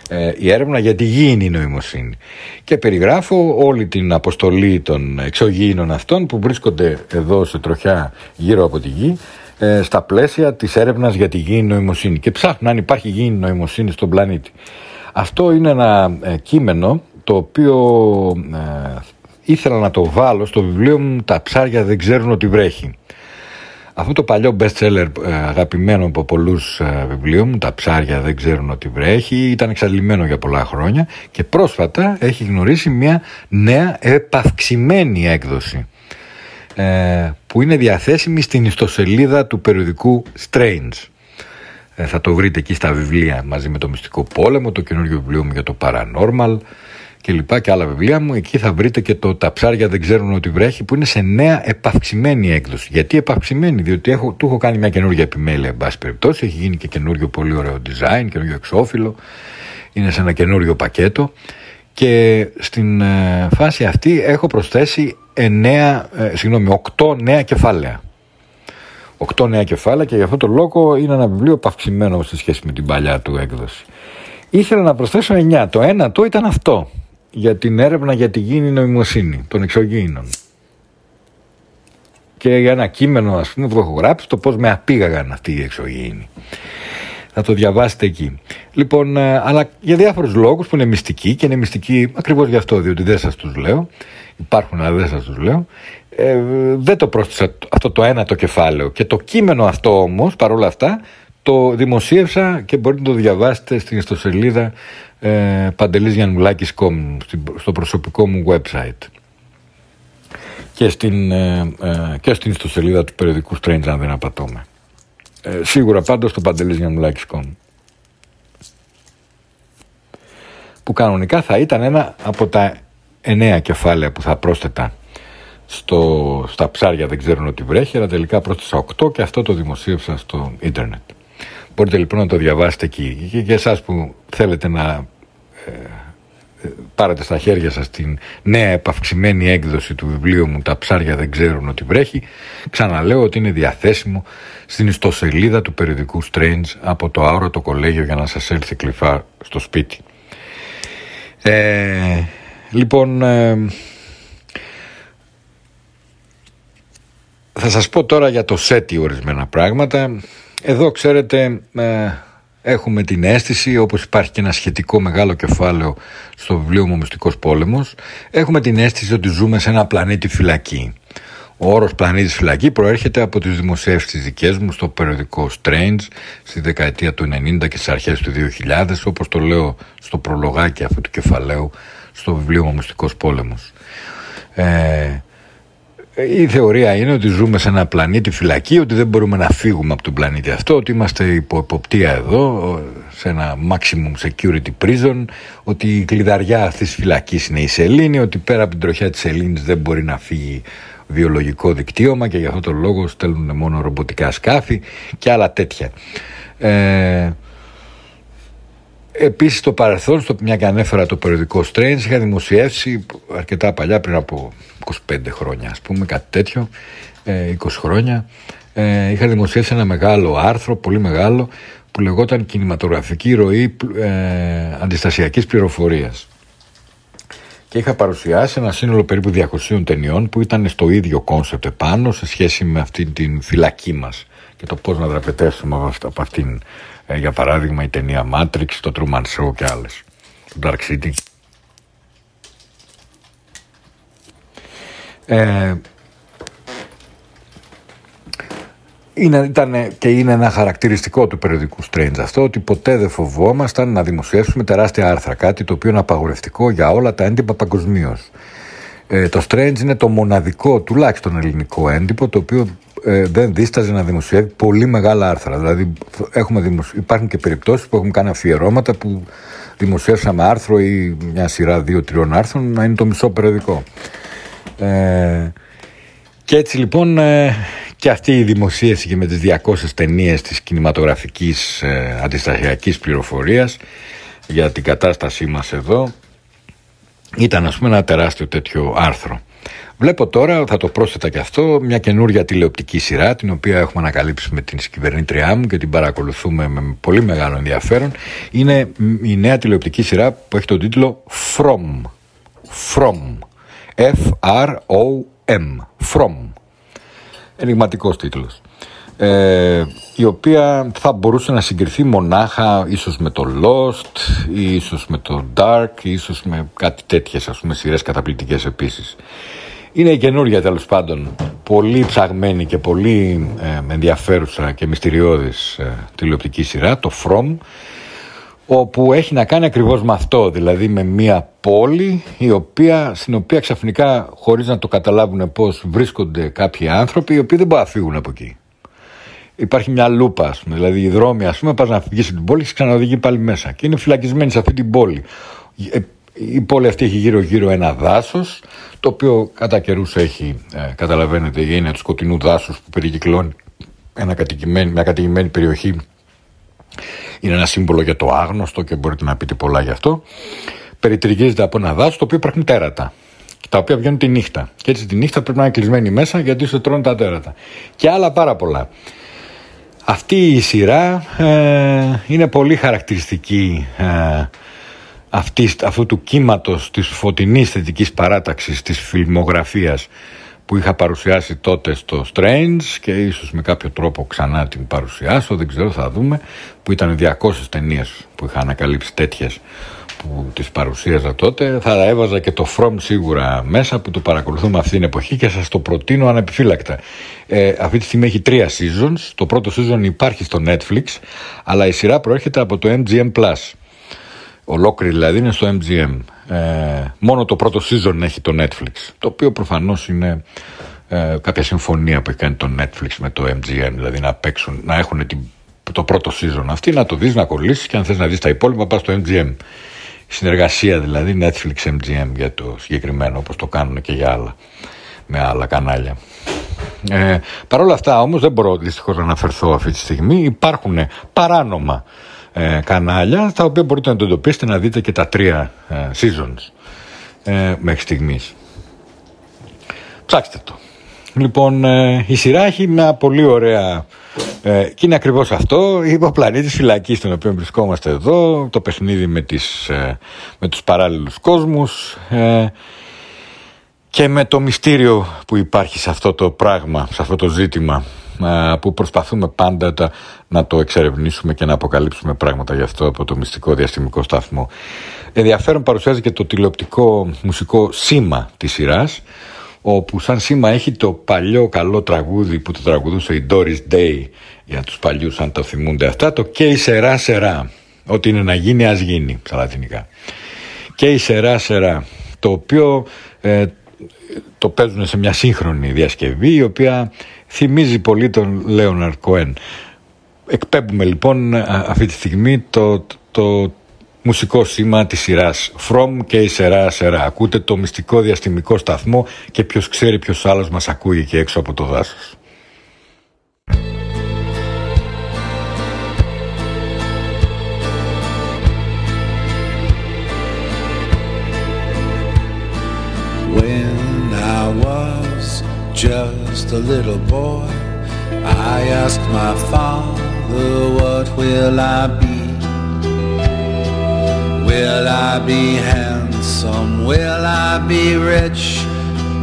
Ε, η έρευνα για τη γήινη νοημοσύνη. Και περιγράφω όλη την αποστολή των εξωγήινων αυτών που βρίσκονται εδώ σε τροχιά γύρω από τη γη ε, στα πλαίσια της έρευνας για τη γήινη νοημοσύνη και ψάχνουν αν υπάρχει γήινη νοημοσύνη στον πλανήτη. Αυτό είναι ένα ε, κείμενο το οποίο ε, ήθελα να το βάλω στο βιβλίο μου «Τα ψάρια δεν ξέρουν ότι βρέχει». Αυτό το παλιό best seller ε, αγαπημένο από πολλούς ε, βιβλίου μου, τα ψάρια δεν ξέρουν ότι βρέχει, ήταν εξαντλημένο για πολλά χρόνια και πρόσφατα έχει γνωρίσει μια νέα επαυξημένη έκδοση ε, που είναι διαθέσιμη στην ιστοσελίδα του περιοδικού Strange. Θα το βρείτε εκεί στα βιβλία μαζί με το Μυστικό Πόλεμο, το καινούργιο βιβλίο μου για το Paranormal, και λοιπά και άλλα βιβλία μου. Εκεί θα βρείτε και το «Τα ψάρια δεν ξέρουν ότι βρέχει» που είναι σε νέα επαυξημένη έκδοση. Γιατί επαυξημένη, διότι έχω, του έχω κάνει μια καινούργια επιμέλεια, εν πάση περιπτώσει. Έχει γίνει και καινούριο πολύ ωραίο design, καινούριο εξώφυλλο. Είναι σε ένα καινούριο πακέτο. Και στην ε, φάση αυτή έχω προσθέσει 9, ε, συγγνώμη, 8 νέα κεφάλαια. 8 νέα κεφάλαια και γι' αυτό το λόγο είναι ένα βιβλίο επαυξημένο σε σχέση με την παλιά του έκδοση. Ήθελα να προσθέσω 9. Το ένα το ήταν αυτό για την έρευνα για τη γήινη νοημοσύνη των εξωγήινων. Και για ένα κείμενο, ας πούμε, που έχω γράψει, το πώς με απήγαγαν αυτοί οι εξωγήινοι. Θα το διαβάσετε εκεί. Λοιπόν, ε, αλλά για διάφορους λόγους που είναι μυστικοί και είναι μυστικοί ακριβώς γι' αυτό, διότι δεν σας τους λέω. Υπάρχουν, αλλά δεν σας τους λέω. Ε, δεν το πρόσθεσα αυτό το ένα το κεφάλαιο. Και το κείμενο αυτό όμως, παρόλα αυτά, το δημοσίευσα και μπορείτε να το διαβάσετε στην ιστοσελίδα ε, παντελίζιανουλάκης.com στο προσωπικό μου website και στην, ε, ε, και στην ιστοσελίδα του περιοδικού Strange αν δεν απατώμε. Ε, σίγουρα πάντως στο παντελίζιανουλάκης.com που κανονικά θα ήταν ένα από τα εννέα κεφάλαια που θα πρόσθετα στο, στα ψάρια δεν ξέρουν ότι βρέχει αλλά τελικά πρόσθεσα 8 και αυτό το δημοσίευσα στο ίντερνετ. Μπορείτε λοιπόν να το διαβάσετε εκεί. Και για εσάς που θέλετε να ε, ε, πάρετε στα χέρια σας την νέα επαυξημένη έκδοση του βιβλίου μου «Τα ψάρια δεν ξέρουν ότι βρέχει» ξαναλέω ότι είναι διαθέσιμο στην ιστοσελίδα του περιοδικού Strange από το Αόρατο Κολέγιο για να σας έρθει κλειφά στο σπίτι. Ε, λοιπόν, ε, θα σας πω τώρα για το ΣΕΤΙ ορισμένα πράγματα. Εδώ ξέρετε ε, έχουμε την αίσθηση όπως υπάρχει και ένα σχετικό μεγάλο κεφάλαιο στο βιβλίο μου «Μυστικός πόλεμος» έχουμε την αίσθηση ότι ζούμε σε ένα πλανήτη φυλακή. Ο όρος πλανήτης φυλακή προέρχεται από τις δημοσίευσεις δικές μου στο περιοδικό Strange στη δεκαετία του 90 και στις αρχές του 2000 όπως το λέω στο προλογάκι αυτού του κεφαλαίου στο βιβλίο μου «Μυστικός πόλεμος». Ε, η θεωρία είναι ότι ζούμε σε ένα πλανήτη φυλακή, ότι δεν μπορούμε να φύγουμε από τον πλανήτη αυτό, ότι είμαστε υπό εποπτεία εδώ, σε ένα maximum security prison, ότι η κλειδαριά αυτής της φυλακής είναι η σελήνη, ότι πέρα από την τροχιά της σελήνης δεν μπορεί να φύγει βιολογικό δικτύωμα και γι' αυτό τον λόγο στέλνουν μόνο ρομποτικά σκάφη και άλλα τέτοια. Ε, Επίσης στο παρελθόν, στο μια και ανέφερα το περιοδικό Strange, είχα δημοσιεύσει αρκετά παλιά, πριν από 25 χρόνια ας πούμε, κάτι τέτοιο, 20 ε, χρόνια, ε, είχα δημοσιεύσει ένα μεγάλο άρθρο, πολύ μεγάλο, που λεγόταν «Κινηματογραφική ροή ε, αντιστασιακής πληροφορίας». Και είχα παρουσιάσει ένα σύνολο περίπου 200 ταινιών που ήταν στο ίδιο concept επάνω σε σχέση με αυτή την φυλακή μας και το πώς να δραπετεύσουμε από αυτήν ε, για παράδειγμα η ταινία Matrix, το Truman Show και άλλες. Το Dark City. Ε, είναι, ήταν και είναι ένα χαρακτηριστικό του περιοδικού Strange αυτό ότι ποτέ δεν φοβόμασταν να δημοσιεύσουμε τεράστια άρθρα, κάτι το οποίο είναι απαγορευτικό για όλα τα έντυπα παγκοσμίως. Ε, το Strange είναι το μοναδικό, τουλάχιστον ελληνικό έντυπο, το οποίο ε, δεν δίσταζε να δημοσιεύει πολύ μεγάλα άρθρα. Δηλαδή έχουμε υπάρχουν και περιπτώσεις που έχουν κάνει αφιερώματα που δημοσιεύσαμε άρθρο ή μια σειρά δύο-τριών άρθρων να είναι το μισό περιοδικό. Ε, και έτσι λοιπόν ε, και αυτή η δημοσίευση και με τις 200 ταινίες της κινηματογραφικής ε, αντιστασιακής πληροφορίας για την κατάστασή μας εδώ ήταν ας πούμε ένα τεράστιο τέτοιο άρθρο. Βλέπω τώρα, θα το πρόσθετα και αυτό, μια καινούρια τηλεοπτική σειρά την οποία έχουμε ανακαλύψει με την κυβερνήτριά μου και την παρακολουθούμε με πολύ μεγάλο ενδιαφέρον. Είναι η νέα τηλεοπτική σειρά που έχει τον τίτλο From. From. F-R-O-M. From. Ενηγματικός τίτλος. Ε, η οποία θα μπορούσε να συγκριθεί μονάχα ίσως με το Lost ή ίσως με το Dark ή ίσως με κάτι τέτοιες ας πούμε σειρές καταπληκτικές επίσης. Είναι η καινούργια τέλος πάντων, πολύ ψαγμένη και πολύ ε, ενδιαφέρουσα και μυστηριώδης ε, τηλεοπτική σειρά, το From, όπου έχει να κάνει ακριβώς με αυτό, δηλαδή με μια πόλη η οποία, στην οποία ξαφνικά χωρίς να το καταλάβουν πώς βρίσκονται κάποιοι άνθρωποι οι οποίοι δεν μπορούν να φύγουν από εκεί. Υπάρχει μια λούπα, ας πούμε, δηλαδή οι δρόμοι, ας πούμε, πας να φύγεις την πόλη και ξαναδηγεί πάλι μέσα και είναι φυλακισμένοι σε αυτή την πόλη. Ε, η πόλη αυτή έχει γύρω-γύρω ένα δάσος, το οποίο κατά καιρούς έχει, ε, καταλαβαίνετε, η έννοια του σκοτεινού δάσους που περικυκλώνει ένα μια κατοικημένη περιοχή. Είναι ένα σύμβολο για το άγνωστο και μπορείτε να πείτε πολλά γι' αυτό. Περιτριγίζεται από ένα δάσος το οποίο υπάρχουν τέρατα τα οποία βγαίνουν τη νύχτα. Και έτσι τη νύχτα πρέπει να είναι κλεισμένοι μέσα γιατί σε τρώνε τα τέρατα. Και άλλα πάρα πολλά. Αυτή η σειρά ε, είναι πολύ χαρακτηριστική ε, αυτής, αυτού του κύματος της φωτεινής θετικής παράταξης της φιλμογραφίας που είχα παρουσιάσει τότε στο Strange και ίσως με κάποιο τρόπο ξανά την παρουσιάσω, δεν ξέρω, θα δούμε, που ήταν 200 ταινίες που είχα ανακαλύψει τέτοιες που τις παρουσίαζα τότε. Θα έβαζα και το From σίγουρα μέσα που το παρακολουθούμε αυτή την εποχή και σας το προτείνω ανεπιφύλακτα. Ε, αυτή τη στιγμή έχει τρία seasons. Το πρώτο season υπάρχει στο Netflix αλλά η σειρά προέρχεται από το MGM Plus ολόκληρη δηλαδή είναι στο MGM ε, μόνο το πρώτο season έχει το Netflix το οποίο προφανώς είναι ε, κάποια συμφωνία που έχει κάνει το Netflix με το MGM δηλαδή να, παίξουν, να έχουν την το πρώτο season αυτή, να το δεις, να κολλήσεις και αν θες να δεις τα υπόλοιπα πας στο MGM συνεργασία δηλαδή Netflix MGM για το συγκεκριμένο όπως το κάνουν και για άλλα με άλλα κανάλια. Ε, Παρ' όλα αυτά όμως δεν μπορώ δυστυχώς να αναφερθώ αυτή τη στιγμή. Υπάρχουν παράνομα ε, κανάλια τα οποία μπορείτε να το εντοπίσετε να δείτε και τα τρία ε, seasons ε, μέχρι στιγμής. Ψάξτε το. Λοιπόν ε, η σειρά έχει μια πολύ ωραία ε, και είναι ακριβώς αυτό, ο πλανήτης φυλακής στον οποίο βρισκόμαστε εδώ, το παιχνίδι με, τις, ε, με τους παράλληλους κόσμους ε, και με το μυστήριο που υπάρχει σε αυτό το πράγμα, σε αυτό το ζήτημα. ε, που προσπαθούμε πάντα να το εξερευνήσουμε και να αποκαλύψουμε πράγματα γι' αυτό από το μυστικό διαστημικό σταθμό. Ενδιαφέρον παρουσιάζει και το τηλεοπτικό μουσικό σήμα της σειράς όπου σαν σήμα έχει το παλιό καλό τραγούδι που το τραγουδούσε η Doris Day για τους παλιούς αν το θυμούνται αυτά το «Και η σερά σερά» ό,τι είναι να γίνει ας γίνει στα λατινικά «Και η σερά σερά» το οποίο ε, το παίζουν σε μια σύγχρονη διασκευή η οποία θυμίζει πολύ τον Λέοναρ Κοέν εκπέμπουμε λοιπόν αυτή τη στιγμή το, το, μουσικό σήμα της σειράς From και η Σερά Σερά. Ακούτε το μυστικό διαστημικό σταθμό και ποιος ξέρει ποιος άλλος μας ακούει και έξω από το δάσος. When I was just a little boy I asked my father what will I be Will I be handsome? Will I be rich?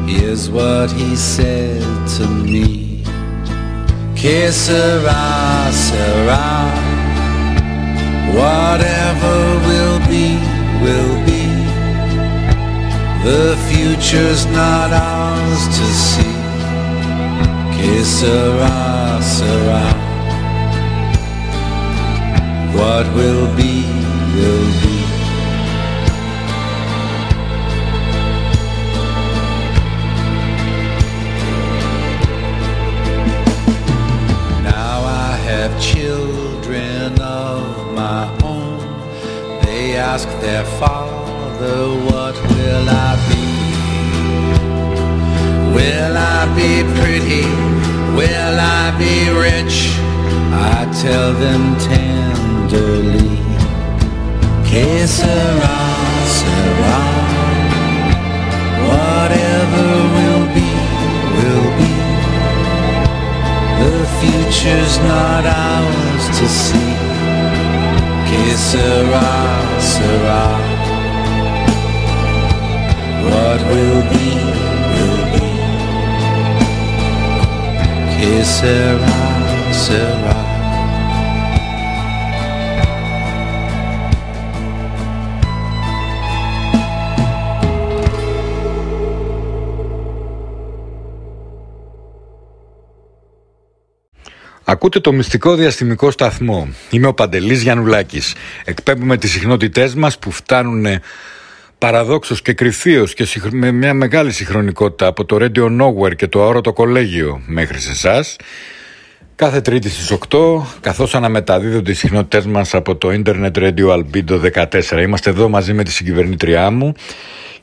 Here's what he said to me. Que sera, sera. Whatever will be, will be. The future's not ours to see is Sarah, Sarah. What will be, will be. Now I have children of my own. They ask their father, What will I be? Will I be pretty? Will I be rich? I tell them tenderly, Que sera, sera. Whatever will be, will be. The future's not ours to see. Que sera, sera. What will be, Que sera, sera. Ακούτε το μυστικό διαστημικό σταθμό. Είμαι ο Παντελής Γιαννουλάκης. Εκπέμπουμε τις συχνότητές μας που φτάνουν παραδόξως και κρυφίως και με μια μεγάλη συγχρονικότητα από το Radio Nowhere και το αόρατο κολέγιο μέχρι σε εσάς. Κάθε Τρίτη στις 8, καθώς αναμεταδίδονται οι συχνότητές μας από το Internet Radio Albedo 14. Είμαστε εδώ μαζί με τη συγκυβερνήτριά μου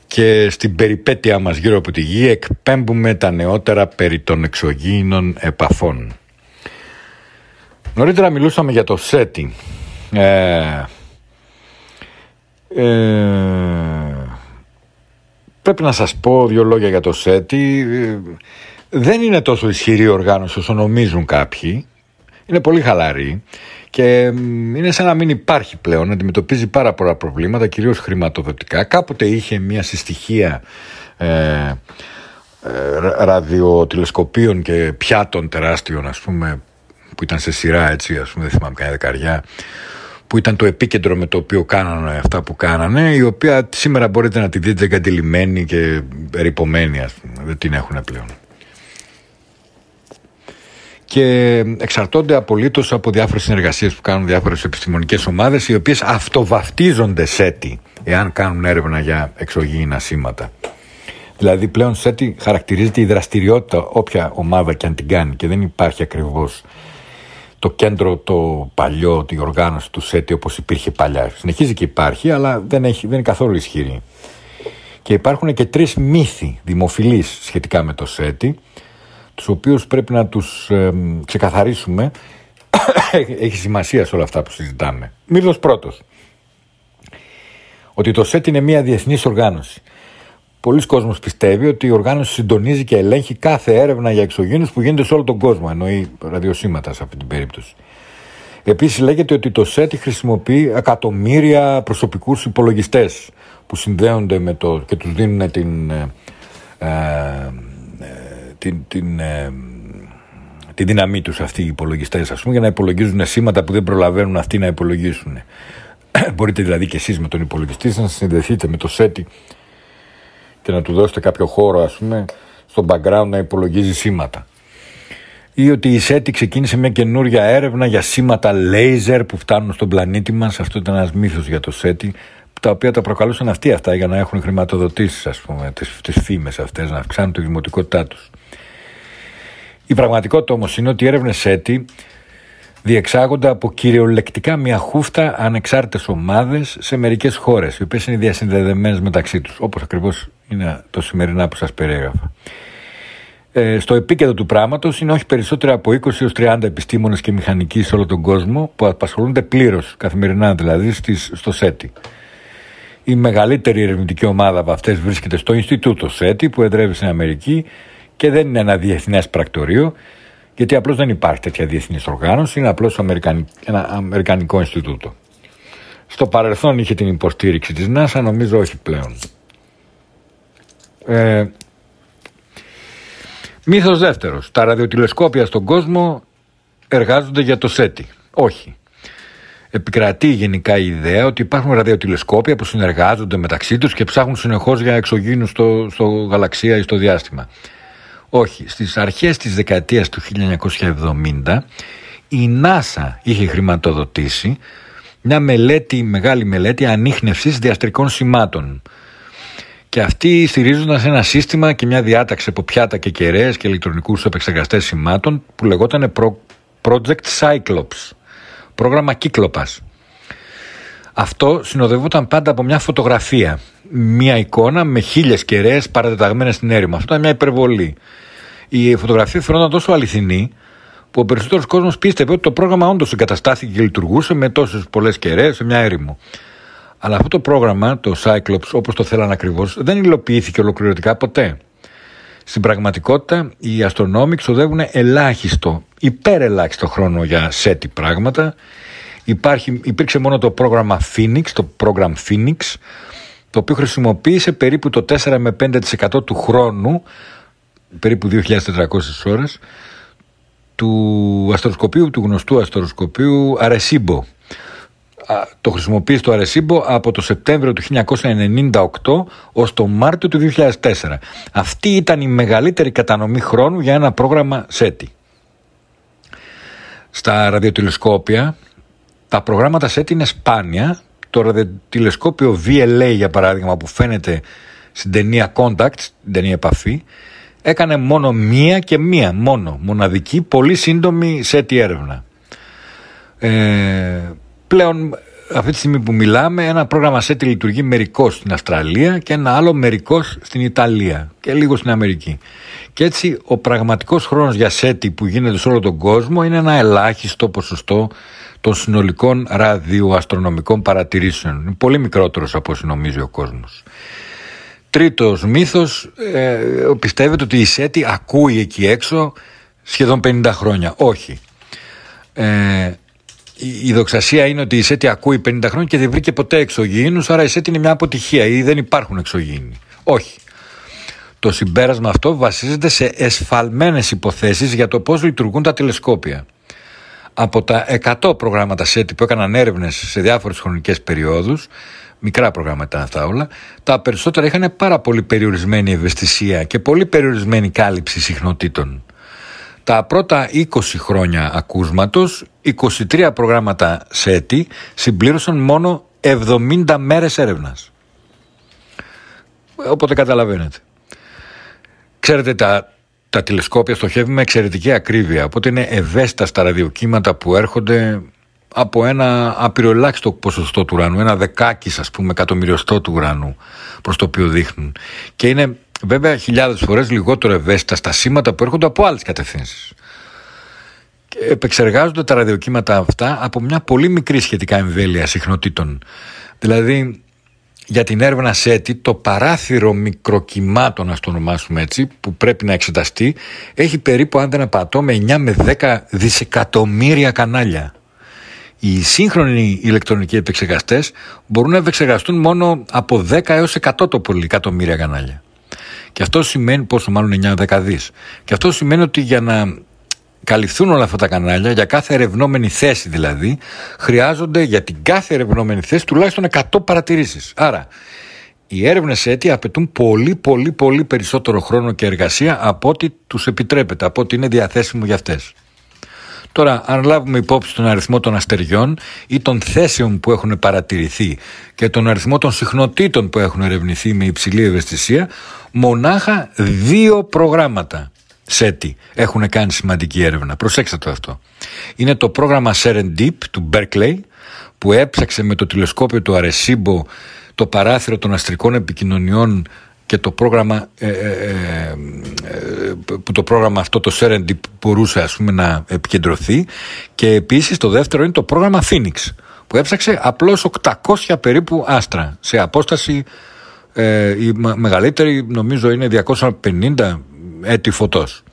και στην περιπέτειά μας γύρω από τη γη εκπέμπουμε τα νεότερα περί των εξωγήινων επαφών. Νωρίτερα μιλούσαμε για το SETI. Ε, ε, πρέπει να σας πω δύο λόγια για το SETI. Δεν είναι τόσο ισχυρή οργάνωση όσο νομίζουν κάποιοι. είναι πολύ χαλαρή και είναι σαν να μην υπάρχει πλέον, αντιμετωπίζει πάρα πολλά προβλήματα, κυρίως χρηματοδοτικά. Κάποτε είχε μια συστοιχεία ε, ε, ραδιοτηλεσκοπίων και πιάτων τεράστιων, ας πούμε, που ήταν σε σειρά, έτσι, ας πούμε, δεν θυμάμαι κανένα δεκαριά, που ήταν το επίκεντρο με το οποίο κάνανε αυτά που κάνανε, η οποία σήμερα μπορείτε να τη δείτε εγκατηλημένη και ερυπωμένη, ας πούμε, δεν την έχουν πλέον και εξαρτώνται απολύτως από διάφορες συνεργασίες που κάνουν διάφορες επιστημονικές ομάδες, οι οποίες αυτοβαφτίζονται ΣΕΤΙ, εάν κάνουν έρευνα για εξωγήινα σήματα. Δηλαδή πλέον ΣΕΤΙ χαρακτηρίζεται η δραστηριότητα όποια ομάδα και αν την κάνει και δεν υπάρχει ακριβώς το κέντρο το παλιό, τη οργάνωση του ΣΕΤΙ όπως υπήρχε παλιά. Συνεχίζει και υπάρχει, αλλά δεν, έχει, δεν είναι καθόλου ισχυρή. Και υπάρχουν και τρεις μύθοι δημοφιλείς σχετικά με το ΣΕΤΙ, τους οποίους πρέπει να τους ε, ξεκαθαρίσουμε. Έχει σημασία σε όλα αυτά που συζητάμε. Μύθος πρώτος. Ότι το ΣΕΤ είναι μια διεθνής οργάνωση. Πολλοί κόσμος πιστεύει ότι η οργάνωση συντονίζει και ελέγχει κάθε έρευνα για εξωγήνους που γίνεται σε όλο τον κόσμο, εννοεί ραδιοσύματα σε αυτή την περίπτωση. Επίσης λέγεται ότι το ΣΕΤ χρησιμοποιεί εκατομμύρια προσωπικούς υπολογιστές που συνδέονται με το και τους δίνουν την, ε, ε την, την, ε, τη δύναμή τους αυτοί οι υπολογιστές ας πούμε για να υπολογίζουν σήματα που δεν προλαβαίνουν αυτοί να υπολογίσουν. Μπορείτε δηλαδή και εσείς με τον υπολογιστή σας να συνδεθείτε με το SETI και να του δώσετε κάποιο χώρο ας πούμε στο background να υπολογίζει σήματα. Ή ότι η SETI ξεκίνησε μια καινούρια έρευνα για σήματα laser που φτάνουν στον πλανήτη μας. Αυτό ήταν ένας μύθος για το SETI τα οποία τα προκαλούσαν αυτοί αυτά για να έχουν χρηματοδοτήσεις ας πούμε, τις, τις φήμες αυτές, να αυξάνουν τη δημοτικότητά τους. Η πραγματικότητα όμως είναι ότι οι έρευνες έτοι διεξάγονται από κυριολεκτικά μια χούφτα ανεξάρτητες ομάδες σε μερικές χώρες, οι οποίες είναι διασυνδεδεμένες μεταξύ τους, όπως ακριβώς είναι το σημερινά που σας περιέγραφα. Ε, στο επίκεντρο του πράγματος είναι όχι περισσότερα από 20 έως 30 επιστήμονες και μηχανικοί σε όλο τον κόσμο που απασχολούνται πλήρως, καθημερινά δηλαδή, στις, στο ΣΕΤΙ. Η μεγαλύτερη ερευνητική ομάδα από αυτές βρίσκεται στο Ινστιτούτο ΣΕΤΙ που εδρεύει στην Αμερική και δεν είναι ένα διεθνές πρακτορείο γιατί απλώς δεν υπάρχει τέτοια διεθνής οργάνωση, είναι απλώς ένα Αμερικανικό Ινστιτούτο. Στο παρελθόν είχε την υποστήριξη της ΝΑΣΑ, νομίζω όχι πλέον. Ε, μύθος δεύτερος. Τα ραδιοτηλεσκόπια στον κόσμο εργάζονται για το ΣΕΤΙ. Όχι. Επικρατεί γενικά η ιδέα ότι υπάρχουν ραδιοτηλεσκόπια που συνεργάζονται μεταξύ τους και ψάχνουν συνεχώς για εξωγήνους στο, στο γαλαξία ή στο διάστημα. Όχι, στις αρχές της δεκαετίας του 1970 η NASA είχε χρηματοδοτήσει μια μελέτη, μεγάλη μελέτη ανείχνευσης διαστρικών σημάτων. Και αυτοί στηρίζονταν σε ένα σύστημα και μια διάταξη από πιάτα και κεραίες και ηλεκτρονικούς επεξεργαστές σημάτων που λεγόταν Project Cyclops, πρόγραμμα Κύκλοπας. Αυτό συνοδευόταν πάντα από μια φωτογραφία. Μια εικόνα με χίλιες κεραίες παρατεταγμένες στην έρημο. Αυτό είναι μια υπερβολή. Η φωτογραφία φαινόταν τόσο αληθινή που ο περισσότερος κόσμος πίστευε ότι το πρόγραμμα όντως εγκαταστάθηκε και λειτουργούσε με τόσες πολλές κεραίες σε μια έρημο. Αλλά αυτό το πρόγραμμα, το Cyclops, όπως το θέλαν ακριβώς, δεν υλοποιήθηκε ολοκληρωτικά ποτέ. Στην πραγματικότητα, οι αστρονόμοι ξοδεύουν ελάχιστο, υπερελάχιστο χρόνο για σέτι πράγματα Υπάρχει, υπήρξε μόνο το πρόγραμμα Phoenix, το πρόγραμμα Phoenix, το οποίο χρησιμοποίησε περίπου το 4 με 5% του χρόνου, περίπου 2.400 ώρες, του αστροσκοπίου, του γνωστού αστροσκοπίου Arecibo. Το χρησιμοποίησε το Arecibo από το Σεπτέμβριο του 1998 ως το Μάρτιο του 2004. Αυτή ήταν η μεγαλύτερη κατανομή χρόνου για ένα πρόγραμμα SETI. Στα ραδιοτηλεσκόπια τα προγράμματα SET είναι σπάνια. Το ραδιοτηλεσκόπιο VLA για παράδειγμα που φαίνεται στην ταινία Contact, στην ταινία επαφή, έκανε μόνο μία και μία, μόνο, μοναδική, πολύ σύντομη SET έρευνα. Ε, πλέον αυτή τη στιγμή που μιλάμε ένα πρόγραμμα SET λειτουργεί μερικώς στην Αυστραλία και ένα άλλο μερικώς στην Ιταλία και λίγο στην Αμερική. Και έτσι ο πραγματικός χρόνος για SET που γίνεται σε όλο τον κόσμο είναι ένα ελάχιστο ποσοστό των συνολικών ραδιοαστρονομικών παρατηρήσεων. Είναι πολύ μικρότερος από όσο νομίζει ο κόσμος. Τρίτος μύθος, ε, πιστεύετε ότι η ΣΕΤΗ ακούει εκεί έξω σχεδόν 50 χρόνια. Όχι. Ε, η δοξασία είναι ότι η ΣΕΤΗ ακούει 50 χρόνια και δεν βρήκε ποτέ εξωγήινους, άρα η ΣΕΤΗ είναι μια αποτυχία ή δεν υπάρχουν εξωγήινοι. Όχι. Το συμπέρασμα αυτό βασίζεται σε εσφαλμένες υποθέσεις για το πώς λειτουργούν τα τηλεσκόπια. Από τα 100 προγράμματα ΣΕΤΗ που έκαναν έρευνες σε διάφορες χρονικές περιόδους, μικρά προγράμματα αυτά όλα, τα περισσότερα είχαν πάρα πολύ περιορισμένη ευαισθησία και πολύ περιορισμένη κάλυψη συχνοτήτων. Τα πρώτα 20 χρόνια ακούσματος, 23 προγράμματα ΣΕΤΗ συμπλήρωσαν μόνο 70 μέρες έρευνας. Οπότε καταλαβαίνετε. Ξέρετε, τα, τα τηλεσκόπια στοχεύουν με εξαιρετική ακρίβεια, οπότε είναι ευαίσθητα στα ραδιοκύματα που έρχονται από ένα απειροελάχιστο ποσοστό του ουρανού, ένα δεκάκι ας πούμε εκατομμυριωστό του ουρανού προς το οποίο δείχνουν. Και είναι βέβαια χιλιάδες φορές λιγότερο ευαίσθητα στα σήματα που έρχονται από άλλες κατευθύνσεις. Και επεξεργάζονται τα ραδιοκύματα αυτά από μια πολύ μικρή σχετικά εμβέλεια συχνοτήτων. Δηλαδή για την έρευνα ΣΕΤΗ το παράθυρο μικροκυμάτων, να το ονομάσουμε έτσι, που πρέπει να εξεταστεί, έχει περίπου, αν δεν απατώ, με 9 με 10 δισεκατομμύρια κανάλια. Οι σύγχρονοι ηλεκτρονικοί επεξεργαστές μπορούν να επεξεργαστούν μόνο από 10 έως 100 το πολύ εκατομμύρια κανάλια. Και αυτό σημαίνει, πόσο μάλλον 9-10 δις. Και αυτό σημαίνει ότι για να καλυφθούν όλα αυτά τα κανάλια, για κάθε ερευνόμενη θέση δηλαδή, χρειάζονται για την κάθε ερευνόμενη θέση τουλάχιστον 100 παρατηρήσεις. Άρα, οι έρευνες έτη απαιτούν πολύ πολύ πολύ περισσότερο χρόνο και εργασία από ό,τι τους επιτρέπεται, από ό,τι είναι διαθέσιμο για αυτές. Τώρα, αν λάβουμε υπόψη τον αριθμό των αστεριών ή των θέσεων που έχουν παρατηρηθεί και τον αριθμό των συχνοτήτων που έχουν ερευνηθεί με υψηλή ευαισθησία, μονάχα δύο προγράμματα SETI έχουν κάνει σημαντική έρευνα. Προσέξτε το αυτό. Είναι το πρόγραμμα Serendip του Berkeley που έψαξε με το τηλεσκόπιο του Arecibo το παράθυρο των αστρικών επικοινωνιών και το πρόγραμμα ε, ε, ε, που το πρόγραμμα αυτό το Serendip μπορούσε ας πούμε να επικεντρωθεί και επίσης το δεύτερο είναι το πρόγραμμα Phoenix που έψαξε απλώς 800 περίπου άστρα σε απόσταση η μεγαλύτερη νομίζω είναι 250 έτη φωτός.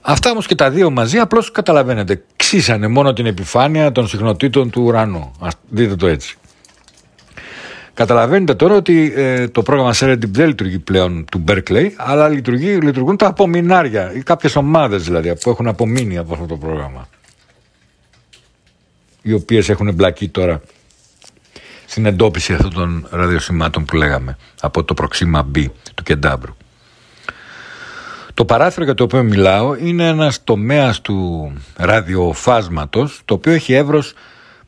Αυτά όμως και τα δύο μαζί απλώς καταλαβαίνετε ξύσανε μόνο την επιφάνεια των συχνοτήτων του ουρανού. Ας δείτε το έτσι. Καταλαβαίνετε τώρα ότι ε, το πρόγραμμα Serendip δεν λειτουργεί πλέον του Berkeley, αλλά λειτουργεί, λειτουργούν τα απομεινάρια ή κάποιες ομάδες δηλαδή που έχουν απομείνει από αυτό το πρόγραμμα. Οι οποίες έχουν εμπλακεί τώρα στην εντόπιση αυτών των ραδιοσημάτων που λέγαμε από το προξήμα B του Κεντάμπρου. Το παράθυρο για το οποίο μιλάω είναι ένας τομέας του ραδιοφάσματος το οποίο έχει εύρος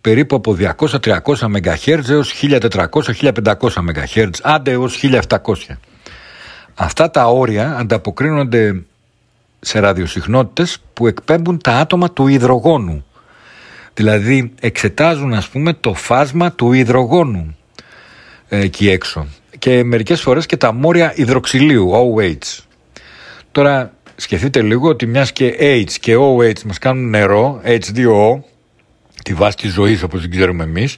περίπου από 200-300 MHz έως 1400-1500 MHz, άντε έως 1700. Αυτά τα όρια ανταποκρίνονται σε ραδιοσυχνότητες που εκπέμπουν τα άτομα του υδρογόνου. Δηλαδή εξετάζουν ας πούμε το φάσμα του υδρογόνου εκεί έξω και μερικές φορές και τα μόρια υδροξυλίου, OH. Τώρα σκεφτείτε λίγο ότι μιας και H και OH μας κάνουν νερό, H2O, τη βάση της ζωής όπως την ξέρουμε εμείς,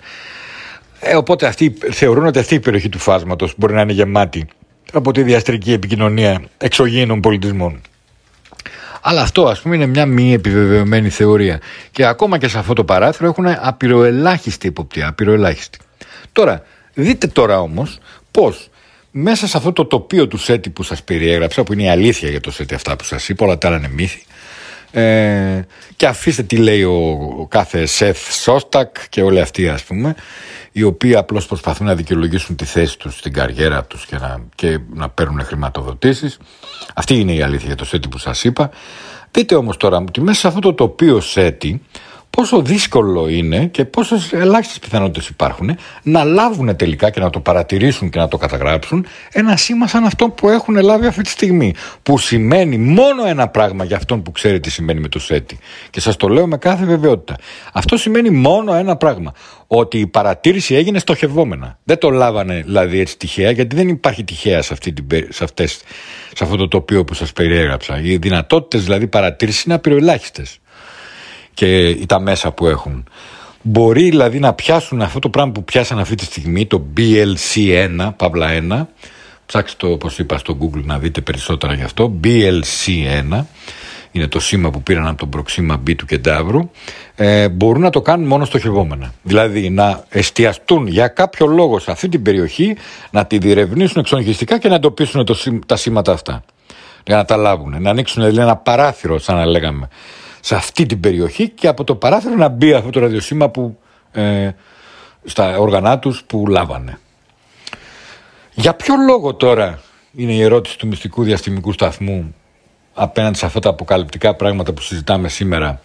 ε, οπότε αυτοί θεωρούν ότι αυτή η περιοχή του φάσματος μπορεί να είναι γεμάτη από τη διαστρική επικοινωνία εξωγήινων πολιτισμών. Αλλά αυτό ας πούμε είναι μια μη επιβεβαιωμένη θεωρία. Και ακόμα και σε αυτό το παράθυρο έχουν απειροελάχιστη υποπτία, απειροελάχιστη. Τώρα, δείτε τώρα όμως πώς μέσα σε αυτό το τοπίο του ΣΕΤΙ που σας περιέγραψα, που είναι η αλήθεια για το ΣΕΤΙ αυτά που σας είπα, όλα τα άλλα είναι μύθι, ε, και αφήστε τι λέει ο, ο κάθε Σεφ Σόστακ και όλοι αυτοί ας πούμε, οι οποίοι απλώς προσπαθούν να δικαιολογήσουν τη θέση τους στην καριέρα τους και να, και να παίρνουν χρηματοδοτήσεις. Αυτή είναι η αλήθεια για το ΣΕΤΙ που σας είπα. Δείτε όμως τώρα ότι μέσα σε αυτό το τοπίο ΣΕΤΙ πόσο δύσκολο είναι και πόσες ελάχιστες πιθανότητες υπάρχουν να λάβουν τελικά και να το παρατηρήσουν και να το καταγράψουν ένα σήμα σαν αυτό που έχουν λάβει αυτή τη στιγμή. Που σημαίνει μόνο ένα πράγμα για αυτόν που ξέρει τι σημαίνει με το ΣΕΤΙ. Και σας το λέω με κάθε βεβαιότητα. Αυτό σημαίνει μόνο ένα πράγμα. Ότι η παρατήρηση έγινε στοχευόμενα. Δεν το λάβανε δηλαδή έτσι τυχαία, γιατί δεν υπάρχει τυχαία σε, αυτή σε, αυτές, σε αυτό το τοπίο που σας περιέγραψα. Οι δυνατότητες δηλαδή παρατήρησης είναι απειροελάχιστες και τα μέσα που έχουν. Μπορεί δηλαδή να πιάσουν αυτό το πράγμα που πιάσαν αυτή τη στιγμή, το BLC1, παύλα 1, ψάξτε το όπως είπα στο Google να δείτε περισσότερα γι' αυτό, BLC1, είναι το σήμα που πήραν από τον προξήμα B του Κεντάβρου, ε, μπορούν να το κάνουν μόνο στοχευόμενα. Δηλαδή να εστιαστούν για κάποιο λόγο σε αυτή την περιοχή, να τη διερευνήσουν εξονυχιστικά και να εντοπίσουν το, τα σήματα αυτά. Για να τα λάβουν, να ανοίξουν δηλαδή, ένα παράθυρο, σαν να λέγαμε, σε αυτή την περιοχή και από το παράθυρο να μπει αυτό το ραδιοσύμα που, ε, στα όργανά τους που λάβανε. Για ποιο λόγο τώρα είναι η ερώτηση του μυστικού διαστημικού σταθμού απέναντι σε αυτά τα αποκαλυπτικά πράγματα που συζητάμε σήμερα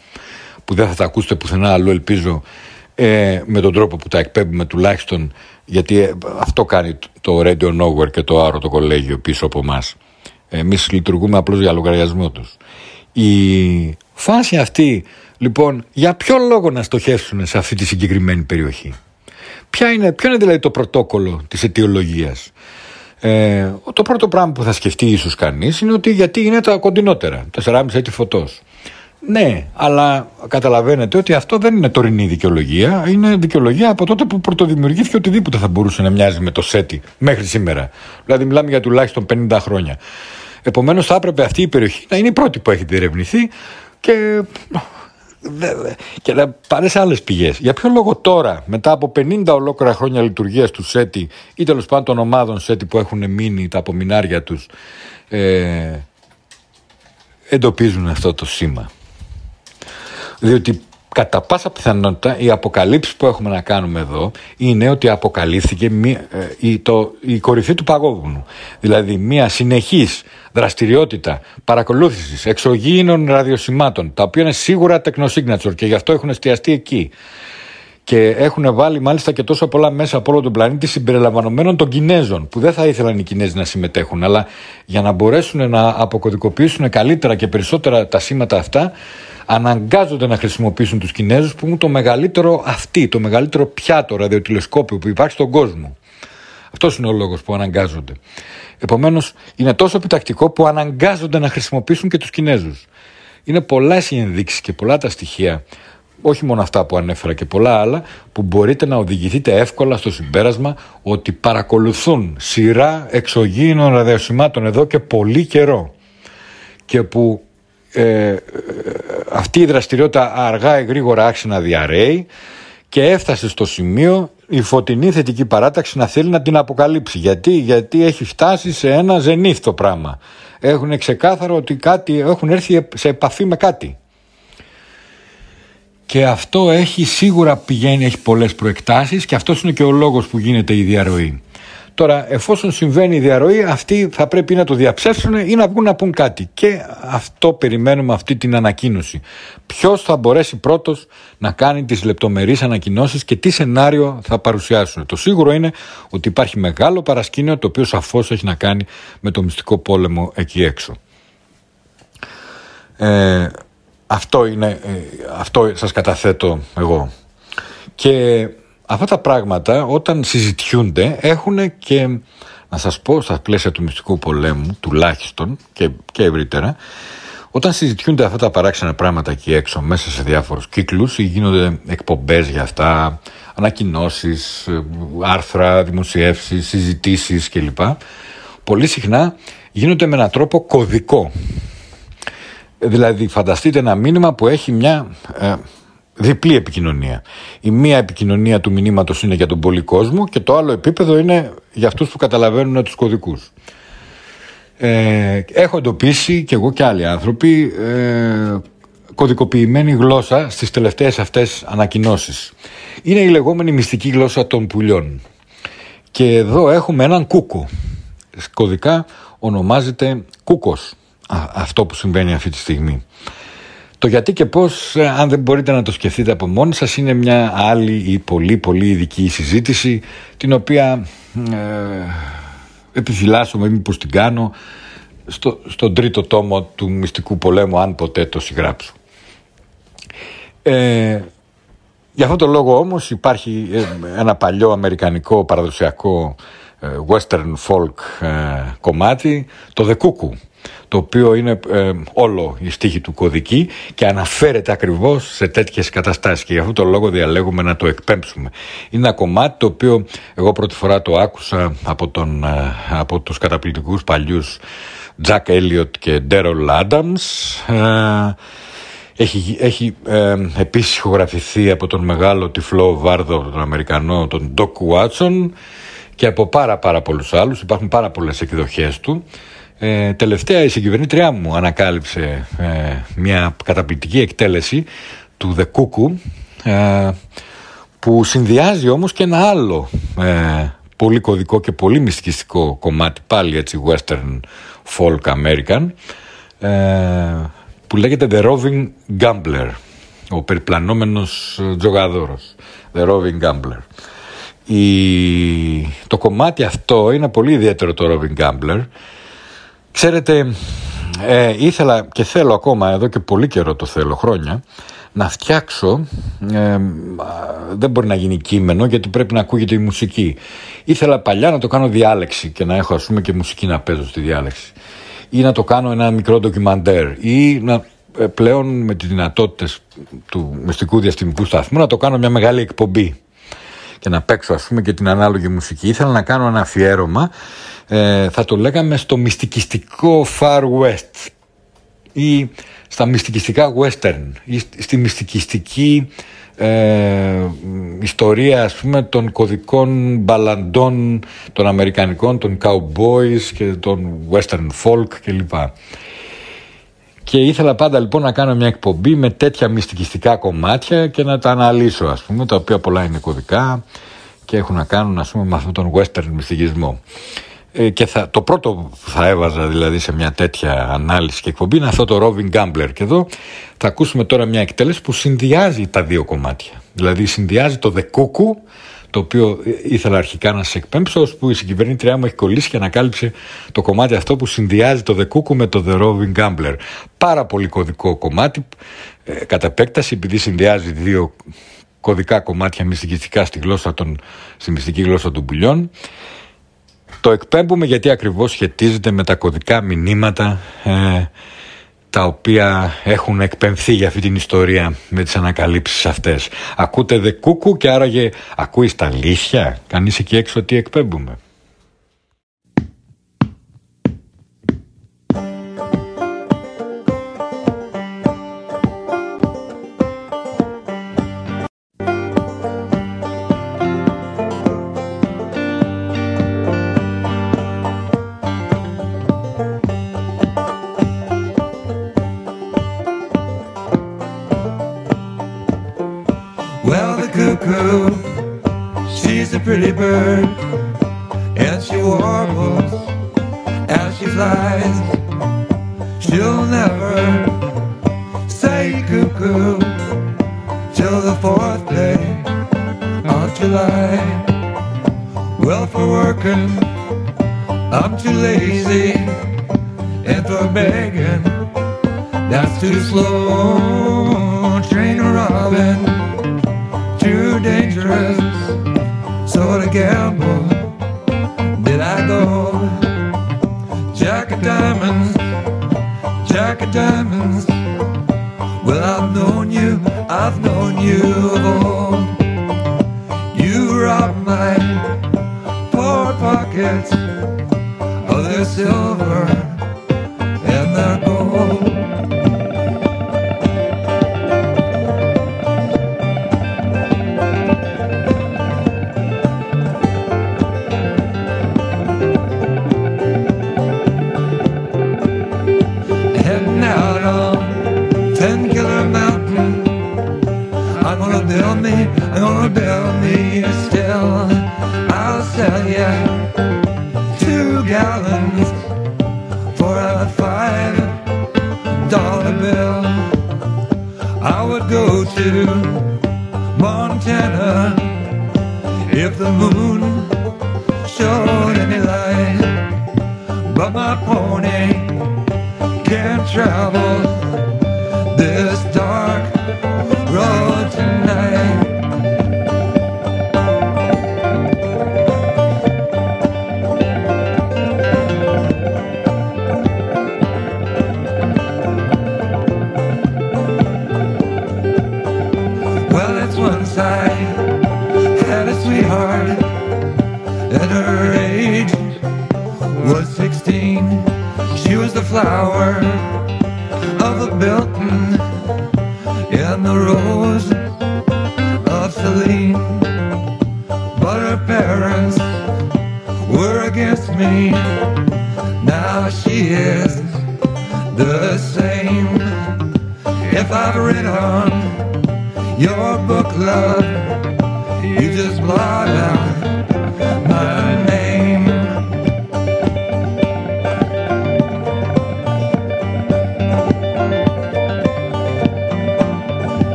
που δεν θα τα ακούσετε πουθενά αλλού ελπίζω ε, με τον τρόπο που τα εκπέμπουμε τουλάχιστον γιατί ε, αυτό κάνει το Radio Nowhere και το Άρο το κολέγιο πίσω από εμάς. Εμείς λειτουργούμε απλώς για λογαριασμό τους. Η φάση αυτή λοιπόν για ποιο λόγο να στοχεύσουν σε αυτή τη συγκεκριμένη περιοχή; Ποια είναι, ποιο είναι δηλαδή το πρωτόκολλο της αιτιολογίας; Ε, το πρώτο πράγμα που θα σκεφτεί ίσως κανείς είναι ότι γιατί είναι τα κοντινότερα, 4,5 έτη φωτός. Ναι, αλλά καταλαβαίνετε ότι αυτό δεν είναι τωρινή δικαιολογία. Είναι δικαιολογία από τότε που πρωτοδημιουργήθηκε οτιδήποτε θα μπορούσε να μοιάζει με το ΣΕΤΙ μέχρι σήμερα. Δηλαδή, μιλάμε για τουλάχιστον 50 χρόνια. Επομένως, θα έπρεπε αυτή η περιοχή να είναι η πρώτη που έχει διερευνηθεί και και να πάρει άλλες πηγές. Για ποιο λόγο τώρα, μετά από 50 ολόκληρα χρόνια λειτουργίας του ΣΕΤΙ ή τέλος πάντων των ομάδων ΣΕΤΙ που έχουν μείνει τα απομεινάρια τους, ε, εντοπίζουν αυτό το σήμα; Διότι κατά πάσα πιθανότητα οι αποκαλύψεις που έχουμε να κάνουμε εδώ είναι ότι αποκαλύφθηκε μία, ε, η, το, η κορυφή του παγόβουνου. Δηλαδή μια συνεχής δραστηριότητα παρακολούθησης εξωγήινων ραδιοσημάτων τα οποία είναι σίγουρα τεκνοσίγνατσορ και γι' αυτό έχουν εστιαστεί εκεί. Και έχουν βάλει μάλιστα και τόσο πολλά μέσα από όλο τον πλανήτη συμπεριλαμβανομένων των Κινέζων, που δεν θα ήθελαν οι Κινέζοι να συμμετέχουν, αλλά για να μπορέσουν να αποκωδικοποιήσουν καλύτερα και περισσότερα τα σήματα αυτά, αναγκάζονται να χρησιμοποιήσουν τους Κινέζους που έχουν το μεγαλύτερο αυτή, το μεγαλύτερο πιάτο ραδιοτηλεσκόπιο που υπάρχει στον κόσμο. Αυτός είναι ο λόγος που αναγκάζονται. Επομένως είναι τόσο επιτακτικό που αναγκάζονται να χρησιμοποιήσουν και τους Κινέζους. Είναι πολλά οι ενδείξεις και πολλά τα στοιχεία όχι μόνο αυτά που ανέφερα και πολλά άλλα, που μπορείτε να οδηγηθείτε εύκολα στο συμπέρασμα ότι παρακολουθούν σειρά εξωγήινων ραδιοσημάτων εδώ και πολύ καιρό και που ε, αυτή η δραστηριότητα αργά ή γρήγορα άρχισε να διαρρέει και έφτασε στο σημείο η φωτεινή θετική παράταξη να θέλει να την αποκαλύψει. Γιατί, Γιατί έχει φτάσει σε ένα ζενήθ το πράγμα. Έχουν ξεκάθαρο ότι κάτι, έχουν έρθει σε επαφή με κάτι. Και αυτό έχει σίγουρα πηγαίνει, έχει πολλές προεκτάσεις και αυτός είναι και ο λόγος που γίνεται η διαρροή. Τώρα, εφόσον συμβαίνει η διαρροή, αυτοί θα πρέπει να το διαψεύσουν ή να βγουν να πούν κάτι. Και αυτό περιμένουμε αυτή την ανακοίνωση. Ποιος θα μπορέσει πρώτος να κάνει τις λεπτομερείς ανακοινώσεις και τι σενάριο θα παρουσιάσουν. Το σίγουρο είναι ότι υπάρχει μεγάλο παρασκήνιο το οποίο σαφώς έχει να κάνει με το μυστικό πόλεμο εκεί έξω. Ε, αυτό είναι, ε, αυτό σας καταθέτω εγώ. Και αυτά τα πράγματα όταν συζητιούνται έχουν και να σας πω στα πλαίσια του μυστικού πολέμου τουλάχιστον και, και ευρύτερα όταν συζητιούνται αυτά τα παράξενα πράγματα εκεί έξω μέσα σε διάφορους κύκλους ή γίνονται εκπομπές για αυτά ανακοινώσεις, άρθρα, δημοσιεύσεις, συζητήσεις κλπ πολύ συχνά γίνονται με έναν τρόπο κωδικό. Δηλαδή φανταστείτε ένα μήνυμα που έχει μια ε, διπλή επικοινωνία. Η μία επικοινωνία του μηνύματος είναι για τον πολύ κόσμο και το άλλο επίπεδο είναι για αυτούς που καταλαβαίνουν τους κωδικούς. Ε, έχω εντοπίσει και εγώ και άλλοι άνθρωποι ε, κωδικοποιημένη γλώσσα στις τελευταίες αυτές ανακοινώσεις. Είναι η λεγόμενη μυστική γλώσσα των πουλιών. Και εδώ έχουμε έναν κούκο. Κωδικά ονομάζεται κούκος αυτό που συμβαίνει αυτή τη στιγμή. Το γιατί και πώς, ε, αν δεν μπορείτε να το σκεφτείτε από μόνοι σας, είναι μια άλλη ή πολύ πολύ ειδική συζήτηση, την οποία ε, επιφυλάσσομαι μήπως την κάνω στο, στον τρίτο τόμο του Μυστικού Πολέμου, αν ποτέ το συγγράψω. Ε, για αυτόν τον λόγο όμως υπάρχει ε, ένα παλιό αμερικανικό παραδοσιακό western folk κομμάτι, το The Cuckoo, το οποίο είναι ε, όλο η στίχη του κωδική και αναφέρεται ακριβώς σε τέτοιες καταστάσεις και γι' αυτό το λόγο διαλέγουμε να το εκπέμψουμε. Είναι ένα κομμάτι το οποίο εγώ πρώτη φορά το άκουσα από, τον, ε, από τους καταπληκτικούς παλιούς Jack Elliot και Daryl Adams. Έχει, έχει ε, επίσης ηχογραφηθεί από τον μεγάλο τυφλό βάρδο, τον Αμερικανό, τον Doc Watson και από πάρα πάρα πολλούς άλλους. Υπάρχουν πάρα πολλές εκδοχές του. Ε, τελευταία η συγκυβερνήτριά μου ανακάλυψε ε, μια καταπληκτική εκτέλεση του The Cuckoo ε, που συνδυάζει όμως και ένα άλλο ε, πολύ κωδικό και πολύ μυστικιστικό κομμάτι πάλι έτσι western folk American που λέγεται The Roving Gambler ο περιπλανόμενος τζογαδόρος The Roving Gambler. Η... το κομμάτι αυτό είναι πολύ ιδιαίτερο το Roving Gambler ξέρετε ε, ήθελα και θέλω ακόμα εδώ και πολύ καιρό το θέλω χρόνια να φτιάξω ε, δεν μπορεί να γίνει κείμενο γιατί πρέπει να ακούγεται η μουσική. Ήθελα παλιά να το κάνω διάλεξη και να έχω ας πούμε και μουσική να παίζω στη διάλεξη. Ή να το κάνω ένα μικρό ντοκιμαντέρ. Ή να, ε, πλέον με τις δυνατότητες του μυστικού διαστημικού σταθμού να το κάνω μια μεγάλη εκπομπή και να παίξω ας πούμε και την ανάλογη μουσική. Ήθελα να κάνω ένα αφιέρωμα, ε, θα το λέγαμε στο μυστικιστικό Far West ή στα μυστικιστικά western ή στη μυστικιστική ε, ιστορία ας πούμε των κωδικών μπαλαντών των Αμερικανικών, των cowboys και των western folk κλπ. Και ήθελα πάντα λοιπόν να κάνω μια εκπομπή με τέτοια μυστικιστικά κομμάτια και να τα αναλύσω ας πούμε, τα οποία πολλά είναι κωδικά και έχουν να κάνουν ας πούμε με αυτόν τον western μυστικισμό. Ε, και θα, το πρώτο που θα έβαζα δηλαδή σε μια τέτοια ανάλυση και εκπομπή είναι αυτό το Roving Gambler. Και εδώ θα ακούσουμε τώρα μια εκτέλεση που συνδυάζει τα δύο κομμάτια. Δηλαδή συνδυάζει το The Cuckoo, το οποίο ήθελα αρχικά να σα εκπέμψω, ώσπου η συγκυβερνήτριά μου έχει κολλήσει και ανακάλυψε το κομμάτι αυτό που συνδυάζει το The Cuckoo με το The Roving Gambler. Πάρα πολύ κωδικό κομμάτι, ε, κατά επέκταση, επειδή συνδυάζει δύο κωδικά κομμάτια μυστικιστικά στη, γλώσσα των, στη μυστική γλώσσα των πουλιών. Το εκπέμπουμε γιατί ακριβώς σχετίζεται με τα κωδικά μηνύματα ε, τα οποία έχουν εκπαιμφθεί για αυτή την ιστορία με τις ανακαλύψεις αυτές. Ακούτε δε κούκου και άραγε ακούεις τα αλήθεια. Κανείς εκεί έξω τι εκπέμπουμε;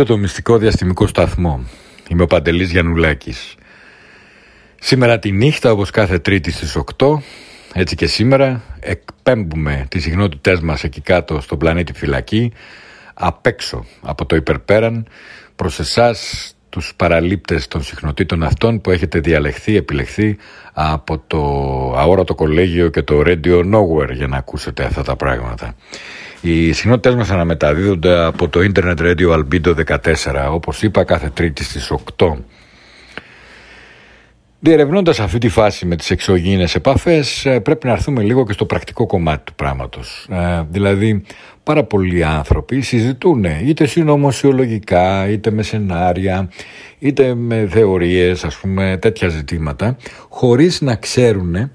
Ακούτε το μυστικό διαστημικό σταθμό. Είμαι ο Παντελής Γιαννουλάκης. Σήμερα τη νύχτα, όπως κάθε τρίτη στις 8, έτσι και σήμερα, εκπέμπουμε τις συχνότητές μας εκεί κάτω στον πλανήτη φυλακή, απ' έξω από το υπερπέραν, προς εσάς τους παραλήπτες των συχνοτήτων αυτών που έχετε διαλεχθεί, επιλεχθεί από το αόρατο κολέγιο και το Radio Nowhere για να ακούσετε αυτά τα πράγματα. Οι συχνότητες μας αναμεταδίδονται από το Internet Radio Albedo 14, όπως είπα κάθε τρίτη στις 8. Διερευνώντας αυτή τη φάση με τις εξωγήινες επαφές, ε, πρέπει να έρθουμε λίγο και στο πρακτικό κομμάτι του πράγματος. Ε, δηλαδή, πάρα πολλοί άνθρωποι συζητούν είτε συνωμοσιολογικά, είτε με σενάρια, είτε με θεωρίες, ας πούμε, τέτοια ζητήματα, χωρίς να ξέρουν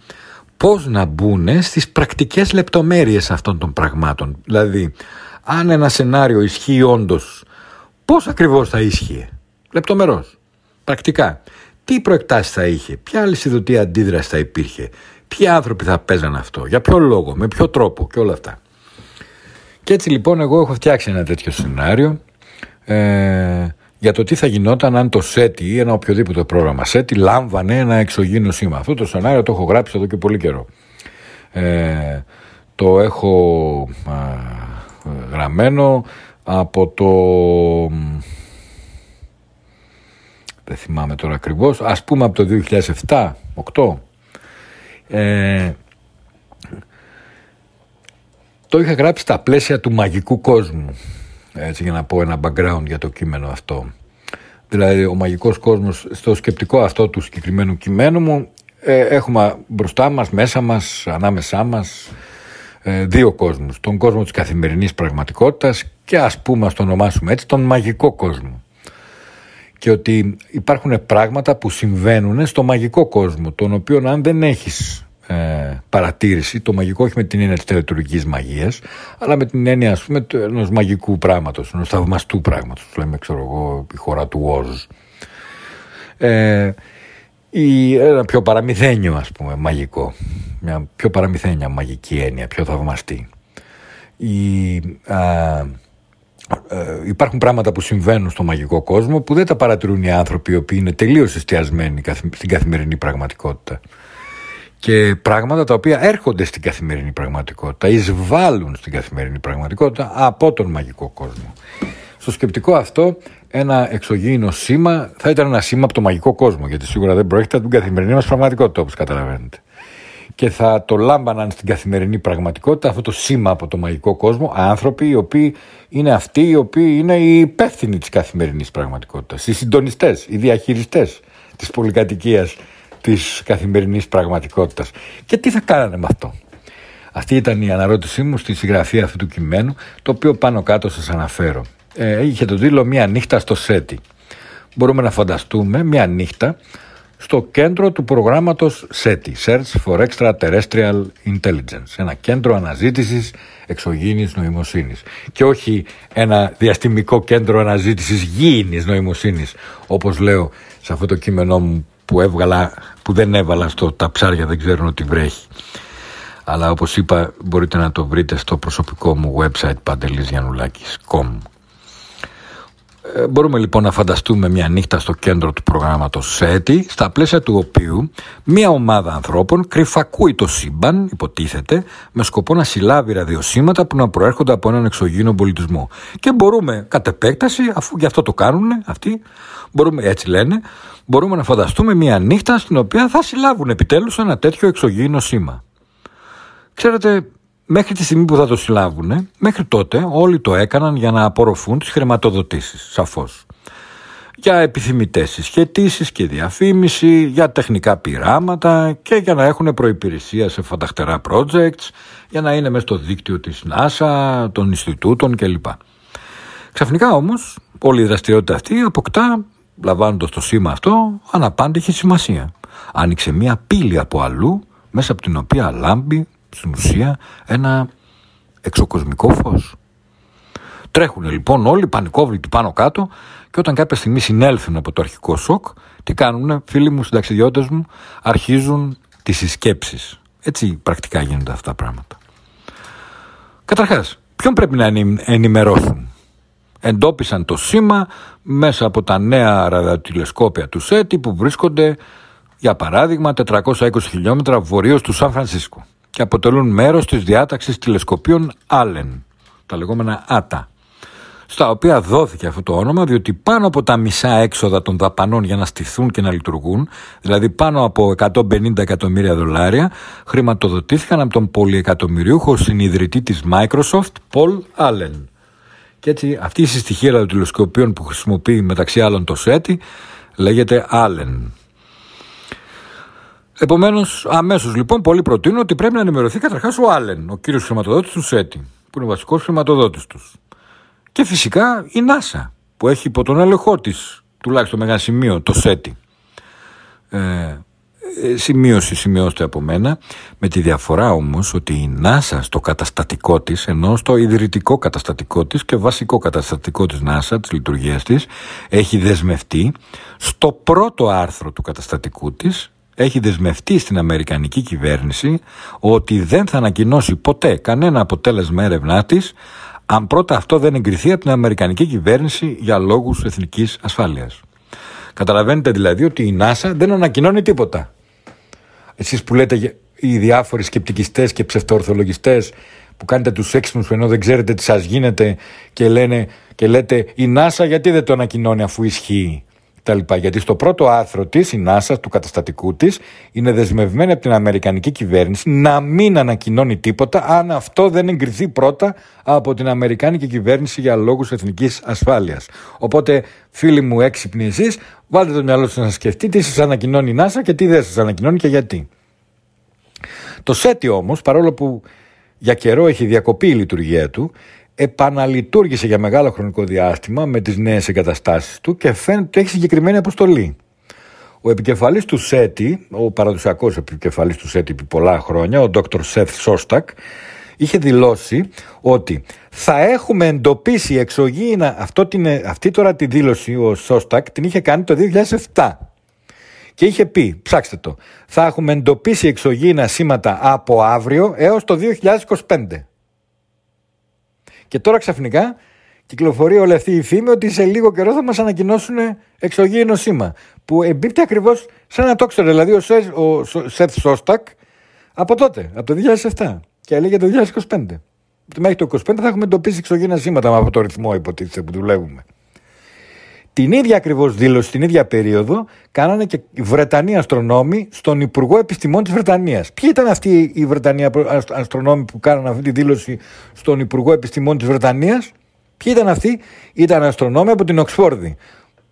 πώς να μπουν στις πρακτικές λεπτομέρειες αυτών των πραγμάτων; Δηλαδή, αν ένα σενάριο ισχύει όντως, πώς ακριβώς θα ίσχυε; Λεπτομερώς, πρακτικά. Τι προεκτάσεις θα είχε, ποια αλυσιδωτή αντίδραση θα υπήρχε, ποιοι άνθρωποι θα παίζαν αυτό, για ποιο λόγο, με ποιο τρόπο; Και όλα αυτά. Και έτσι λοιπόν εγώ έχω φτιάξει ένα τέτοιο σενάριο ε, για το τι θα γινόταν αν το SETI ή ένα οποιοδήποτε πρόγραμμα SETI λάμβανε ένα εξωγήινο σήμα. Αυτό το σενάριο το έχω γράψει εδώ και πολύ καιρό. Ε, το έχω γραμμένο από το... Δεν θυμάμαι τώρα ακριβώς. Ας πούμε από το 2007-2008. Ε, το είχα γράψει στα πλαίσια του μαγικού κόσμου. Έτσι για να πω ένα background για το κείμενο αυτό. Δηλαδή ο μαγικός κόσμος στο σκεπτικό αυτό του συγκεκριμένου κειμένου μου ε, έχουμε μπροστά μας, μέσα μας, ανάμεσά μας ε, δύο κόσμους. Τον κόσμο της καθημερινής πραγματικότητας και ας πούμε ας το ονομάσουμε έτσι τον μαγικό κόσμο. Και ότι υπάρχουν πράγματα που συμβαίνουν στο μαγικό κόσμο, τον οποίο αν δεν έχεις ε, παρατήρηση, το μαγικό όχι με την έννοια της τελετουργικής μαγείας, αλλά με την έννοια ας πούμε ενός μαγικού πράγματος, ενός θαυμαστού πράγματος, λέμε ξέρω εγώ η χώρα του Όζ. Ε, ή ένα πιο παραμυθένιο ας πούμε μαγικό, μια πιο παραμυθένια μαγική έννοια, πιο θαυμαστή. Η, α, ε, υπάρχουν πράγματα που συμβαίνουν στο μαγικό κόσμο που δεν τα παρατηρούν οι άνθρωποι οι οποίοι είναι τελείως εστιασμένοι στην καθημερινή πραγματικότητα και πράγματα τα οποία έρχονται στην καθημερινή πραγματικότητα, εισβάλλουν στην καθημερινή πραγματικότητα από τον μαγικό κόσμο. Στο σκεπτικό αυτό, ένα εξωγήινο σήμα θα ήταν ένα σήμα από το μαγικό κόσμο, γιατί σίγουρα δεν προέρχεται από την καθημερινή μας πραγματικότητα, όπως καταλαβαίνετε. Και θα το λάμπαναν στην καθημερινή πραγματικότητα αυτό το σήμα από το μαγικό κόσμο άνθρωποι οι οποίοι είναι αυτοί οι οποίοι είναι οι υπεύθυνοι της καθημερινής πραγματικότητας, οι συντονιστές, οι διαχειριστές της πολυκατοικίας της καθημερινής πραγματικότητας. Και τι θα κάνανε με αυτό; Αυτή ήταν η αναρώτησή μου στη συγγραφή αυτού του κειμένου, το οποίο πάνω κάτω σας αναφέρω. Ε, είχε τον τίτλο «Μια νύχτα στο ΣΕΤΙ». Μπορούμε να φανταστούμε μια νύχτα στο κέντρο του προγράμματος SETI, Search for Extraterrestrial Intelligence, ένα κέντρο αναζήτησης εξωγήινης νοημοσύνης και όχι ένα διαστημικό κέντρο αναζήτησης γήινης νοημοσύνης, όπως λέω σε αυτό το κείμενό μου που, έβγαλα, που δεν έβαλα στο «Τα ψάρια δεν ξέρουν ότι βρέχει». Αλλά όπως είπα μπορείτε να το βρείτε στο προσωπικό μου website pantelisgianoulakis.com ε, Μπορούμε λοιπόν να φανταστούμε μια νύχτα στο κέντρο του προγράμματος ΣΕΤΗ, στα πλαίσια του οποίου μια ομάδα ανθρώπων κρυφακούει το σύμπαν, υποτίθεται, με σκοπό να συλλάβει ραδιοσύματα που να προέρχονται από έναν εξωγήινο πολιτισμό. Και μπορούμε, κατ' επέκταση, αφού γι' αυτό το κάνουν αυτοί, μπορούμε, έτσι λένε, μπορούμε να φανταστούμε μια νύχτα στην οποία θα συλλάβουν επιτέλους ένα τέτοιο εξωγήινο σήμα. Ξέρετε, μέχρι τη στιγμή που θα το συλλάβουν, μέχρι τότε όλοι το έκαναν για να απορροφούν τις χρηματοδοτήσεις, σαφώς. Για επιθυμητές συσχετήσεις και διαφήμιση, για τεχνικά πειράματα και για να έχουν προϋπηρεσία σε φανταχτερά projects, για να είναι μέσα στο δίκτυο της NASA, των Ινστιτούτων κλπ. Ξαφνικά όμως, όλη η δραστηριότητα αυτή αποκτά, λαμβάνοντας το σήμα αυτό, αναπάντηχη σημασία. Άνοιξε μία πύλη από αλλού, μέσα από την οποία λάμπει στην ουσία ένα εξοκοσμικό φως. Τρέχουν λοιπόν όλοι πανικόβλητοι πάνω κάτω και όταν κάποια στιγμή συνέλθουν από το αρχικό σοκ, τι κάνουν φίλοι μου, συνταξιδιώτες μου, αρχίζουν τις συσκέψεις. Έτσι πρακτικά γίνονται αυτά τα πράγματα. Καταρχάς, ποιον πρέπει να ενημερώσουν; Εντόπισαν το σήμα μέσα από τα νέα ραδιοτηλεσκόπια του ΣΕΤΙ που βρίσκονται, για παράδειγμα, 420 χιλιόμετρα βορείως του Σαν Φρανσίσκο και αποτελούν μέρος της διάταξης τηλεσκοπίων Allen, τα λεγόμενα ATA, στα οποία δόθηκε αυτό το όνομα διότι πάνω από τα μισά έξοδα των δαπανών για να στηθούν και να λειτουργούν, δηλαδή πάνω από 150 εκατομμύρια δολάρια, χρηματοδοτήθηκαν από τον πολυεκατομμυριούχο συνειδητή της Microsoft, Paul Allen. Και έτσι αυτή η συστοιχεία των τηλεσκοπίων που χρησιμοποιεί μεταξύ άλλων το SETI λέγεται Allen. Επομένως, αμέσως λοιπόν, πολλοί προτείνουν ότι πρέπει να ενημερωθεί καταρχάς ο Άλεν, ο κύριος χρηματοδότης του ΣΕΤΙ, που είναι ο βασικός χρηματοδότης τους. Και φυσικά η ΝΑΣΑ, που έχει υπό τον έλεγχό της, τουλάχιστον μεγάλο σημείο, το ΣΕΤΙ. Ε, ε, σημείωση, σημειώστε από μένα, με τη διαφορά όμως ότι η ΝΑΣΑ στο καταστατικό της, ενώ στο ιδρυτικό καταστατικό της και βασικό καταστατικό της ΝΑΣΑ, της λειτουργίας της, έχει δεσμευτεί στο πρώτο άρθρο του καταστατικού της έχει δεσμευτεί στην Αμερικανική κυβέρνηση ότι δεν θα ανακοινώσει ποτέ κανένα αποτέλεσμα έρευνά της αν πρώτα αυτό δεν εγκριθεί από την Αμερικανική κυβέρνηση για λόγους εθνικής ασφάλειας. Καταλαβαίνετε δηλαδή ότι η NASA δεν ανακοινώνει τίποτα. Εσείς που λέτε οι διάφοροι σκεπτικιστές και ψευτοορθολογιστές που κάνετε τους έξυπνους ενώ δεν ξέρετε τι σας γίνεται και, λένε, και λέτε η NASA γιατί δεν το ανακοινώνει αφού ισχύει; Γιατί στο πρώτο άρθρο της, η NASA, του καταστατικού της, είναι δεσμευμένη από την Αμερικανική κυβέρνηση να μην ανακοινώνει τίποτα αν αυτό δεν εγκριθεί πρώτα από την Αμερικάνικη κυβέρνηση για λόγους εθνικής ασφάλειας. Οπότε, φίλοι μου, έξυπνοι εσείς, βάλτε το μυαλό σας να σκεφτείτε τι σας ανακοινώνει η NASA και τι δεν σας ανακοινώνει και γιατί. Το ΣΕΤΙ όμως, παρόλο που για καιρό έχει διακοπεί η λειτουργία του, επαναλειτουργήσε για μεγάλο χρονικό διάστημα με τις νέες εγκαταστάσεις του και φαίνεται ότι έχει συγκεκριμένη αποστολή. Ο επικεφαλής του ΣΕΤΙ, ο παραδοσιακός επικεφαλής του ΣΕΤΙ επί πολλά χρόνια, ο Dr. Σεφ Σόστακ, είχε δηλώσει ότι θα έχουμε εντοπίσει εξωγήινα, αυτό την, αυτή τώρα τη δήλωση ο Σόστακ την είχε κάνει το 2007 και είχε πει, ψάξτε το, θα έχουμε εντοπίσει εξωγήινα σήματα από αύριο έως το 2025. Και τώρα ξαφνικά κυκλοφορεί όλη αυτή η φήμη ότι σε λίγο καιρό θα μας ανακοινώσουν εξωγήινο σήμα. Που εμπίπτει ακριβώς σαν να το ξέρω. Δηλαδή ο, Σεθ, ο Σεφ Σόστακ από τότε, από το 2007. Και έλεγε το 2025. Μέχρι το 2025 θα έχουμε εντοπίσει εξωγήινα σήματα με αυτό το ρυθμό υποτίθεται που δουλεύουμε. Την ίδια ακριβώς δήλωση, την ίδια περίοδο, κάνανε και οι Βρετανοί αστρονόμοι στον Υπουργό Επιστημών της Βρετανίας. Ποιοι ήταν αυτοί οι Βρετανοί αστρονόμοι που κάνανε αυτή τη δήλωση στον Υπουργό Επιστημών της Βρετανίας, Ποιοι ήταν αυτοί, ήταν αστρονόμοι από την Οξφόρδη.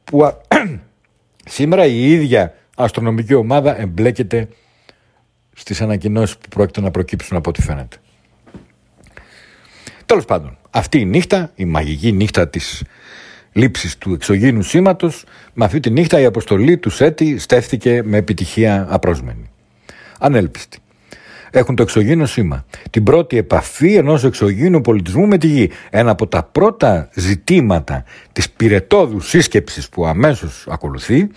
Που σήμερα η ίδια αστρονομική ομάδα εμπλέκεται στις ανακοινώσεις που πρόκειται να προκύψουν από ό,τι φαίνεται. Τέλος πάντων, αυτή η νύχτα, η μαγική νύχτα της λήψης του εξωγήνου σήματος, με αυτή τη νύχτα η αποστολή του ΣΕΤΗ στέφθηκε με επιτυχία απρόσμενη. Ανέλπιστη. Έχουν το εξωγήνο σήμα. Την πρώτη επαφή ενός εξωγήνου πολιτισμού με τη γη. Ένα από τα πρώτα ζητήματα της πυρετόδου σύσκεψης που αμέσως ακολουθεί,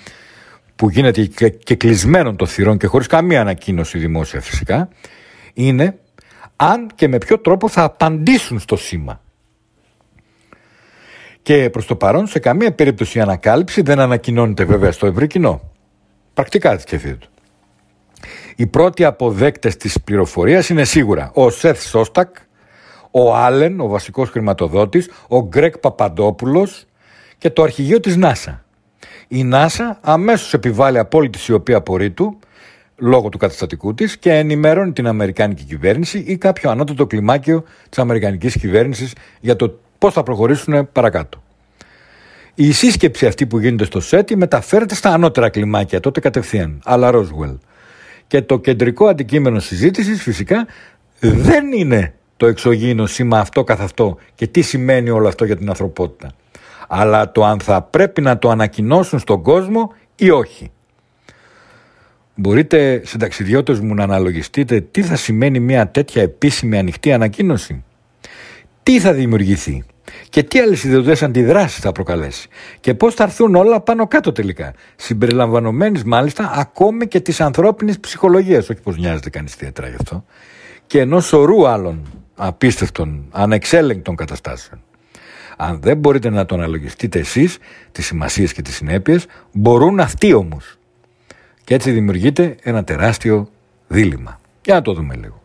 που γίνεται και κλεισμένων των θυρών και χωρίς καμία ανακοίνωση δημόσια φυσικά, είναι αν και με ποιο τρόπο θα απαντήσουν στο σήμα. Και προς το παρόν σε καμία περίπτωση η ανακάλυψη δεν ανακοινώνεται βέβαια στο ευρύ κοινό. Πρακτικά τη σκεφτείτε. Οι πρώτοι αποδέκτες της πληροφορίας είναι σίγουρα ο Σεφ Σόστακ, ο Άλεν, ο βασικός χρηματοδότης, ο Γκρέκ Παπαντόπουλος και το αρχηγείο της ΝΑΣΑ. Η ΝΑΣΑ αμέσως επιβάλλει απόλυτη σιωπή απορρίτου λόγω του καταστατικού της και ενημερώνει την Αμερικάνικη κυβέρνηση ή κάποιο ανώτατο κλιμάκιο της Αμερικανικής κυβέρνησης για το πώς θα προχωρήσουν παρακάτω. Η σύσκεψη αυτή που γίνεται στο ΣΕΤΙ μεταφέρεται στα ανώτερα κλιμάκια τότε κατευθείαν, αλλά Ρόσουελ. Και το κεντρικό αντικείμενο συζήτησης φυσικά δεν είναι το εξωγήινο σήμα αυτό καθ' αυτό και τι σημαίνει όλο αυτό για την ανθρωπότητα. Αλλά το αν θα πρέπει να το ανακοινώσουν στον κόσμο ή όχι. Μπορείτε συνταξιδιώτες μου να αναλογιστείτε τι θα σημαίνει μια τέτοια επίσημη ανοιχτή ανακοίνωση; Τι θα δημιουργηθεί και τι αλυσιδωτές αντιδράσεις θα προκαλέσει και πώς θα έρθουν όλα πάνω κάτω τελικά συμπεριλαμβανομένης μάλιστα ακόμη και της ανθρώπινης ψυχολογίας όχι πως νοιάζεται κανείς ιδιαίτερα γι' αυτό και ενός σωρού άλλων απίστευτων ανεξέλεγκτων καταστάσεων. Αν δεν μπορείτε να το αναλογιστείτε εσείς τις σημασίες και τις συνέπειες μπορούν αυτοί όμως και έτσι δημιουργείται ένα τεράστιο δίλημα. Για να το δούμε λίγο.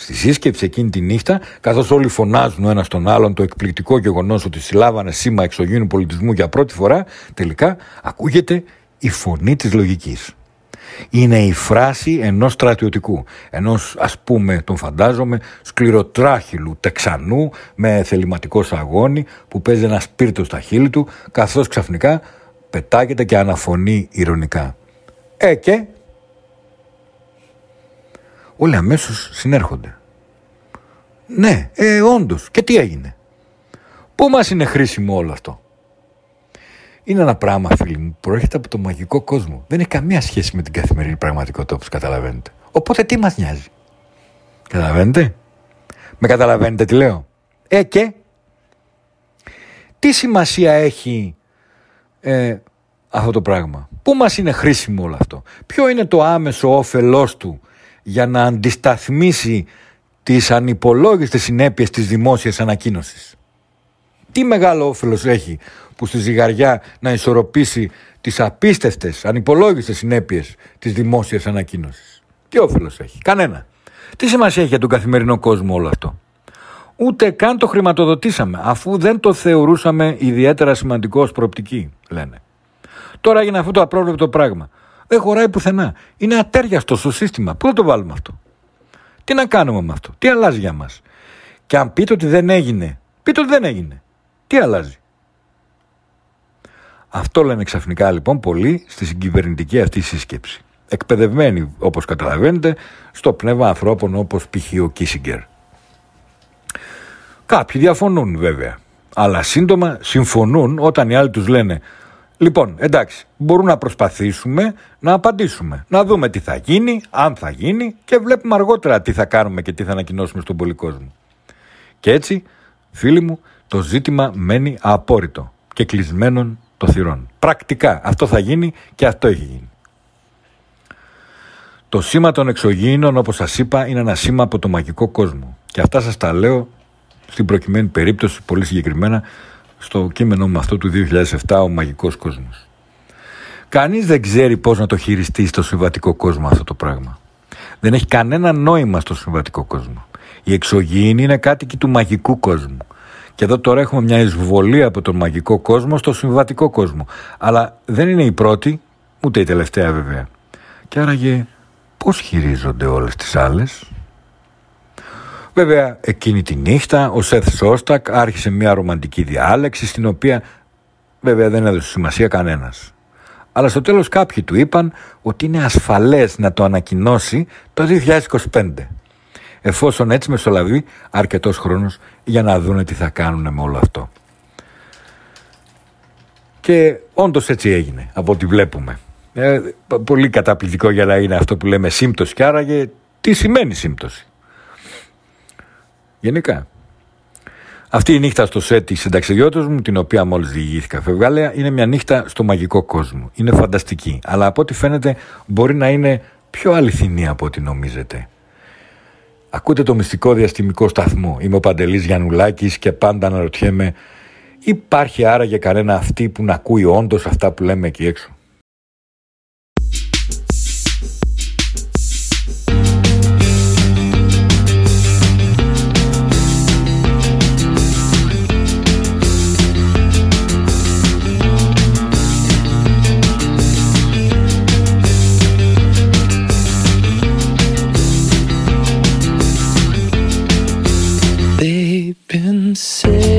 Στη σύσκεψη εκείνη τη νύχτα, καθώς όλοι φωνάζουν ο ένας τον άλλον το εκπληκτικό γεγονός ότι συλλάβανε σήμα εξωγήνου πολιτισμού για πρώτη φορά, τελικά ακούγεται η φωνή της λογικής. Είναι η φράση ενός στρατιωτικού, ενός ας πούμε τον φαντάζομαι σκληροτράχυλου τεξανού με θεληματικό σαγόνι που παίζει ένα σπίρτο στα χείλη του καθώς ξαφνικά πετάγεται και αναφωνεί ηρωνικά. Ε και όλοι αμέσως συνέρχονται. Ναι, ε, όντως. Και τι έγινε; Πού μας είναι χρήσιμο όλο αυτό; Είναι ένα πράγμα, φίλοι μου, που προέρχεται από το μαγικό κόσμο. Δεν έχει καμία σχέση με την καθημερινή πραγματικότητα, όπως καταλαβαίνετε. Οπότε τι μας νοιάζει; Καταλαβαίνετε; Με καταλαβαίνετε τι λέω; Ε, και; Τι σημασία έχει ε, αυτό το πράγμα; Πού μας είναι χρήσιμο όλο αυτό; Ποιο είναι το άμεσο όφελός του για να αντισταθμίσει τις ανυπολόγιστες συνέπειες της δημόσιας ανακοίνωσης. Τι μεγάλο όφελος έχει που στη ζυγαριά να ισορροπήσει τις απίστευτες, ανυπολόγιστες συνέπειες της δημόσιας ανακοίνωσης; Τι όφελος έχει; Κανένα. Τι σημασία έχει για τον καθημερινό κόσμο όλο αυτό; Ούτε καν το χρηματοδοτήσαμε αφού δεν το θεωρούσαμε ιδιαίτερα σημαντικό ως προοπτική, λένε. Τώρα έγινε αυτό το απρόβλεπτο πράγμα. Δεν χωράει πουθενά. Είναι ατέριαστο στο σύστημα. Πού θα το βάλουμε αυτό; Τι να κάνουμε με αυτό; Τι αλλάζει για μας; Και αν πείτε ότι δεν έγινε, πείτε ότι δεν έγινε. Τι αλλάζει; Αυτό λένε ξαφνικά λοιπόν πολλοί στη συγκυβερνητική αυτή σύσκεψη. Εκπαιδευμένοι όπως καταλαβαίνετε στο πνεύμα ανθρώπων όπως π.χ. ο Κίσιγκερ. Κάποιοι διαφωνούν βέβαια. Αλλά σύντομα συμφωνούν όταν οι άλλοι τους λένε Λοιπόν, εντάξει, μπορούμε να προσπαθήσουμε να απαντήσουμε, να δούμε τι θα γίνει, αν θα γίνει και βλέπουμε αργότερα τι θα κάνουμε και τι θα ανακοινώσουμε στον πολυκόσμο. Και έτσι, φίλοι μου, το ζήτημα μένει απόρριτο και κλεισμένων το θυρών. Πρακτικά αυτό θα γίνει και αυτό έχει γίνει. Το σήμα των εξωγήινων, όπως σας είπα, είναι ένα σήμα από το μαγικό κόσμο. Και αυτά σας τα λέω στην προκειμένη περίπτωση, πολύ συγκεκριμένα, στο κείμενό μου αυτό του 2007 «Ο μαγικός κόσμος». Κανείς δεν ξέρει πώς να το χειριστεί στο συμβατικό κόσμο αυτό το πράγμα. Δεν έχει κανένα νόημα στο συμβατικό κόσμο. Η εξωγήινη είναι κάτοικοι του μαγικού κόσμου. Και εδώ τώρα έχουμε μια εισβολή από τον μαγικό κόσμο στο συμβατικό κόσμο. Αλλά δεν είναι η πρώτη, ούτε η τελευταία βέβαια. Και άραγε πώς χειρίζονται όλες τις άλλες; Βέβαια, εκείνη τη νύχτα ο Σεθ Σόστακ άρχισε μια ρομαντική διάλεξη στην οποία βέβαια δεν έδωσε σημασία κανένας. Αλλά στο τέλος κάποιοι του είπαν ότι είναι ασφαλές να το ανακοινώσει το 2025 εφόσον έτσι μεσολαβεί αρκετός χρόνος για να δούνε τι θα κάνουν με όλο αυτό. Και όντως έτσι έγινε από ό,τι βλέπουμε. Ε, πολύ καταπληκτικό για να είναι αυτό που λέμε σύμπτωση και άραγε τι σημαίνει σύμπτωση; Γενικά. Αυτή η νύχτα στο σετ της συνταξιδιώτης μου, την οποία μόλις διηγήθηκα φευγάλεα, είναι μια νύχτα στο μαγικό κόσμο. Είναι φανταστική. Αλλά από ό,τι φαίνεται μπορεί να είναι πιο αληθινή από ό,τι νομίζετε. Ακούτε το μυστικό διαστημικό σταθμό. Είμαι ο Παντελής Γιαννουλάκης και πάντα αναρωτιέμαι υπάρχει άραγε κανένα αυτή που να ακούει όντως αυτά που λέμε εκεί έξω; say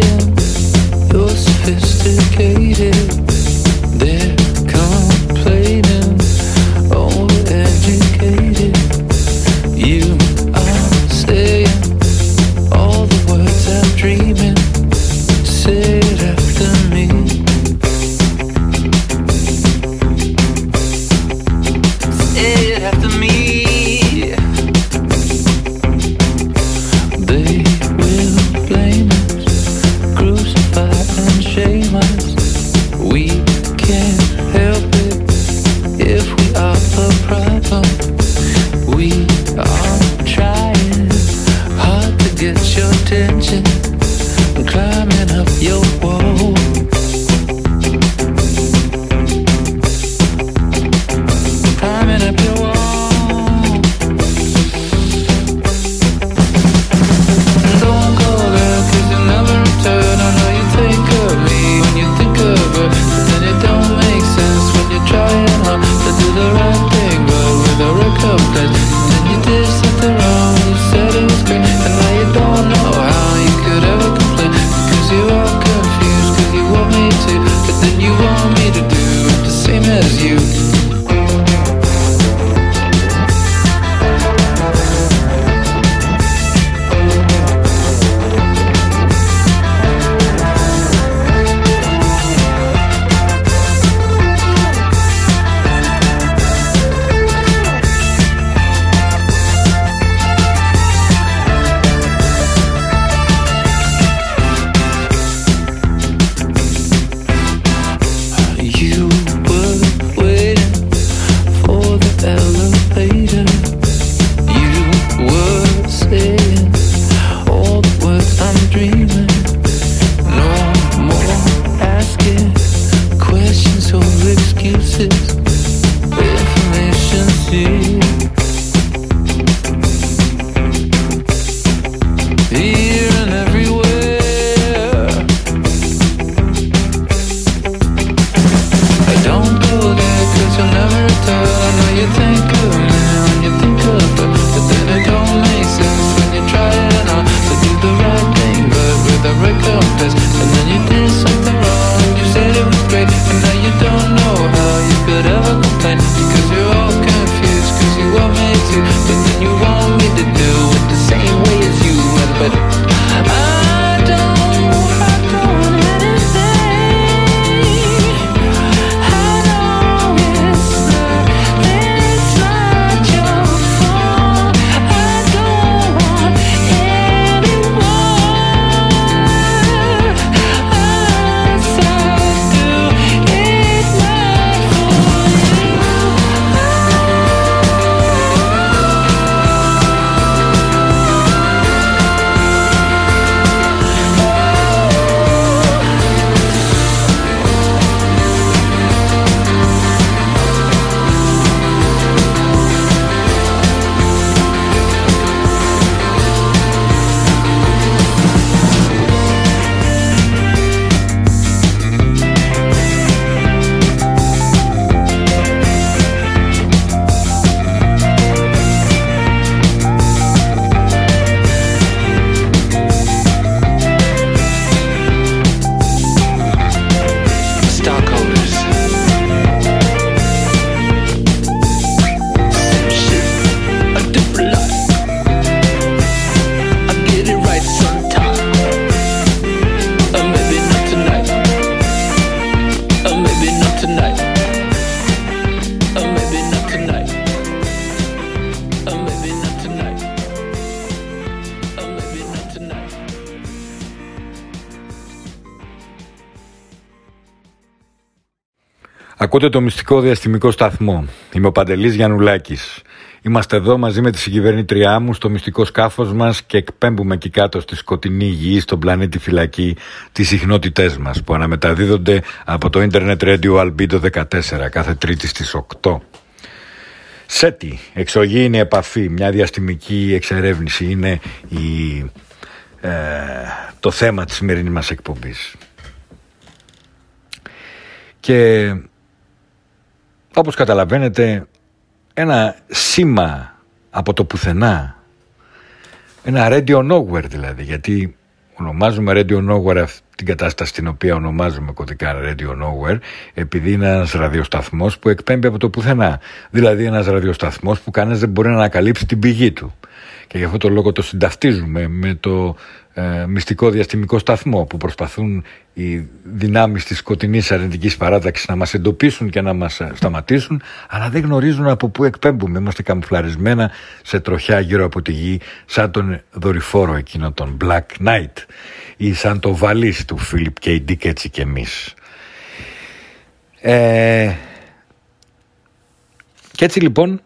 Ακούτε το μυστικό διαστημικό σταθμό. Είμαι ο Παντελής Γιαννουλάκης. Είμαστε εδώ μαζί με τη συγκυβερνήτριά μου στο μυστικό σκάφος μας και εκπέμπουμε εκεί κάτω στη σκοτεινή γη, στον πλανήτη φυλακή, τις συχνότητές μας που αναμεταδίδονται από το Internet Radio Albedo 14 κάθε τρίτη στις 8. ΣΕΤΙ, εξωγήινη επαφή, μια διαστημική εξερεύνηση είναι η, ε, το θέμα της σημερινής μας εκπομπής. Και όπως καταλαβαίνετε ένα σήμα από το πουθενά ένα radio nowhere δηλαδή γιατί ονομάζουμε radio nowhere αυτή την κατάσταση την οποία ονομάζουμε κωδικά radio nowhere επειδή είναι ένας ραδιοσταθμός που εκπέμπει από το πουθενά. Δηλαδή ένας ραδιοσταθμός που κανένας δεν μπορεί να ανακαλύψει την πηγή του και γι' αυτό το λόγο το συνταυτίζουμε με το ε, μυστικό διαστημικό σταθμό που προσπαθούν οι δυνάμεις της σκοτεινής αρνητικής παράταξης να μας εντοπίσουν και να μας ε, σταματήσουν αλλά δεν γνωρίζουν από πού εκπέμπουμε είμαστε καμουφλαρισμένα σε τροχιά γύρω από τη γη σαν τον δορυφόρο εκείνο τον Black Knight ή σαν το βαλίς του Φίλιπ K. Dick έτσι και εμείς ε, και έτσι λοιπόν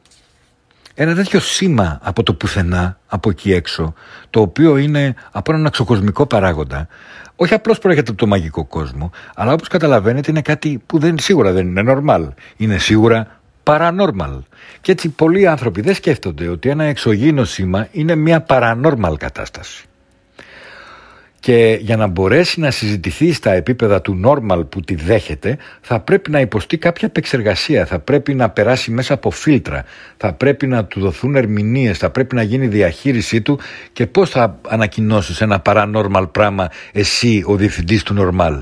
ένα τέτοιο σήμα από το πουθενά, από εκεί έξω, το οποίο είναι από έναν αξοκοσμικό παράγοντα, όχι απλώς προέρχεται από το μαγικό κόσμο, αλλά όπως καταλαβαίνετε είναι κάτι που δεν, σίγουρα δεν είναι normal. Είναι σίγουρα paranormal. Και έτσι πολλοί άνθρωποι δεν σκέφτονται ότι ένα εξωγήινο σήμα είναι μια paranormal κατάσταση και για να μπορέσει να συζητηθεί στα επίπεδα του normal που τη δέχεται θα πρέπει να υποστεί κάποια επεξεργασία, θα πρέπει να περάσει μέσα από φίλτρα, θα πρέπει να του δοθούν ερμηνείες, θα πρέπει να γίνει διαχείρισή του και πώς θα ανακοινώσεις ένα paranormal πράγμα εσύ ο διευθυντής του normal.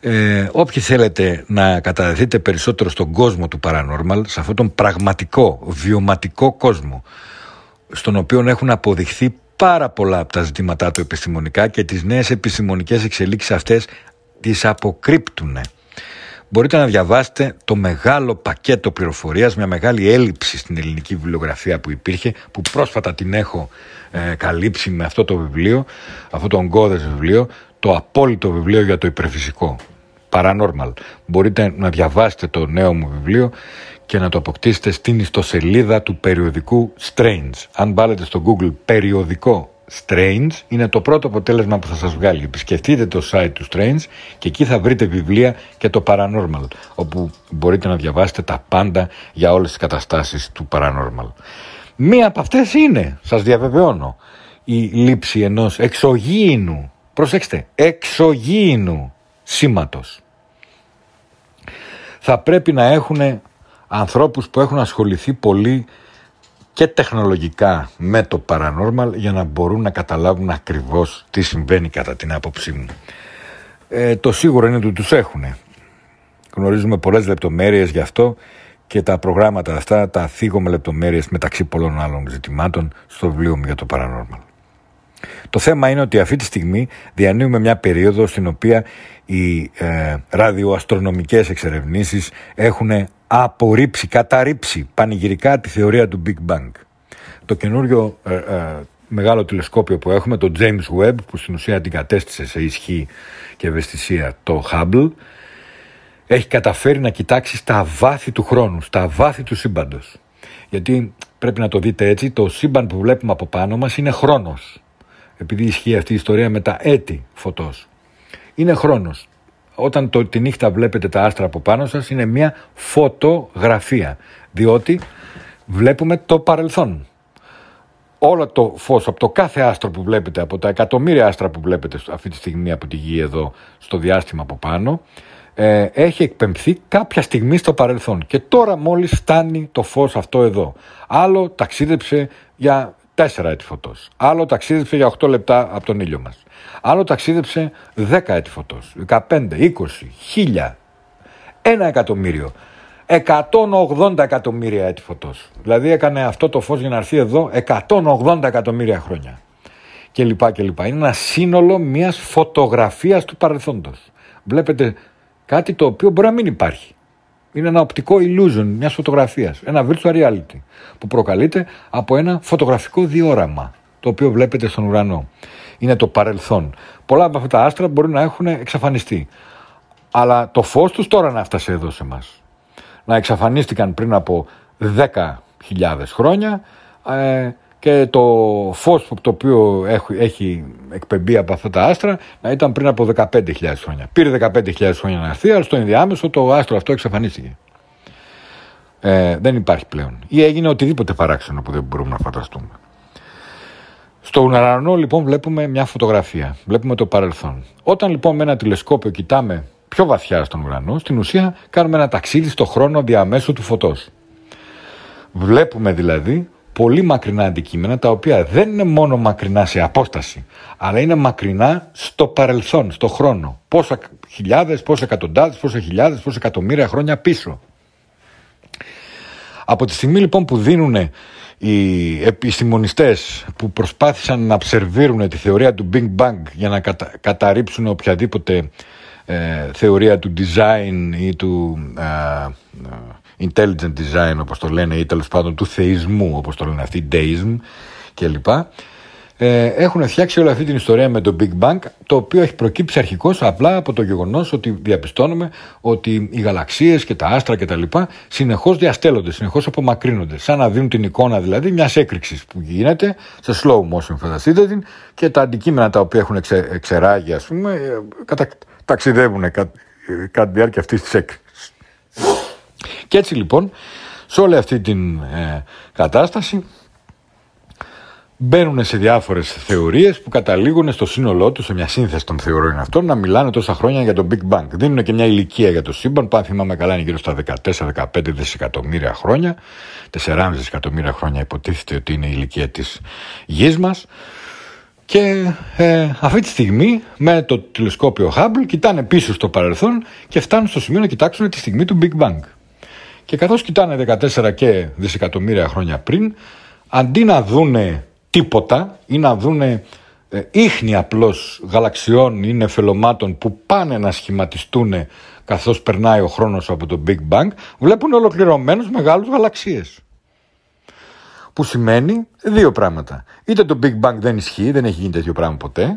Ε, όποιοι θέλετε να καταδεθείτε περισσότερο στον κόσμο του paranormal, σε αυτόν τον πραγματικό, βιωματικό κόσμο, στον οποίο έχουν αποδειχθεί πάρα πολλά από τα ζητήματά του επιστημονικά και τις νέες επιστημονικές εξελίξεις αυτές τις αποκρύπτουν. Μπορείτε να διαβάσετε το μεγάλο πακέτο πληροφορίας, μια μεγάλη έλλειψη στην ελληνική βιβλιογραφία που υπήρχε, που πρόσφατα την έχω ε, καλύψει με αυτό το βιβλίο, αυτό το ογκώδες βιβλίο, το απόλυτο βιβλίο για το υπερφυσικό. Paranormal. Μπορείτε να διαβάσετε το νέο μου βιβλίο και να το αποκτήσετε στην ιστοσελίδα του περιοδικού Strange. Αν βάλετε στο Google περιοδικό Strange, είναι το πρώτο αποτέλεσμα που θα σας βγάλει. Επισκεφτείτε το site του Strange και εκεί θα βρείτε βιβλία και το Paranormal, όπου μπορείτε να διαβάσετε τα πάντα για όλες τις καταστάσεις του Paranormal. Μία από αυτές είναι, σας διαβεβαιώνω, η λήψη ενός εξωγήινου, προσέξτε, εξωγήινου σήματος. Θα πρέπει να έχουν ανθρώπους που έχουν ασχοληθεί πολύ και τεχνολογικά με το paranormal για να μπορούν να καταλάβουν ακριβώς τι συμβαίνει κατά την άποψή μου. Ε, το σίγουρο είναι ότι τους έχουν. Γνωρίζουμε πολλές λεπτομέρειες γι' αυτό και τα προγράμματα αυτά τα θίγω με λεπτομέρειες μεταξύ πολλών άλλων ζητημάτων στο βιβλίο μου για το paranormal. Το θέμα είναι ότι αυτή τη στιγμή διανύουμε μια περίοδο στην οποία οι ε, ραδιοαστρονομικές εξερευνήσεις έχουν απορρίψει, καταρρίψει πανηγυρικά τη θεωρία του Big Bang. Το καινούριο ε, ε, μεγάλο τηλεσκόπιο που έχουμε, το James Webb, που στην ουσία αντικατέστησε σε ισχύ και ευαισθησία το Hubble, έχει καταφέρει να κοιτάξει στα βάθη του χρόνου, στα βάθη του σύμπαντος. Γιατί πρέπει να το δείτε έτσι, το σύμπαν που βλέπουμε από πάνω μας είναι χρόνος. Επειδή ισχύει αυτή η ιστορία με τα έτη φωτός. Είναι χρόνος όταν το, τη νύχτα βλέπετε τα άστρα από πάνω σας είναι μια φωτογραφία. Διότι βλέπουμε το παρελθόν. Όλο το φως από το κάθε άστρο που βλέπετε από τα εκατομμύρια άστρα που βλέπετε αυτή τη στιγμή από τη γη εδώ στο διάστημα από πάνω ε, έχει εκπαιμφθεί κάποια στιγμή στο παρελθόν. Και τώρα μόλις φτάνει το φως αυτό εδώ. Άλλο ταξίδεψε για 4 έτη φωτός. Άλλο ταξίδεψε για 8 λεπτά από τον ήλιο μας Άλλο ταξίδεψε 10 έτη φωτός, 15, 20, 1000, ένα εκατομμύριο. 180 εκατομμύρια έτη φωτός. Δηλαδή έκανε αυτό το φως για να έρθει εδώ 180 εκατομμύρια χρόνια. Και λοιπά και λοιπά. Είναι ένα σύνολο μιας φωτογραφίας του παρελθόντος. Βλέπετε κάτι το οποίο μπορεί να μην υπάρχει. Είναι ένα οπτικό illusion μιας φωτογραφίας. Ένα virtual reality που προκαλείται από ένα φωτογραφικό διόραμα το οποίο βλέπετε στον ουρανό είναι το παρελθόν. Πολλά από αυτά τα άστρα μπορεί να έχουν εξαφανιστεί. Αλλά το φως τους τώρα να φτάσει εδώ σε μας. Να εξαφανίστηκαν πριν από 10.000 χρόνια ε, και το φως το οποίο έχει, έχει εκπεμπεί από αυτά τα άστρα να ήταν πριν από 15.000 χρόνια. Πήρε 15.000 χρόνια να έρθει, αλλά στο ενδιάμεσο το άστρο αυτό εξαφανίστηκε. Ε, δεν υπάρχει πλέον. Ή έγινε οτιδήποτε παράξενο που δεν μπορούμε να φανταστούμε. Στο ουρανό λοιπόν βλέπουμε μια φωτογραφία, βλέπουμε το παρελθόν. Όταν λοιπόν με ένα τηλεσκόπιο κοιτάμε πιο βαθιά στον ουρανό, στην ουσία κάνουμε ένα ταξίδι στο χρόνο διαμέσου του φωτός. Βλέπουμε δηλαδή πολύ μακρινά αντικείμενα τα οποία δεν είναι μόνο μακρινά σε απόσταση, αλλά είναι μακρινά στο παρελθόν, στο χρόνο. Πόσα χιλιάδες, πόσα εκατοντάδες, πόσα χιλιάδες, πόσα εκατομμύρια χρόνια πίσω. Από τη στιγμή λοιπόν που δίνουν οι επιστημονιστές που προσπάθησαν να ψερβίρουν τη θεωρία του Big Bang για να κατα... καταρρύψουν οποιαδήποτε ε, θεωρία του design ή του ε, intelligent design όπως το λένε ή τέλος πάντων του θεϊσμού όπως το λένε αυτοί, deism κλπ. Ε, έχουν φτιάξει όλη αυτή την ιστορία με το Big Bang το οποίο έχει προκύψει αρχικώς απλά από το γεγονός ότι διαπιστώνουμε ότι οι γαλαξίες και τα άστρα και τα λοιπά συνεχώς διαστέλλονται, συνεχώς απομακρύνονται σαν να δίνουν την εικόνα δηλαδή μιας έκρηξης που γίνεται σε slow motion φανταστείτε την και τα αντικείμενα τα οποία έχουν εξε, εξεράγει ας πούμε ε, κατα, ταξιδεύουν κατά, κατά τη διάρκεια αυτής της έκρηξης. Και έτσι λοιπόν, σε όλη αυτή την ε, κατάσταση μπαίνουν σε διάφορες θεωρίες που καταλήγουν στο σύνολό τους, σε μια σύνθεση των θεωρίων αυτών, να μιλάνε τόσα χρόνια για το Big Bang. Δίνουν και μια ηλικία για το σύμπαν, που αν θυμάμαι καλά είναι γύρω στα 14-15 δισεκατομμύρια χρόνια. 4,5 δισεκατομμύρια χρόνια υποτίθεται ότι είναι η ηλικία της γης μας. Και ε, αυτή τη στιγμή με το τηλεσκόπιο Hubble κοιτάνε πίσω στο παρελθόν και φτάνουν στο σημείο να κοιτάξουν τη στιγμή του Big Bang. Και καθώς κοιτάνε 14 και δισεκατομμύρια χρόνια πριν, αντί να δούνε τίποτα ή να δούνε ε, ίχνη απλώς γαλαξιών ή νεφελωμάτων που πάνε να σχηματιστούν καθώς περνάει ο χρόνος από το Big Bang, βλέπουν ολοκληρωμένους μεγάλους γαλαξίες. Που σημαίνει δύο πράγματα. Είτε το Big Bang δεν ισχύει, δεν έχει γίνει τέτοιο πράγμα ποτέ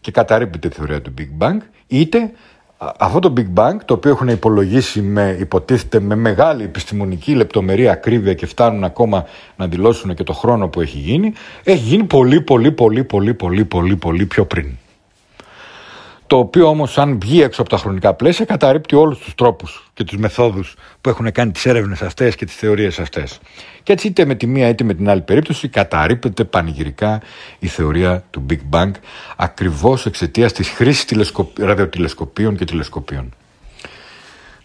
και καταρρύπτει τη θεωρία του Big Bang, είτε αυτό το Big Bang, το οποίο έχουν υπολογίσει με, υποτίθεται με μεγάλη επιστημονική λεπτομερή ακρίβεια και φτάνουν ακόμα να δηλώσουν και το χρόνο που έχει γίνει, έχει γίνει πολύ πολύ πολύ πολύ πολύ πολύ πολύ πιο πριν το οποίο όμως αν βγει έξω από τα χρονικά πλαίσια καταρρύπτει όλους τους τρόπους και τους μεθόδους που έχουν κάνει τις έρευνες αυτές και τις θεωρίες αυτές. Και έτσι είτε με τη μία είτε με την άλλη περίπτωση καταρρύπτεται πανηγυρικά η θεωρία του Big Bang ακριβώς εξαιτίας της χρήσης ραδιοτηλεσκοπίων και τηλεσκοπίων.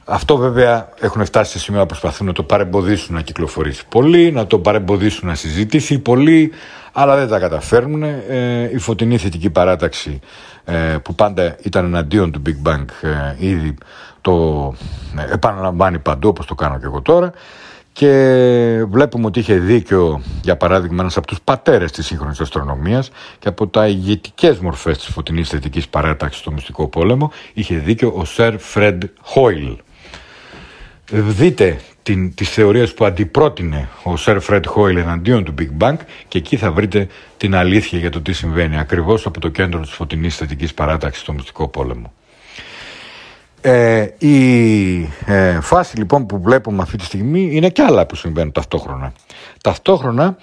Αυτό βέβαια έχουν φτάσει σε σημείο να προσπαθούν να το παρεμποδίσουν να κυκλοφορήσει πολύ, να το παρεμποδίσουν να συζητήσει πολύ, αλλά δεν τα καταφέρνουν. Ε, η φωτεινή θετική παράταξη ε, που πάντα ήταν εναντίον του Big Bang ε, ήδη το ε, επαναλαμβάνει παντού όπως το κάνω και εγώ τώρα και βλέπουμε ότι είχε δίκιο για παράδειγμα ένας από τους πατέρες της σύγχρονης αστρονομίας και από τα ηγετικές μορφές της φωτεινής θετικής παράταξης στο μυστικό πόλεμο είχε δίκιο ο Sir Fred Hoyle δείτε την, τις θεωρίες που αντιπρότεινε ο Σερ Φρέντ Χόιλ εναντίον του Big Bang και εκεί θα βρείτε την αλήθεια για το τι συμβαίνει ακριβώς από το κέντρο της φωτεινής θετικής παράταξης στο μυστικό πόλεμο. Ε, η ε, φάση λοιπόν που βλέπουμε αυτή τη στιγμή είναι και άλλα που συμβαίνουν ταυτόχρονα. Ταυτόχρονα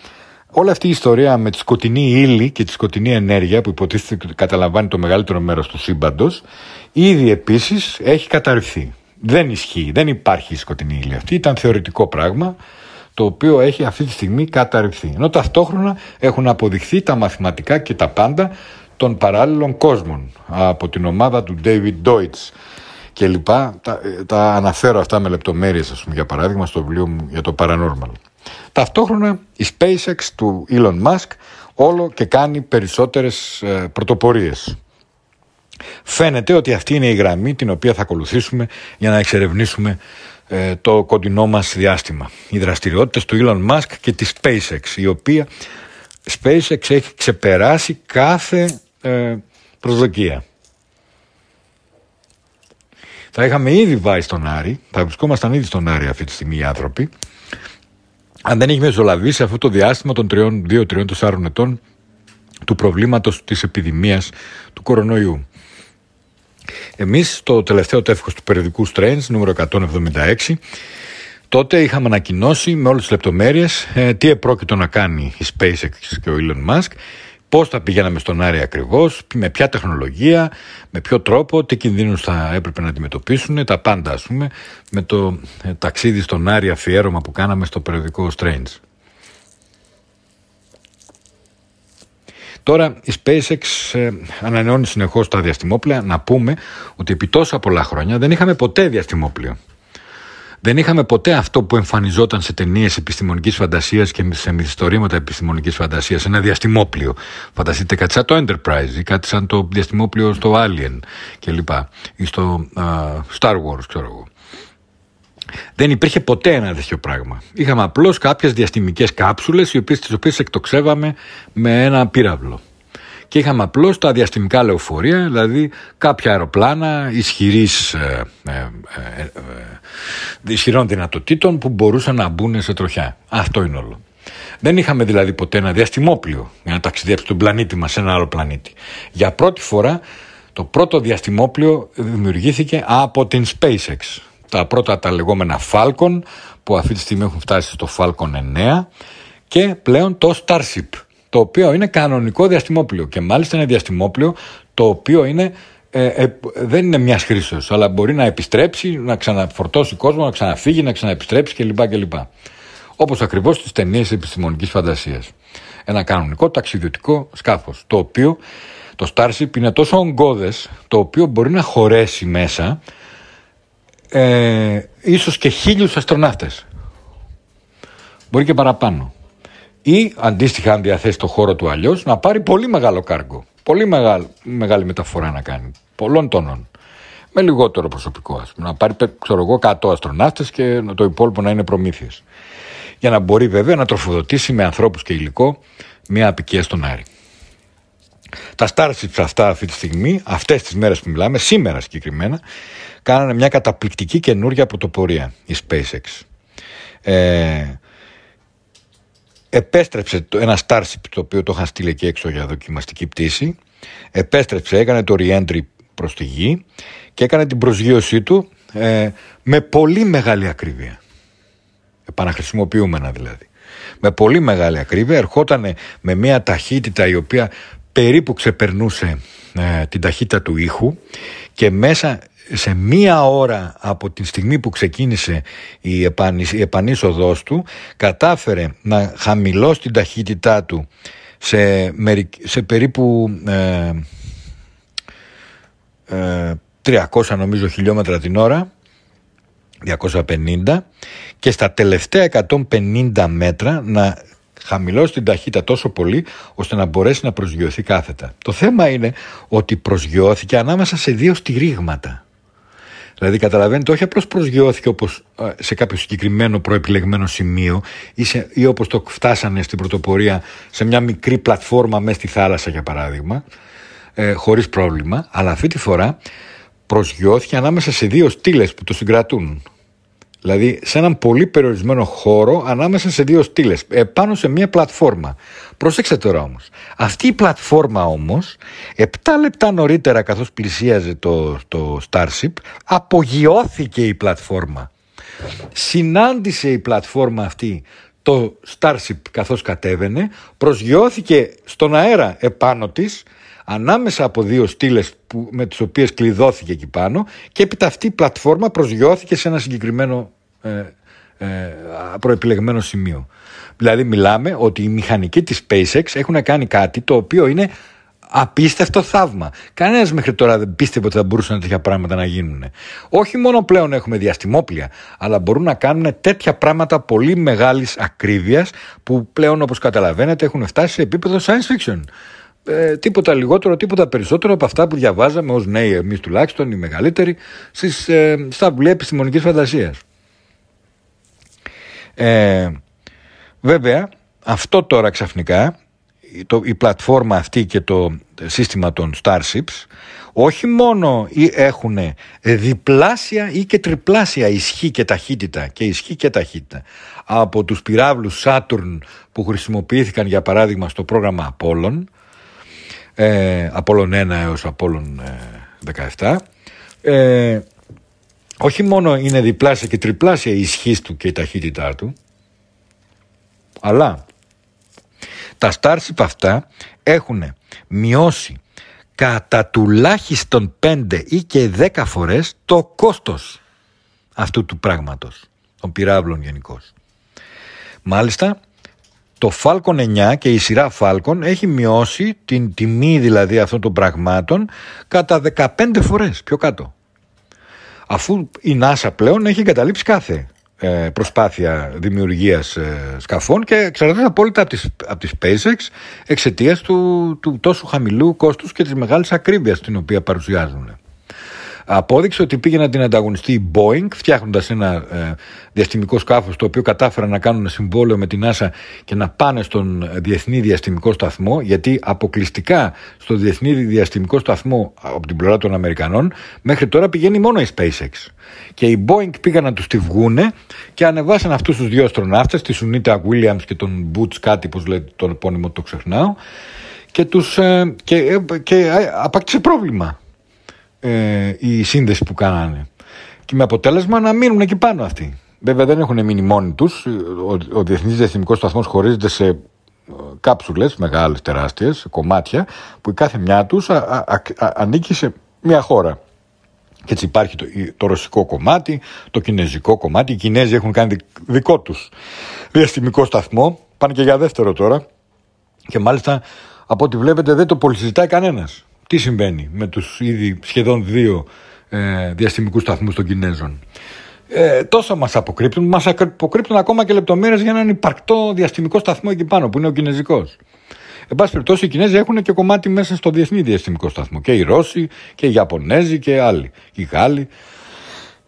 όλη αυτή η ιστορία με τη σκοτεινή ύλη και τη σκοτεινή ενέργεια που υποτίθεται καταλαμβάνει το μεγαλύτερο μέρος του σύμπαντος ήδη επίσης έχει καταρριφθεί. Δεν ισχύει, δεν υπάρχει η σκοτεινή ύλη αυτή. Ήταν θεωρητικό πράγμα το οποίο έχει αυτή τη στιγμή καταρριφθεί. Ενώ ταυτόχρονα έχουν αποδειχθεί τα μαθηματικά και τα πάντα των παράλληλων κόσμων από την ομάδα του David Deutsch και λοιπά. Τα, τα αναφέρω αυτά με λεπτομέρειες, ας πούμε, για παράδειγμα, στο βιβλίο μου για το Paranormal. Ταυτόχρονα η SpaceX του Elon Musk όλο και κάνει περισσότερες ε, πρωτοπορίες. Φαίνεται ότι αυτή είναι η γραμμή την οποία θα ακολουθήσουμε για να εξερευνήσουμε ε, το κοντινό μας διάστημα. Οι δραστηριότητες του Elon Musk και της SpaceX, η οποία SpaceX έχει ξεπεράσει κάθε ε, προσδοκία. Θα είχαμε ήδη βάει στον Άρη, θα βρισκόμασταν ήδη στον Άρη αυτή τη στιγμή οι άνθρωποι, αν δεν έχει μεσολαβήσει αυτό το διάστημα των 2-3-4 ετών του προβλήματος της επιδημίας του κορονοϊού. Εμείς στο τελευταίο τεύχος του περιοδικού Strange, νούμερο 176, τότε είχαμε ανακοινώσει με όλες τις λεπτομέρειες ε, τι επρόκειτο να κάνει η SpaceX και ο Elon Musk Πώς θα πηγαίναμε στον Άρη ακριβώς, με ποια τεχνολογία, με ποιο τρόπο, τι κινδύνους θα έπρεπε να αντιμετωπίσουν, τα πάντα ας πούμε, με το ε, ταξίδι στον Άρη αφιέρωμα που κάναμε στο περιοδικό Strange. Τώρα η SpaceX ε, ανανεώνει συνεχώς τα διαστημόπλαια. Να πούμε ότι επί τόσα πολλά χρόνια δεν είχαμε ποτέ διαστημόπλαιο. Δεν είχαμε ποτέ αυτό που εμφανιζόταν σε ταινίες επιστημονικής φαντασίας και σε μυθιστορήματα επιστημονικής φαντασίας, ένα διαστημόπλιο. Φανταστείτε κάτι σαν το Enterprise ή κάτι σαν το διαστημόπλιο στο Alien κλπ. ή στο Star Wars, ξέρω εγώ. Δεν υπήρχε ποτέ ένα τέτοιο πράγμα. Είχαμε απλώς κάποιες διαστημικές κάψουλες, τις οποίες εκτοξεύαμε με ένα πύραυλο και είχαμε απλώς τα διαστημικά λεωφορεία, δηλαδή κάποια αεροπλάνα ισχυρής, ε, ε, ε, ε, ισχυρών δυνατοτήτων που μπορούσαν να μπουν σε τροχιά. Αυτό είναι όλο. Δεν είχαμε δηλαδή ποτέ ένα διαστημόπλιο για να ταξιδέψει τον πλανήτη μας σε ένα άλλο πλανήτη. Για πρώτη φορά το πρώτο διαστημόπλιο δημιουργήθηκε από την SpaceX. Τα πρώτα τα λεγόμενα Falcon που αυτή τη στιγμή έχουν φτάσει στο Falcon 9 και πλέον το Starship το οποίο είναι κανονικό διαστημόπλιο και μάλιστα είναι διαστημόπλιο το οποίο είναι, ε, ε, δεν είναι μιας χρήσεως, αλλά μπορεί να επιστρέψει, να ξαναφορτώσει κόσμο, να ξαναφύγει, να ξαναεπιστρέψει κλπ. κλπ. Όπως ακριβώς στις ταινίες επιστημονικής φαντασίας. Ένα κανονικό ταξιδιωτικό σκάφος, το οποίο το Starship είναι τόσο ογκώδες, το οποίο μπορεί να χωρέσει μέσα ε, ίσως και χίλιους αστροναύτες. Μπορεί και παραπάνω ή αντίστοιχα αν διαθέσει το χώρο του αλλιώς να πάρει πολύ μεγάλο κάργο. Πολύ μεγάλη, μεγάλη μεταφορά να κάνει. Πολλών τόνων. Με λιγότερο προσωπικό, ας πούμε. Να πάρει, ξέρω εγώ, 100 αστροναύτες και το υπόλοιπο να είναι προμήθειες. Για να μπορεί βέβαια να τροφοδοτήσει με ανθρώπους και υλικό μια απικία στον Άρη. Τα Starships αυτά αυτή τη στιγμή, αυτές τις μέρες που μιλάμε, σήμερα συγκεκριμένα, κάνανε μια καταπληκτική καινούργια πρωτοπορία η SpaceX. Ε, επέστρεψε ένα Starship το οποίο το είχαν στείλει εκεί έξω για δοκιμαστική πτήση. Επέστρεψε, έκανε το re-entry προς τη γη και έκανε την προσγείωσή του ε, με πολύ μεγάλη ακρίβεια. Επαναχρησιμοποιούμενα δηλαδή. Με πολύ μεγάλη ακρίβεια ερχόταν με μια ταχύτητα η οποία περίπου ξεπερνούσε ε, την ταχύτητα του ήχου και μέσα σε μία ώρα από τη στιγμή που ξεκίνησε η, η επανείσοδός του κατάφερε να χαμηλώσει την ταχύτητά του σε, σε περίπου ε, 300 ε, νομίζω χιλιόμετρα την ώρα 250 και στα τελευταία 150 μέτρα να χαμηλώσει την ταχύτητα τόσο πολύ ώστε να μπορέσει να προσγειωθεί κάθετα. Το θέμα είναι ότι προσγειώθηκε ανάμεσα σε δύο στηρίγματα. Δηλαδή καταλαβαίνετε όχι απλώς προσγειώθηκε όπως σε κάποιο συγκεκριμένο προεπιλεγμένο σημείο ή, σε, ή όπως το φτάσανε στην πρωτοπορία σε μια μικρή πλατφόρμα μέσα στη θάλασσα για παράδειγμα ε, χωρίς πρόβλημα αλλά αυτή τη φορά προσγειώθηκε ανάμεσα σε δύο στήλες που το συγκρατούν Δηλαδή σε έναν πολύ περιορισμένο χώρο ανάμεσα σε δύο στήλες, πάνω σε μια πλατφόρμα. Πρόσεξε τώρα όμως. Αυτή η πλατφόρμα όμως, 7 λεπτά νωρίτερα καθώς πλησίαζε το, το Starship, απογειώθηκε η πλατφόρμα. Συνάντησε η πλατφόρμα αυτή το Starship καθώς κατέβαινε, προσγειώθηκε στον αέρα επάνω της, ανάμεσα από δύο στήλες με τις οποίες κλειδώθηκε εκεί πάνω και έπειτα αυτή η πλατφόρμα προσγειώθηκε σε ένα συγκεκριμένο ε, ε, προεπιλεγμένο σημείο. Δηλαδή μιλάμε ότι οι μηχανικοί της SpaceX έχουν κάνει κάτι το οποίο είναι απίστευτο θαύμα. Κανένας μέχρι τώρα δεν πίστευε ότι θα μπορούσαν τέτοια πράγματα να γίνουν. Όχι μόνο πλέον έχουμε διαστημόπλια, αλλά μπορούν να κάνουν τέτοια πράγματα πολύ μεγάλης ακρίβειας που πλέον όπως καταλαβαίνετε έχουν φτάσει σε επίπεδο science fiction ε, τίποτα λιγότερο, τίποτα περισσότερο από αυτά που διαβάζαμε ως νέοι εμείς τουλάχιστον, οι μεγαλύτεροι, στις, ε, στα βιβλία επιστημονικής φαντασίας. Ε, βέβαια, αυτό τώρα ξαφνικά, το, η πλατφόρμα αυτή και το σύστημα των Starships, όχι μόνο έχουν διπλάσια ή και τριπλάσια ισχύ και ταχύτητα και ισχύ και ταχύτητα από τους πυράβλους Saturn που χρησιμοποιήθηκαν για παράδειγμα στο πρόγραμμα Apollo ε, Απόλλων 1 έως Απόλλων 17 ε, όχι μόνο είναι διπλάσια και τριπλάσια η ισχύ του και η ταχύτητά του, αλλά τα Starship αυτά έχουν μειώσει κατά τουλάχιστον 5 ή και 10 φορές το κόστος αυτού του πράγματος, των πυράβλων γενικώς. Μάλιστα, το Falcon 9 και η σειρά Falcon έχει μειώσει την τιμή δηλαδή αυτών των πραγμάτων κατά 15 φορές πιο κάτω. Αφού η NASA πλέον έχει εγκαταλείψει κάθε ε, προσπάθεια δημιουργίας ε, σκαφών και εξαρτάται απόλυτα από τη, από τη SpaceX εξαιτίας του, του τόσο χαμηλού κόστους και της μεγάλης ακρίβειας την οποία παρουσιάζουν απόδειξε ότι πήγε να την ανταγωνιστεί η Boeing φτιάχνοντας ένα ε, διαστημικό σκάφος το οποίο κατάφεραν να κάνουν συμβόλαιο με την NASA και να πάνε στον Διεθνή Διαστημικό Σταθμό γιατί αποκλειστικά στο Διεθνή Διαστημικό Σταθμό από την πλευρά των Αμερικανών μέχρι τώρα πηγαίνει μόνο η SpaceX. Και η Boeing πήγαν να τους τη βγούνε και ανεβάσαν αυτούς τους δύο αστροναύτες τη Σουνίτα Williams και τον Butch κάτι πως λέει τον επώνυμο το ξεχνάω και, τους, ε, και, ε, και ε, απάκτησε πρόβλημα ε, η σύνδεση που κάνανε. Και με αποτέλεσμα να μείνουν εκεί πάνω αυτοί. Βέβαια δεν έχουν μείνει μόνοι τους. Ο, ο Διεθνής Διαστημικός Σταθμός χωρίζεται σε ε, κάψουλες μεγάλες, τεράστιες, κομμάτια, που η κάθε μια τους ανήκει σε μια χώρα. Και έτσι υπάρχει το, το ρωσικό κομμάτι, το κινέζικο κομμάτι. Οι Κινέζοι έχουν κάνει δικό τους διαστημικό σταθμό. Πάνε και για δεύτερο τώρα. Και μάλιστα από ό,τι βλέπετε δεν το πολυσυζητάει κανένας τι συμβαίνει με τους ήδη σχεδόν δύο ε, διαστημικούς σταθμούς των Κινέζων; Ε, τόσο μας αποκρύπτουν, μας αποκρύπτουν ακόμα και λεπτομέρειες για έναν υπαρκτό διαστημικό σταθμό εκεί πάνω που είναι ο Κινέζικος. Εν πάση περιπτώσει, οι Κινέζοι έχουν και κομμάτι μέσα στο διεθνή διαστημικό σταθμό. Και οι Ρώσοι και οι Ιαπωνέζοι και άλλοι. Οι Γάλλοι.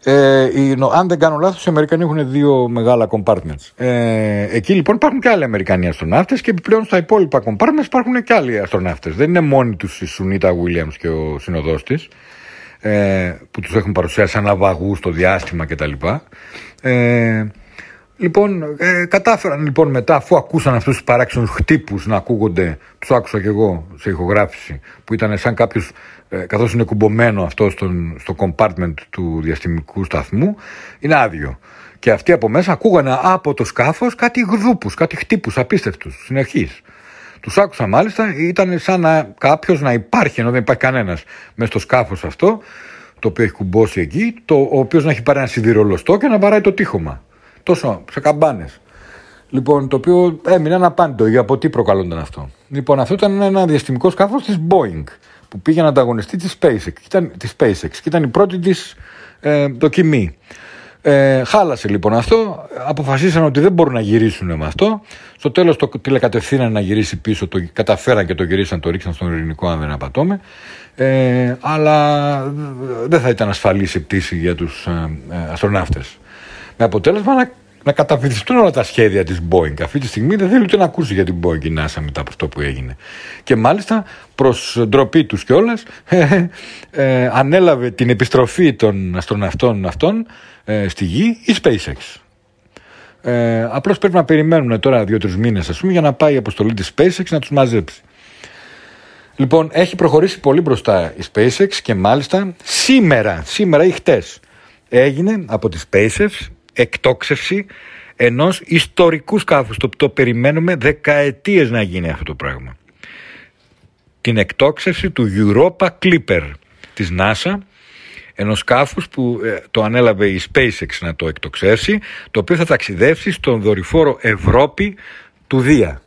Ε, αν δεν κάνω λάθος, οι Αμερικανοί έχουν δύο μεγάλα compartments. Ε, εκεί λοιπόν υπάρχουν και άλλοι Αμερικανοί αστροναύτες και επιπλέον στα υπόλοιπα compartments υπάρχουν και άλλοι αστροναύτες. Δεν είναι μόνοι τους η Σουνίτα Williams και ο συνοδός της, ε, που τους έχουν παρουσιάσει σαν αβαγού στο διάστημα κτλ. Ε, λοιπόν, ε, κατάφεραν λοιπόν μετά, αφού ακούσαν αυτούς τους παράξενους χτύπους να ακούγονται, τους άκουσα κι εγώ σε ηχογράφηση, που ήταν σαν κάποιους ε, καθώς είναι κουμπωμένο αυτό στον, στο compartment του διαστημικού σταθμού, είναι άδειο. Και αυτοί από μέσα ακούγανε από το σκάφος κάτι γδούπους, κάτι χτύπους απίστευτους, συνεχείς. Τους άκουσα μάλιστα, ήταν σαν να κάποιος να υπάρχει, ενώ δεν υπάρχει κανένας, μέσα στο σκάφος αυτό, το οποίο έχει κουμπώσει εκεί, το, ο οποίος να έχει πάρει ένα σιδηρολοστό και να βαράει το τείχομα. Τόσο, σε καμπάνες. Λοιπόν, το οποίο έμεινε αναπάντητο για από τι προκαλούνταν αυτό. Λοιπόν, αυτό ήταν ένα διαστημικό σκάφος της Boeing που πήγε να ανταγωνιστεί της SpaceX, ήταν, της SpaceX και ήταν η πρώτη της ε, δοκιμή. Ε, χάλασε λοιπόν αυτό, αποφασίσαν ότι δεν μπορούν να γυρίσουν με αυτό. Στο τέλος το τηλεκατευθύναν να γυρίσει πίσω, το καταφέραν και το γυρίσαν, το ρίξαν στον ειρηνικό αν δεν απατώμε. Ε, αλλά δεν θα ήταν ασφαλής η πτήση για τους ε, ε αστροναύτες. Με αποτέλεσμα να να καταβληθούν όλα τα σχέδια της Boeing. Αυτή τη στιγμή δεν θέλει ούτε να ακούσει για την Boeing η NASA μετά από αυτό που έγινε. Και μάλιστα προς ντροπή τους κιόλας ε, ε, ανέλαβε την επιστροφή των αστροναυτών αυτών ε, στη γη η SpaceX. Ε, απλώς πρέπει να περιμένουν τώρα δύο-τρεις μήνες ας πούμε για να πάει η αποστολή της SpaceX να τους μαζέψει. Λοιπόν, έχει προχωρήσει πολύ μπροστά η SpaceX και μάλιστα σήμερα, σήμερα ή χτες, έγινε από τη SpaceX εκτόξευση ενός ιστορικού σκάφους. Το, το περιμένουμε δεκαετίες να γίνει αυτό το πράγμα. Την εκτόξευση του Europa Clipper της NASA, ενός σκάφους που ε, το ανέλαβε η SpaceX να το εκτοξεύσει, το οποίο θα ταξιδεύσει στον δορυφόρο Ευρώπη του Δία.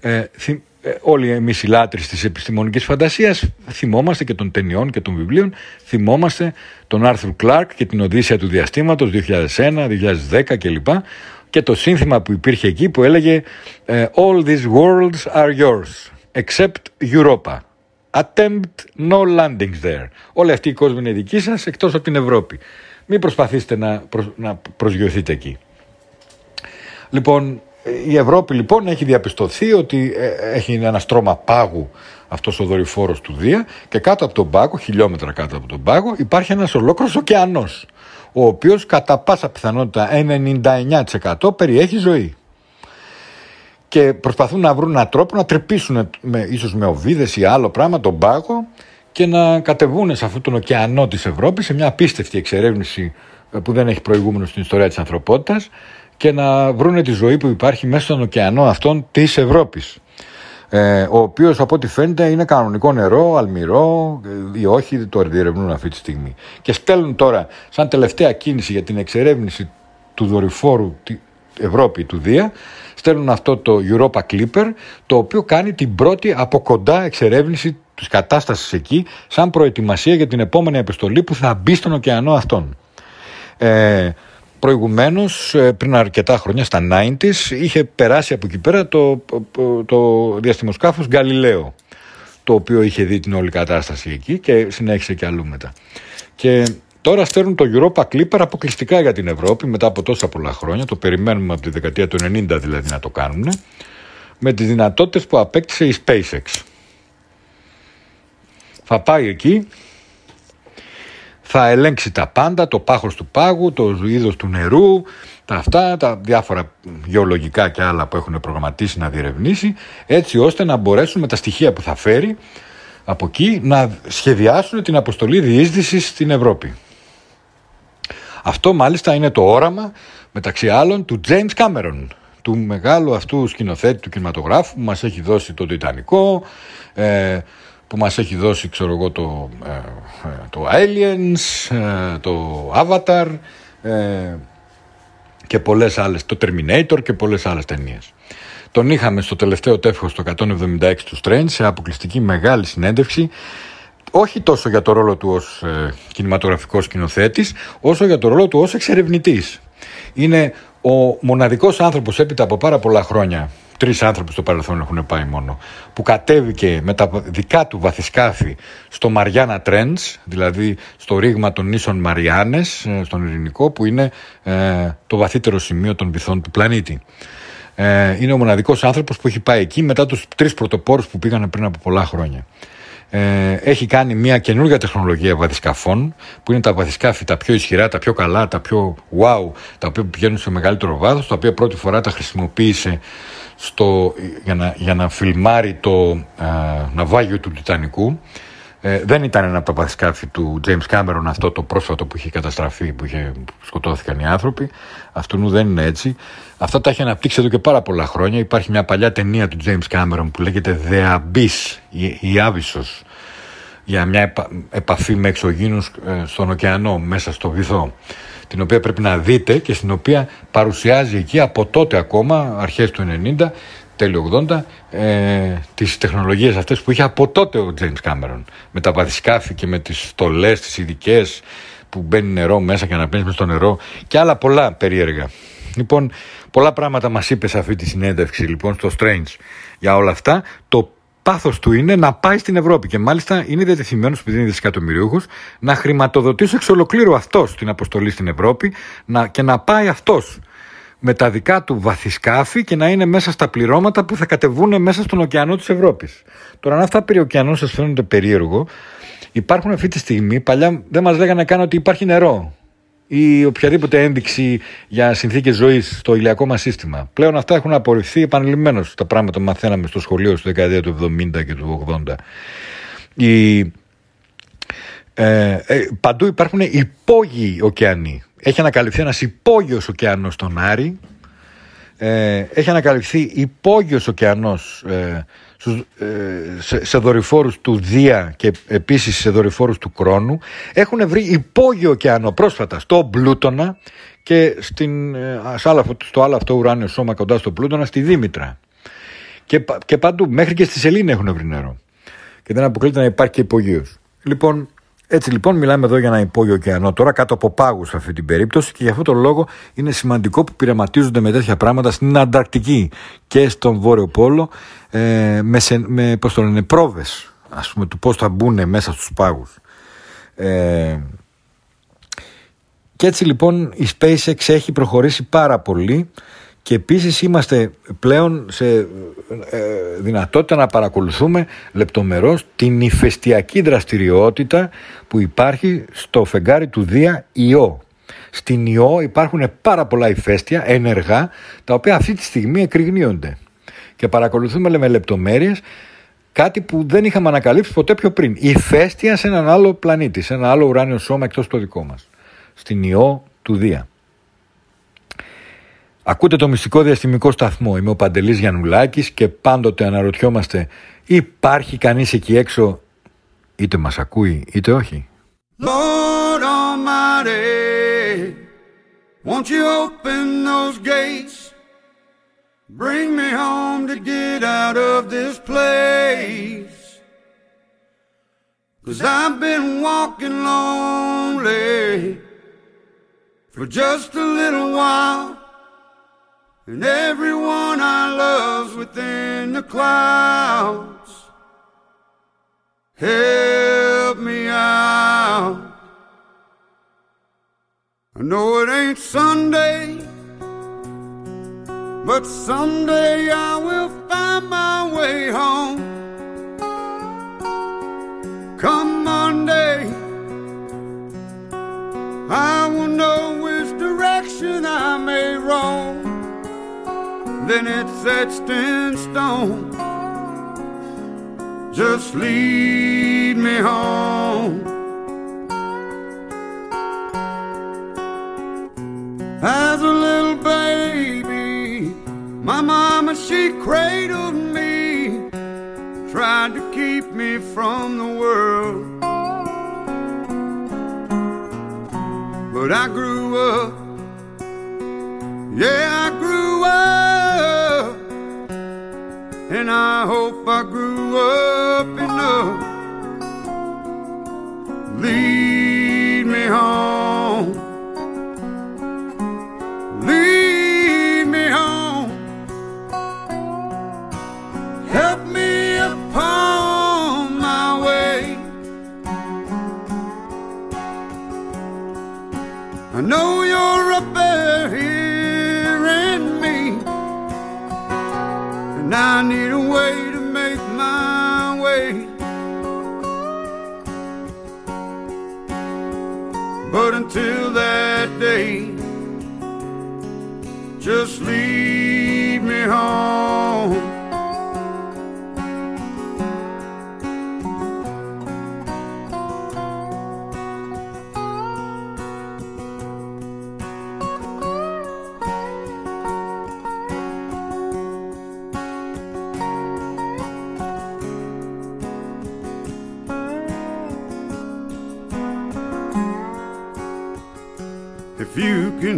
Ε, ε, όλοι εμείς οι λάτρε της επιστημονικής φαντασίας θυμόμαστε και των ταινιών και των βιβλίων, θυμόμαστε τον Άρθρου Κλάρκ και την Οδύσσια του Διαστήματος 2001, 2010 κλπ. Και το σύνθημα που υπήρχε εκεί που έλεγε ε, All these worlds are yours, except Europa. Attempt no landings there. Όλοι αυτοί οι κόσμοι είναι δικοί σας εκτός από την Ευρώπη. Μην προσπαθήσετε να, να προσγειωθείτε εκεί. Λοιπόν, η Ευρώπη λοιπόν έχει διαπιστωθεί ότι ε, έχει ένα στρώμα πάγου αυτός ο δορυφόρος του Δία και κάτω από τον πάγο, χιλιόμετρα κάτω από τον πάγο, υπάρχει ένας ολόκληρος ωκεανός, ο οποίος κατά πάσα πιθανότητα 99% περιέχει ζωή. Και προσπαθούν να βρουν έναν τρόπο να τρυπήσουν με, ίσως με οβίδες ή άλλο πράγμα τον πάγο και να κατεβούν σε αυτόν τον ωκεανό της Ευρώπης σε μια απίστευτη εξερεύνηση ε, που δεν έχει προηγούμενο στην ιστορία της ανθρωπότητας και να βρούνε τη ζωή που υπάρχει μέσα στον ωκεανό αυτόν της Ευρώπης. Ε, ο οποίος από ό,τι φαίνεται είναι κανονικό νερό, αλμυρό ή όχι, το διερευνούν αυτή τη στιγμή. Και στέλνουν τώρα, σαν τελευταία κίνηση για την εξερεύνηση του δορυφόρου Ευρώπη του Δία, στέλνουν αυτό το Europa Clipper, το οποίο κάνει την πρώτη από κοντά εξερεύνηση της κατάστασης εκεί, σαν προετοιμασία για την επόμενη επιστολή που θα μπει στον ωκεανό αυτόν. Ε, Προηγουμένως, ε, πριν αρκετά χρόνια, στα 90s, είχε περάσει από εκεί πέρα το, το διαστημοσκάφος Γκαλιλαίο, το οποίο είχε δει την όλη κατάσταση εκεί και συνέχισε και αλλού μετά. Και τώρα στέλνουν το Europa Clipper αποκλειστικά για την Ευρώπη μετά από τόσα πολλά χρόνια, το περιμένουμε από τη δεκαετία του 90 δηλαδή να το κάνουν, με τις δυνατότητες που απέκτησε η SpaceX. Θα πάει εκεί θα ελέγξει τα πάντα, το πάχος του πάγου, το είδος του νερού, τα αυτά, τα διάφορα γεωλογικά και άλλα που έχουν προγραμματίσει να διερευνήσει, έτσι ώστε να μπορέσουν με τα στοιχεία που θα φέρει από εκεί να σχεδιάσουν την αποστολή διείσδυσης στην Ευρώπη. Αυτό μάλιστα είναι το όραμα μεταξύ άλλων του James Cameron, του μεγάλου αυτού σκηνοθέτη του κινηματογράφου που μας έχει δώσει το Τιτανικό, ε, που μας έχει δώσει ξέρω εγώ το, ε, ε, το Aliens, ε, το Avatar και πολλές άλλες, το Terminator και πολλές άλλες ταινίες. Τον είχαμε στο τελευταίο τεύχος το 176 του Strange σε αποκλειστική μεγάλη συνέντευξη όχι τόσο για το ρόλο του ως ε, κινηματογραφικός σκηνοθέτης όσο για το ρόλο του ως εξερευνητής. Είναι ο μοναδικός άνθρωπος έπειτα από πάρα πολλά χρόνια τρεις άνθρωποι στο παρελθόν έχουν πάει μόνο, που κατέβηκε με τα δικά του βαθισκάφη στο Μαριάννα Τρέντς, δηλαδή στο ρήγμα των νήσων Μαριάνες, ε, στον Ειρηνικό, που είναι ε, το βαθύτερο σημείο των βυθών του πλανήτη. Ε, είναι ο μοναδικός άνθρωπος που έχει πάει εκεί μετά τους τρεις πρωτοπόρους που πήγαν πριν από πολλά χρόνια. Ε, έχει κάνει μια καινούργια τεχνολογία βαθισκαφών που είναι τα βαθισκάφη τα πιο ισχυρά, τα πιο καλά, τα πιο wow, τα οποία πηγαίνουν σε μεγαλύτερο βάθος, τα οποία πρώτη φορά τα χρησιμοποίησε στο, για, να, για να φιλμάρει το α, ναυάγιο του Τιτανικού. Ε, δεν ήταν ένα από τα βαθισκάφη του James Cameron αυτό το πρόσφατο που είχε καταστραφεί, που, είχε, σκοτώθηκαν οι άνθρωποι. Αυτού δεν είναι έτσι. Αυτά τα έχει αναπτύξει εδώ και πάρα πολλά χρόνια. Υπάρχει μια παλιά ταινία του James Cameron που λέγεται The Abyss, η, η Άβυσσος, για μια επαφή με εξωγήνους ε, στον ωκεανό, μέσα στο βυθό την οποία πρέπει να δείτε και στην οποία παρουσιάζει εκεί από τότε ακόμα, αρχές του 90, τέλειο 80, ε, τις τεχνολογίες αυτές που είχε από τότε ο James Cameron. Με τα βαθισκάφη και με τις στολές, τις ειδικές που μπαίνει νερό μέσα και να μπαίνει μέσα στο νερό και άλλα πολλά περίεργα. Λοιπόν, πολλά πράγματα μας είπες σε αυτή τη συνέντευξη λοιπόν στο Strange για όλα αυτά. Το πάθος του είναι να πάει στην Ευρώπη και μάλιστα είναι διατεθειμένος, επειδή είναι δισεκατομμυρίουχος, να χρηματοδοτήσει εξ ολοκλήρου αυτός την αποστολή στην Ευρώπη να, και να πάει αυτός με τα δικά του βαθισκάφη και να είναι μέσα στα πληρώματα που θα κατεβούν μέσα στον ωκεανό της Ευρώπης. Τώρα, αν αυτά περί ωκεανού σας φαίνονται περίεργο, υπάρχουν αυτή τη στιγμή, παλιά δεν μας λέγανε καν ότι υπάρχει νερό ή οποιαδήποτε ένδειξη για συνθήκες ζωής στο ηλιακό μας σύστημα. Πλέον αυτά έχουν απορριφθεί επανειλημμένως τα πράγματα που μαθαίναμε στο σχολείο στη δεκαετία του 70 και του 80. Η, ε, ε, παντού υπάρχουν υπόγειοι ωκεανοί. Έχει ανακαλυφθεί ένας υπόγειος ωκεανός στον Άρη. Ε, έχει ανακαλυφθεί υπόγειος ωκεανός ε, ε, σε, σε δορυφόρους του Δία και επίσης σε δορυφόρους του Κρόνου έχουν βρει υπόγειο ωκεανό πρόσφατα στο Πλούτονα και στην, ε, στο άλλο αυτό ουράνιο σώμα κοντά στο Πλούτονα στη Δήμητρα. Και, και παντού μέχρι και στη Σελήνη έχουν βρει νερό. Και δεν αποκλείται να υπάρχει και υπογείος λοιπόν έτσι λοιπόν μιλάμε εδώ για ένα υπόγειο ωκεανό. Τώρα κάτω από πάγους σε αυτή την περίπτωση και για αυτόν τον λόγο είναι σημαντικό που πειραματίζονται με τέτοια πράγματα στην Ανταρκτική και στον Βόρειο Πόλο ε, με, με πώς το λένε, πρόβες ας πούμε του πώς θα μπουν μέσα στους πάγους. Ε, και έτσι λοιπόν η SpaceX έχει προχωρήσει πάρα πολύ και επίσης είμαστε πλέον σε ε, δυνατότητα να παρακολουθούμε λεπτομερώς την ηφαιστειακή δραστηριότητα που υπάρχει στο φεγγάρι του Δία Ιώ. Στην Ιώ υπάρχουν πάρα πολλά ηφαίστεια ενεργά τα οποία αυτή τη στιγμή εκρηγνύονται και παρακολουθούμε με λεπτομέρειες κάτι που δεν είχαμε ανακαλύψει ποτέ πιο πριν. Ηφαίστεια σε έναν άλλο πλανήτη, σε ένα άλλο ουράνιο σώμα εκτός το δικό μας. Στην Ιώ του Δία. Ακούτε το μυστικό διαστημικό σταθμό. Είμαι ο Παντελής Γιαννουλάκης και πάντοτε αναρωτιόμαστε υπάρχει κανείς εκεί έξω είτε μας ακούει είτε όχι; Lord Almighty, won't you open those gates? Bring me home to get out of this place. Cause I've been walking lonely for just a little while. And everyone I love's within the clouds. Help me out. I know it ain't Sunday, but someday I will find my way home. Come Monday, I will know which direction I may roam. Then it's etched in stone. Just lead me home. As a little baby, my mama, she cradled me, tried to keep me from the world. But I grew up, yeah, I grew up, and I hope I grew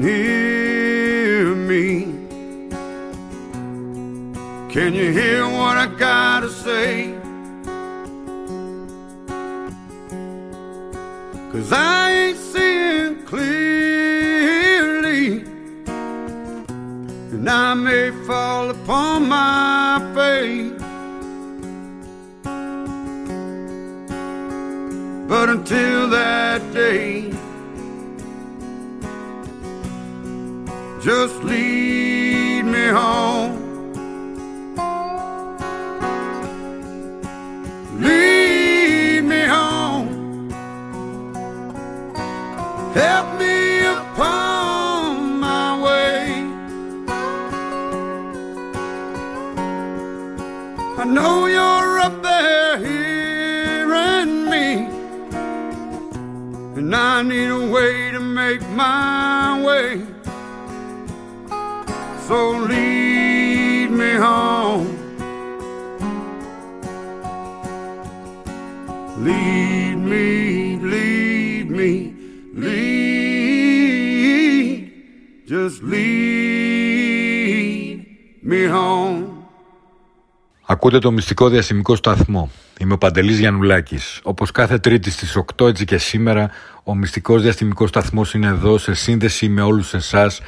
hear me, can you hear what I gotta I need a way to make my way. So lead me home. Lead me, lead me, lead. Just lead me home. Ακούτε το μυστικό διαστημικό σταθμό. Είμαι ο Παντελής Γιαννουλάκης. Όπως κάθε τρίτη στις 8 έτσι και σήμερα, ο μυστικός διαστημικός σταθμός είναι εδώ σε σύνδεση με όλους εσάς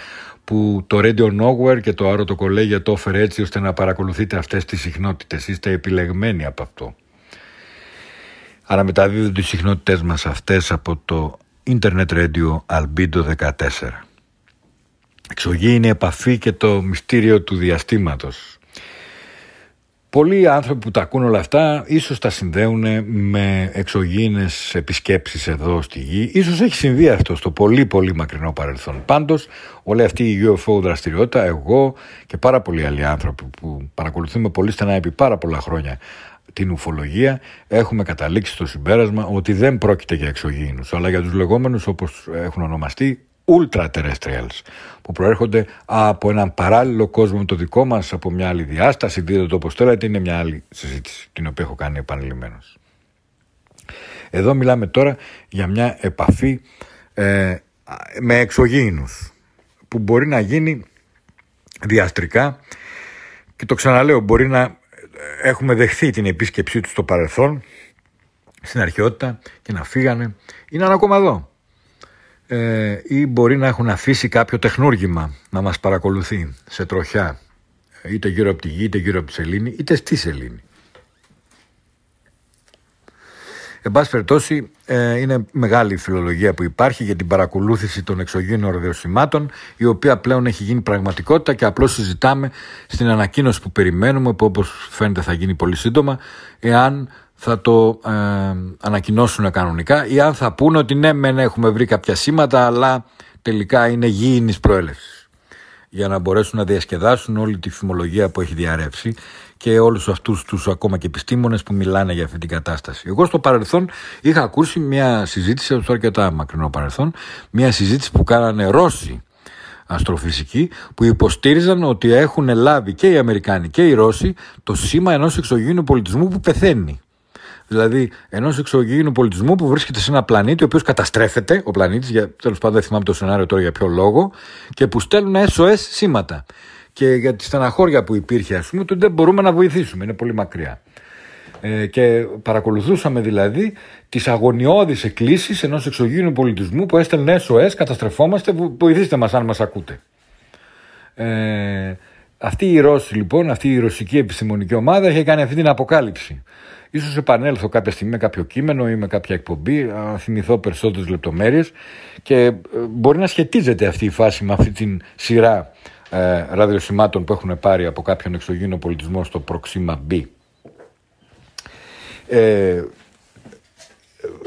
που το Radio Nowhere και το Άρωτο Κολέγιο το έφερε έτσι ώστε να παρακολουθείτε αυτές τις συχνότητες. Είστε επιλεγμένοι από αυτό. Άρα μεταδίδονται οι συχνότητες μας αυτές από το Internet Radio Albedo 14. Εξογή είναι η επαφή και το μυστήριο του διαστήματος. Πολλοί άνθρωποι που τα ακούν όλα αυτά ίσως τα συνδέουν με εξωγήινες επισκέψεις εδώ στη γη. Ίσως έχει συμβεί αυτό στο πολύ πολύ μακρινό παρελθόν. Πάντως όλη αυτή η UFO δραστηριότητα εγώ και πάρα πολλοί άλλοι άνθρωποι που παρακολουθούμε πολύ στενά επί πάρα πολλά χρόνια την ουφολογία έχουμε καταλήξει στο συμπέρασμα ότι δεν πρόκειται για εξωγήινους αλλά για τους λεγόμενους όπως έχουν ονομαστεί ultra terrestrials που προέρχονται από έναν παράλληλο κόσμο με το δικό μας από μια άλλη διάσταση δείτε το όπως θέλετε είναι μια άλλη συζήτηση την οποία έχω κάνει επανειλημμένως εδώ μιλάμε τώρα για μια επαφή ε, με εξωγήινους που μπορεί να γίνει διαστρικά. Και το ξαναλέω μπορεί να έχουμε δεχθεί την επίσκεψή τους στο παρελθόν στην αρχαιότητα και να φύγανε. Ή να είναι ακόμα εδώ ε, ή μπορεί να έχουν αφήσει κάποιο τεχνούργημα να μας παρακολουθεί σε τροχιά είτε γύρω από τη γη είτε γύρω από τη σελήνη είτε στη σελήνη. Εν πάση περιπτώσει, ε, είναι μεγάλη η φιλολογία που υπάρχει για την παρακολούθηση των εξωγήινων ραδιοσημάτων, η οποία πλέον έχει γίνει πραγματικότητα και απλώς συζητάμε στην ανακοίνωση που περιμένουμε, που όπως φαίνεται θα γίνει πολύ σύντομα, εάν θα το ε, ανακοινώσουν κανονικά ή αν θα πούνε ότι ναι, μεν έχουμε βρει κάποια σήματα, αλλά τελικά είναι γήινης προέλευσης για να μπορέσουν να διασκεδάσουν όλη τη φημολογία που έχει διαρρεύσει και όλους αυτούς τους ακόμα και επιστήμονες που μιλάνε για αυτή την κατάσταση. Εγώ στο παρελθόν είχα ακούσει μια συζήτηση, στο αρκετά μακρινό παρελθόν, μια συζήτηση που κάνανε Ρώσοι αστροφυσικοί που υποστήριζαν ότι έχουν λάβει και οι Αμερικάνοι και οι Ρώσοι το σήμα ενός εξωγήινου πολιτισμού που πεθαίνει. Δηλαδή ενός εξωγήινου πολιτισμού που βρίσκεται σε ένα πλανήτη ο οποίος καταστρέφεται, ο πλανήτης, τέλος πάντων δεν θυμάμαι το σενάριο τώρα για ποιο λόγο, και που στέλνουν SOS σήματα και για τη στεναχώρια που υπήρχε, ας πούμε, ότι δεν μπορούμε να βοηθήσουμε. Είναι πολύ μακριά. Ε, και παρακολουθούσαμε δηλαδή τις αγωνιώδεις εκκλήσεις ενός εξωγήινου πολιτισμού που έστελνε SOS, καταστρεφόμαστε, βοηθήστε μας αν μας ακούτε. Ε, αυτή η Ρώση λοιπόν, αυτή η ρωσική επιστημονική ομάδα είχε κάνει αυτή την αποκάλυψη. Ίσως επανέλθω κάποια στιγμή με κάποιο κείμενο ή με κάποια εκπομπή, να θυμηθώ περισσότερες λεπτομέρειες και ε, μπορεί να σχετίζεται αυτή η φάση με αυτή την σειρά ε, ραδιοσημάτων που έχουν πάρει από κάποιον εξωγήινο πολιτισμό στο Proxima B. Ε,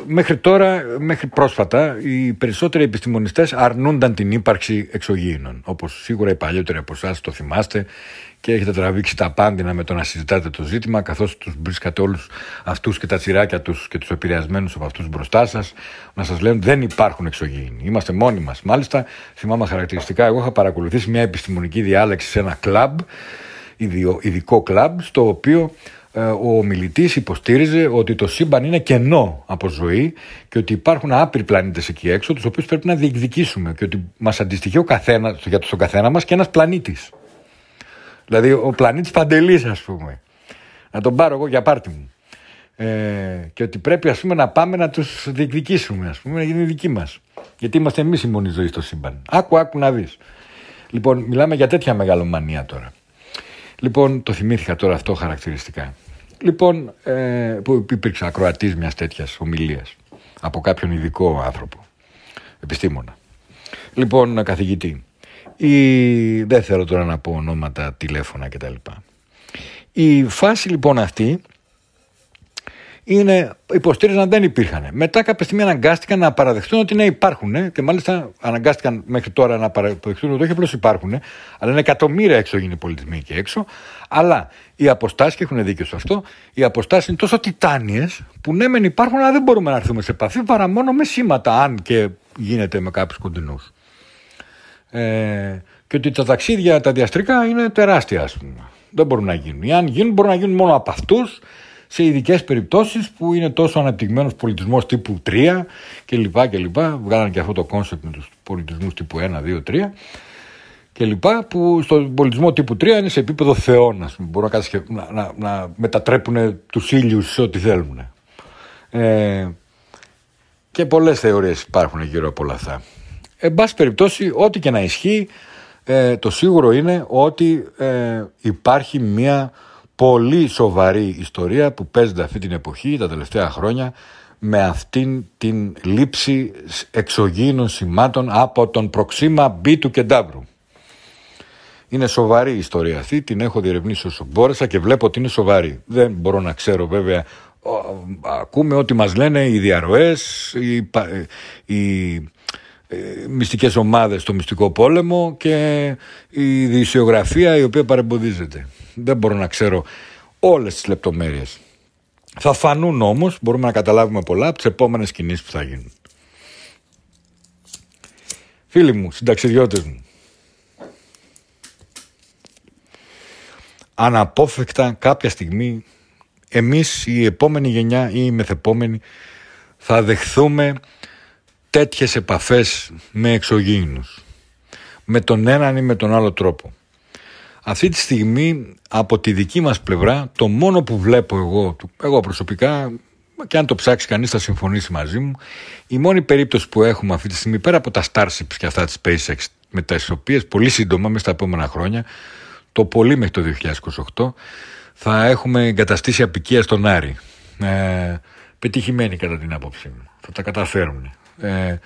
μέχρι τώρα, μέχρι πρόσφατα, οι περισσότεροι επιστημονιστές αρνούνταν την ύπαρξη εξωγήινων. Όπως σίγουρα οι παλιότεροι από εσάς το θυμάστε και έχετε τραβήξει τα πάντινα με το να συζητάτε το ζήτημα, καθώς τους βρίσκατε όλους αυτούς και τα τσιράκια τους και τους επηρεασμένους από αυτούς μπροστά σας, να σας λένε δεν υπάρχουν εξωγήινοι. Είμαστε μόνοι μας. Μάλιστα, θυμάμαι χαρακτηριστικά, εγώ είχα παρακολουθήσει μια επιστημονική διάλεξη σε ένα κλαμπ, ειδικό κλαμπ, στο οποίο ε, ο ομιλητής υποστήριζε ότι το σύμπαν είναι κενό από ζωή και ότι υπάρχουν άπειροι πλανήτες εκεί έξω, τους οποίους πρέπει να διεκδικήσουμε και ότι μας αντιστοιχεί ο καθένας, για τον καθένα μας και ένας πλανήτης. Δηλαδή ο πλανήτης Παντελής, ας πούμε. Να τον πάρω εγώ για πάρτι μου. Ε, και ότι πρέπει ας πούμε, να πάμε να τους διεκδικήσουμε, ας πούμε, να γίνει δική μας. Γιατί είμαστε εμείς η μόνη ζωή στο σύμπαν. Άκου, άκου να δεις. Λοιπόν, μιλάμε για τέτοια μεγαλομανία τώρα. Λοιπόν, το θυμήθηκα τώρα αυτό χαρακτηριστικά. Λοιπόν, ε, που υπήρξε ακροατής μιας τέτοιας ομιλίας από κάποιον ειδικό άνθρωπο, επιστήμονα. Λοιπόν, καθηγητή, η... δεν θέλω τώρα να πω ονόματα, τηλέφωνα κτλ. Η φάση λοιπόν αυτή είναι, υποστήριζαν δεν υπήρχαν. Μετά κάποια στιγμή αναγκάστηκαν να παραδεχτούν ότι ναι υπάρχουν και μάλιστα αναγκάστηκαν μέχρι τώρα να παραδεχτούν ότι όχι απλώς υπάρχουν, αλλά είναι εκατομμύρια εξωγήινοι πολιτισμοί εκεί έξω. Αλλά οι αποστάσεις, και έχουν δίκιο σε αυτό, οι αποστάσεις είναι τόσο τιτάνιες που ναι, μεν υπάρχουν, αλλά δεν μπορούμε να έρθουμε σε επαφή παρά μόνο με σήματα, αν και γίνεται με κάποιους κοντινούς. Ε, και ότι τα ταξίδια τα διαστρικά είναι τεράστια, ας πούμε. Δεν μπορούν να γίνουν. αν γίνουν, μπορούν να γίνουν μόνο από αυτούς σε ειδικές περιπτώσεις που είναι τόσο αναπτυγμένος πολιτισμός τύπου 3 κλπ. κλπ. Βγάλανε και αυτό το concept με τους πολιτισμούς τύπου 1, 2, 3 κλπ. Που στον πολιτισμό τύπου 3 είναι σε επίπεδο θεών, ας πούμε. Μπορούν να, να, να, να μετατρέπουν τους ήλιους σε ό,τι θέλουν. Ε, και πολλές θεωρίες υπάρχουν γύρω από όλα αυτά. Εν πάση περιπτώσει, ό,τι και να ισχύει, ε, το σίγουρο είναι ότι ε, υπάρχει μια πολύ σοβαρή ιστορία που παίζεται αυτή την εποχή, τα τελευταία χρόνια, με αυτήν την λήψη εξωγήινων σημάτων από τον προξήμα B του Κεντάβρου. Είναι σοβαρή η ιστορία αυτή, την έχω διερευνήσει όσο μπόρεσα και βλέπω ότι είναι σοβαρή. Δεν μπορώ να ξέρω βέβαια, ακούμε ότι μας λένε οι διαρροές, οι, οι ε, μυστικές ομάδες στο μυστικό πόλεμο και η δυσιογραφία η οποία παρεμποδίζεται. Δεν μπορώ να ξέρω όλες τις λεπτομέρειες. Θα φανούν όμως, μπορούμε να καταλάβουμε πολλά από τις επόμενες κινήσεις που θα γίνουν. Φίλοι μου, συνταξιδιώτες μου, αναπόφευκτα κάποια στιγμή εμείς η επόμενη γενιά ή η μεθεπόμενη θα δεχθούμε τέτοιες επαφές με εξωγήινους με τον έναν ή με τον άλλο τρόπο. Αυτή τη στιγμή από τη δική μας πλευρά το μόνο που βλέπω εγώ, εγώ προσωπικά και αν το ψάξει κανείς θα συμφωνήσει μαζί μου η μόνη περίπτωση που έχουμε αυτή τη στιγμή πέρα από τα Starships και αυτά της SpaceX με τα οποίες πολύ σύντομα μέσα στα επόμενα χρόνια το πολύ μέχρι το 2028 θα έχουμε εγκαταστήσει απικία στον Άρη. Ε, πετυχημένη κατά την άποψή μου. Θα τα καταφέρουν. Ε,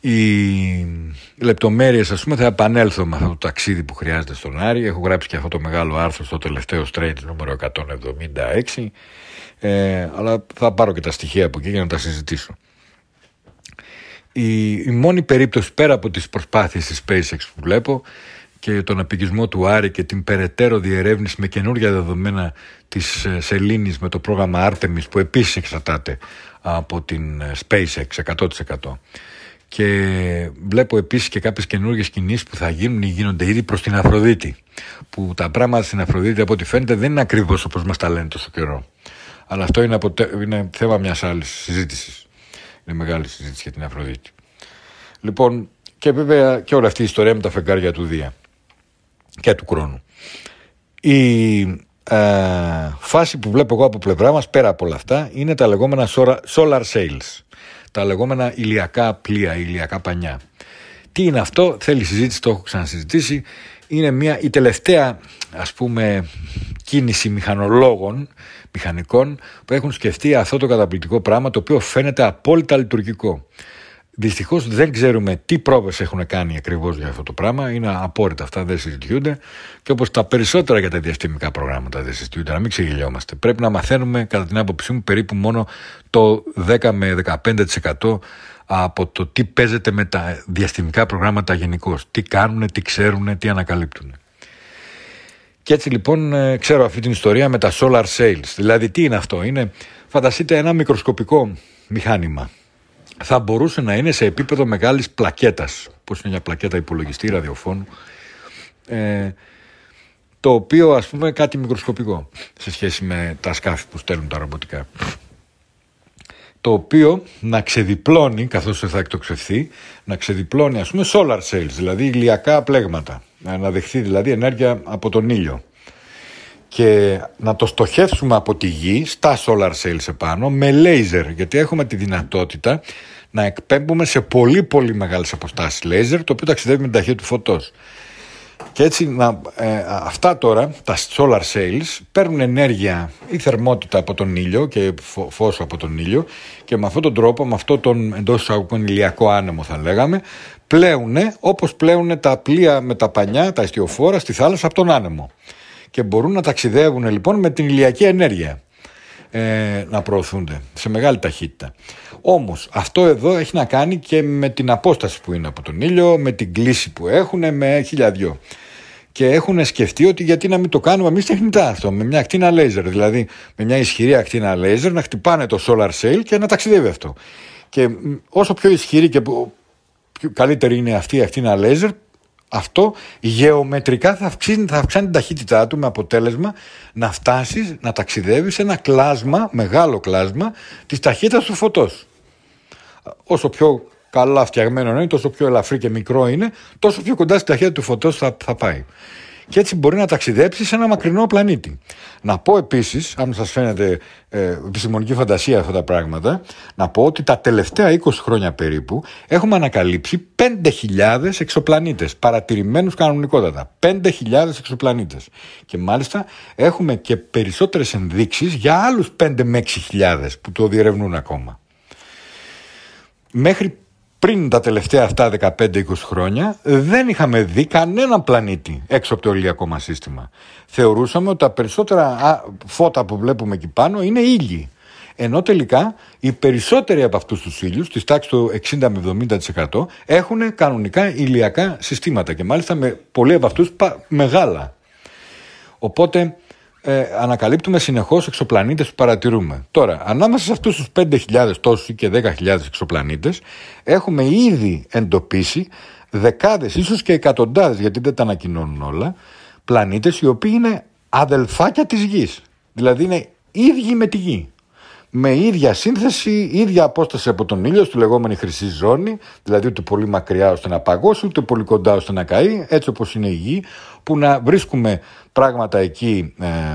οι λεπτομέρειες, ας πούμε, θα επανέλθω με αυτό το ταξίδι που χρειάζεται στον Άρη. Έχω γράψει και αυτό το μεγάλο άρθρο στο τελευταίο straight νούμερο 176. Ε, αλλά θα πάρω και τα στοιχεία από εκεί για να τα συζητήσω. Η, η μόνη περίπτωση πέρα από τις προσπάθειες της SpaceX που βλέπω και τον απικισμό του Άρη και την περαιτέρω διερεύνηση με καινούργια δεδομένα της ε, Σελήνης με το πρόγραμμα Artemis που επίσης εξαρτάται από την ε, SpaceX 100%. Και βλέπω επίσης και κάποιες καινούργιες κινήσεις που θα γίνουν ή γίνονται ήδη προς την Αφροδίτη. Που τα πράγματα στην Αφροδίτη από ό,τι φαίνεται δεν είναι ακριβώς όπως μας τα λένε τόσο καιρό. Αλλά αυτό είναι, αποτε... είναι θέμα μιας άλλης συζήτησης. Είναι μεγάλη συζήτηση για την Αφροδίτη. Λοιπόν, και βέβαια και όλη αυτή η ιστορία με τα φεγγάρια του Δία και του χρόνου. Η ε, φάση που βλέπω εγώ από πλευρά μας πέρα από όλα αυτά είναι τα λεγόμενα solar sales τα λεγόμενα ηλιακά πλοία, ηλιακά πανιά. Τι είναι αυτό, θέλει συζήτηση, το έχω ξανασυζητήσει. Είναι μια, η τελευταία ας πούμε κίνηση μηχανολόγων, μηχανικών που έχουν σκεφτεί αυτό το καταπληκτικό πράγμα το οποίο φαίνεται απόλυτα λειτουργικό. Δυστυχώς δεν ξέρουμε τι πρόβες έχουν κάνει ακριβώς για αυτό το πράγμα. Είναι απόρριτα αυτά, δεν συζητιούνται. Και όπως τα περισσότερα για τα διαστημικά προγράμματα δεν συζητιούνται, να μην ξεγελιόμαστε. Πρέπει να μαθαίνουμε, κατά την άποψή μου, περίπου μόνο το 10 με 15% από το τι παίζεται με τα διαστημικά προγράμματα γενικώ. Τι κάνουν, τι ξέρουν, τι ανακαλύπτουν. Και έτσι λοιπόν ε, ξέρω αυτή την ιστορία με τα solar sails. Δηλαδή τι είναι αυτό, είναι φανταστείτε ένα μικροσκοπικό μηχάνημα θα μπορούσε να είναι σε επίπεδο μεγάλης πλακέτας, όπως είναι μια πλακέτα υπολογιστή ραδιοφώνου, ε, το οποίο ας πούμε κάτι μικροσκοπικό σε σχέση με τα σκάφη που στέλνουν τα ρομποτικά. Το οποίο να ξεδιπλώνει, καθώς θα εκτοξευθεί, να ξεδιπλώνει ας πούμε solar cells, δηλαδή ηλιακά πλέγματα, να δεχθεί δηλαδή ενέργεια από τον ήλιο και να το στοχεύσουμε από τη γη στα solar cells επάνω με laser γιατί έχουμε τη δυνατότητα να εκπέμπουμε σε πολύ πολύ μεγάλες αποστάσεις laser το οποίο ταξιδεύει με την ταχύτητα του φωτός. Και έτσι να, ε, αυτά τώρα, τα solar cells, παίρνουν ενέργεια ή θερμότητα από τον ήλιο και φως από τον ήλιο και με αυτόν τον τρόπο, με αυτόν τον εντός εισαγωγικών ηλιακό άνεμο θα λέγαμε, πλέουν όπως πλέουν τα πλοία με τα πανιά, τα ιστιοφόρα στη θάλασσα από τον άνεμο και μπορούν να ταξιδεύουν λοιπόν με την ηλιακή ενέργεια ε, να προωθούνται σε μεγάλη ταχύτητα. Όμως αυτό εδώ έχει να κάνει και με την απόσταση που είναι από τον ήλιο, με την κλίση που έχουν, με χιλιαδιό. Και έχουν σκεφτεί ότι γιατί να μην το κάνουμε εμείς τεχνητά αυτό, με μια ακτίνα λέιζερ. Δηλαδή με μια ισχυρή ακτίνα λέιζερ να χτυπάνε το solar sail και να ταξιδεύει αυτό. Και όσο πιο ισχυρή και πιο καλύτερη είναι αυτή η ακτίνα λέιζερ, αυτό γεωμετρικά θα αυξάνει, θα αυξάνει την ταχύτητά του με αποτέλεσμα να φτάσεις να ταξιδεύεις σε ένα κλάσμα, μεγάλο κλάσμα της ταχύτητας του φωτός. Όσο πιο καλά φτιαγμένο είναι, τόσο πιο ελαφρύ και μικρό είναι, τόσο πιο κοντά στην ταχύτητα του φωτός θα, θα πάει και έτσι μπορεί να ταξιδέψει σε ένα μακρινό πλανήτη. Να πω επίσης, αν σας φαίνεται ε, επιστημονική φαντασία αυτά τα πράγματα, να πω ότι τα τελευταία 20 χρόνια περίπου έχουμε ανακαλύψει 5.000 εξωπλανήτες, παρατηρημένους κανονικότατα. 5.000 εξωπλανήτες. Και μάλιστα έχουμε και περισσότερες ενδείξεις για άλλους 5 με 6.000 που το διερευνούν ακόμα. Μέχρι πριν τα τελευταία αυτά 15-20 χρόνια δεν είχαμε δει κανένα πλανήτη έξω από το ηλιακό μας σύστημα. Θεωρούσαμε ότι τα περισσότερα φώτα που βλέπουμε εκεί πάνω είναι ήλιοι. Ενώ τελικά οι περισσότεροι από αυτούς τους ήλιους, της τάξης του 60 με 70% έχουν κανονικά ηλιακά συστήματα και μάλιστα με πολλοί από αυτούς μεγάλα. Οπότε ε, ανακαλύπτουμε συνεχώς εξωπλανήτες που παρατηρούμε. Τώρα, ανάμεσα σε αυτούς τους 5.000 τόσους και 10.000 εξωπλανήτες έχουμε ήδη εντοπίσει δεκάδες, ίσως και εκατοντάδες, γιατί δεν τα ανακοινώνουν όλα, πλανήτες οι οποίοι είναι αδελφάκια της Γης. Δηλαδή είναι ίδιοι με τη Γη με ίδια σύνθεση, ίδια απόσταση από τον ήλιο, στη λεγόμενη χρυσή ζώνη, δηλαδή ούτε πολύ μακριά ώστε να παγώσει, ούτε πολύ κοντά ώστε να καεί, έτσι όπως είναι η γη, που να βρίσκουμε πράγματα εκεί, ε,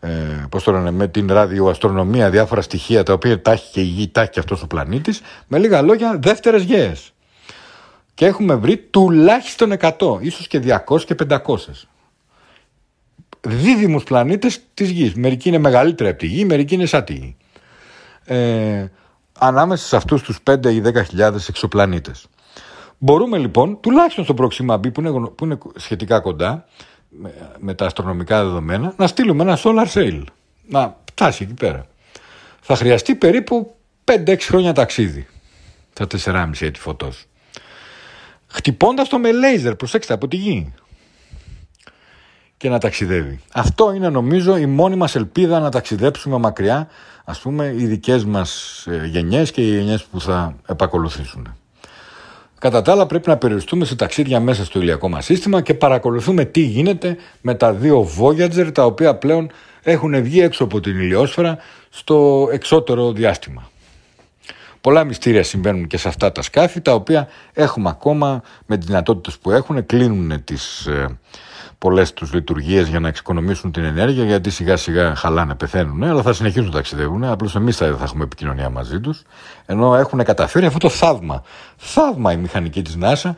ε, πώς το λένε, με την ραδιοαστρονομία, διάφορα στοιχεία τα οποία τα έχει και η γη, τα έχει και αυτός ο πλανήτης, με λίγα λόγια δεύτερες γέες. Και έχουμε βρει τουλάχιστον 100, ίσως και 200 και 500 δίδυμους πλανήτες της Γης. Μερικοί είναι μεγαλύτεροι από τη Γη, μερικοί είναι σαν τη Γη ε, ανάμεσα σε αυτούς τους 5 ή 10.000 εξωπλανήτες. Μπορούμε λοιπόν, τουλάχιστον στο Proxima B που είναι, που είναι σχετικά κοντά, με, με, τα αστρονομικά δεδομένα, να στείλουμε ένα solar sail. Να φτάσει εκεί πέρα. Θα χρειαστεί περίπου 5-6 χρόνια ταξίδι. Τα 4,5 έτη φωτός. Χτυπώντας το με λέιζερ, προσέξτε, από τη γη και να ταξιδεύει. Αυτό είναι νομίζω η μόνη μας ελπίδα να ταξιδέψουμε μακριά, ας πούμε οι δικές μας ε, γενιές και οι γενιές που θα επακολουθήσουν. Κατά τα άλλα πρέπει να περιοριστούμε σε ταξίδια μέσα στο ηλιακό μας σύστημα και παρακολουθούμε τι γίνεται με τα δύο Voyager τα οποία πλέον έχουν βγει έξω από την ηλιόσφαιρα στο εξώτερο διάστημα. Πολλά μυστήρια συμβαίνουν και σε αυτά τα σκάφη τα οποία έχουμε ακόμα με τις δυνατότητες που έχουν κλείνουν τις ε, πολλές τους λειτουργίες για να εξοικονομήσουν την ενέργεια, γιατί σιγά σιγά χαλάνε, πεθαίνουν, αλλά θα συνεχίσουν να ταξιδεύουν. Απλώς εμείς θα, θα έχουμε επικοινωνία μαζί τους, ενώ έχουν καταφέρει αυτό το θαύμα. Θαύμα η μηχανική της NASA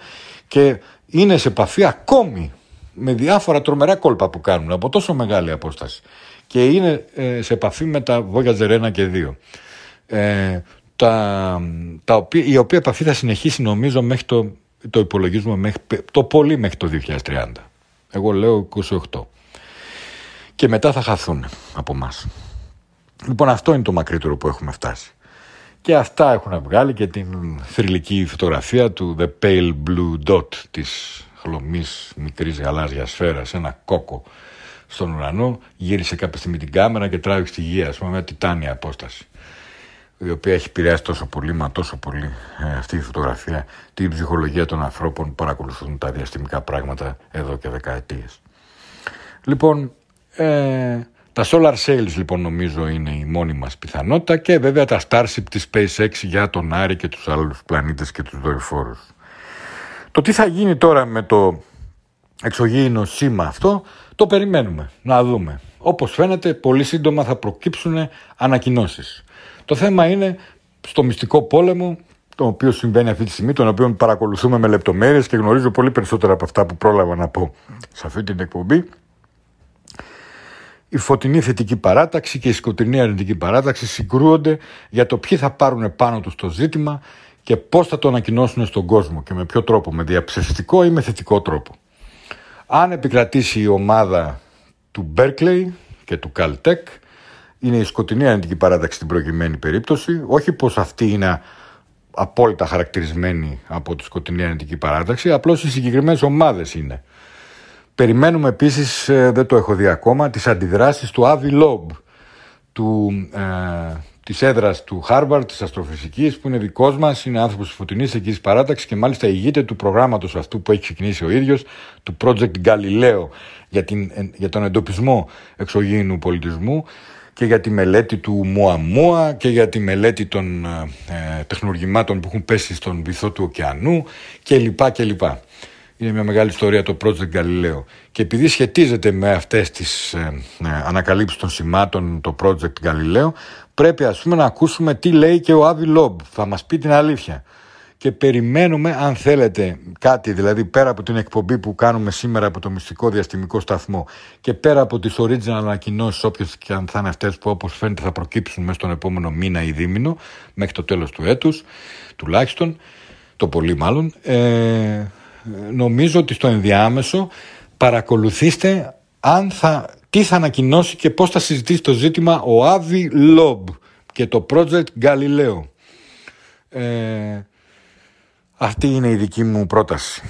και είναι σε επαφή ακόμη με διάφορα τρομερά κόλπα που κάνουν από τόσο μεγάλη απόσταση. Και είναι ε, σε επαφή με τα Voyager 1 και 2. Ε, τα, τα οποία, η οποία επαφή θα συνεχίσει νομίζω μέχρι το, το υπολογίζουμε μέχρι, το πολύ μέχρι το 2030. Εγώ λέω 28. Και μετά θα χαθούν από εμάς. Λοιπόν αυτό είναι το μακρύτερο που έχουμε φτάσει. Και αυτά έχουν βγάλει και την θρηλυκή φωτογραφία του The Pale Blue Dot της χλωμής μικρής γαλάζιας σφαίρας, ένα κόκο στον ουρανό, γύρισε κάποια στιγμή την κάμερα και τράβηξε τη γη, ας πούμε, με τιτάνια απόσταση η οποία έχει επηρεάσει τόσο πολύ, μα τόσο πολύ ε, αυτή η φωτογραφία, την ψυχολογία των ανθρώπων που παρακολουθούν τα διαστημικά πράγματα εδώ και δεκαετίες. Λοιπόν, ε, τα Solar Sails λοιπόν νομίζω είναι η μόνη μας πιθανότητα και βέβαια τα Starship της SpaceX για τον Άρη και τους άλλους πλανήτες και τους δορυφόρους. Το τι θα γίνει τώρα με το εξωγήινο σήμα αυτό, το περιμένουμε να δούμε. Όπως φαίνεται, πολύ σύντομα θα προκύψουν ανακοινώσεις. Το θέμα είναι στο μυστικό πόλεμο, το οποίο συμβαίνει αυτή τη στιγμή, τον οποίο παρακολουθούμε με λεπτομέρειες και γνωρίζω πολύ περισσότερα από αυτά που πρόλαβα να πω σε αυτή την εκπομπή. Η φωτεινή θετική παράταξη και η σκοτεινή αρνητική παράταξη συγκρούονται για το ποιοι θα πάρουν πάνω τους το ζήτημα και πώς θα το ανακοινώσουν στον κόσμο και με ποιο τρόπο, με διαψευστικό ή με θετικό τρόπο. Αν επικρατήσει η ομάδα του Berkeley και του Caltech, είναι η σκοτεινή αρνητική παράταξη στην προκειμένη περίπτωση. Όχι πως αυτή είναι απόλυτα χαρακτηρισμένη από τη σκοτεινή αρνητική παράταξη, απλώς οι συγκεκριμένες ομάδες είναι. Περιμένουμε επίσης, ε, δεν το έχω δει ακόμα, τις αντιδράσεις του Avi Loeb, του, ε, της έδρας του Harvard, της αστροφυσικής, που είναι δικός μας, είναι άνθρωπος της φωτεινής εκεί παράταξης και μάλιστα ηγείται του προγράμματος αυτού που έχει ξεκινήσει ο ίδιος, του Project Galileo, για, την, για τον εντοπισμό εξωγήινου πολιτισμού και για τη μελέτη του Μουαμούα και για τη μελέτη των ε, τεχνουργημάτων που έχουν πέσει στον βυθό του ωκεανού κλπ. κλπ. Είναι μια μεγάλη ιστορία το Project Galileo. Και επειδή σχετίζεται με αυτές τις ε, ε, ανακαλύψεις των σημάτων το Project Galileo, πρέπει ας πούμε να ακούσουμε τι λέει και ο Άβι Λόμπ. Θα μας πει την αλήθεια και περιμένουμε αν θέλετε κάτι δηλαδή πέρα από την εκπομπή που κάνουμε σήμερα από το μυστικό διαστημικό σταθμό και πέρα από τις original ανακοινώσεις όποιες και αν θα είναι αυτές που όπως φαίνεται θα προκύψουν μέσα στον επόμενο μήνα ή δίμηνο μέχρι το τέλος του έτους τουλάχιστον το πολύ μάλλον ε, νομίζω ότι στο ενδιάμεσο παρακολουθήστε αν θα, τι θα ανακοινώσει και πώς θα συζητήσει το ζήτημα ο Άβι Λόμπ και το Project Galileo. Ε, αυτή είναι η δική μου πρόταση.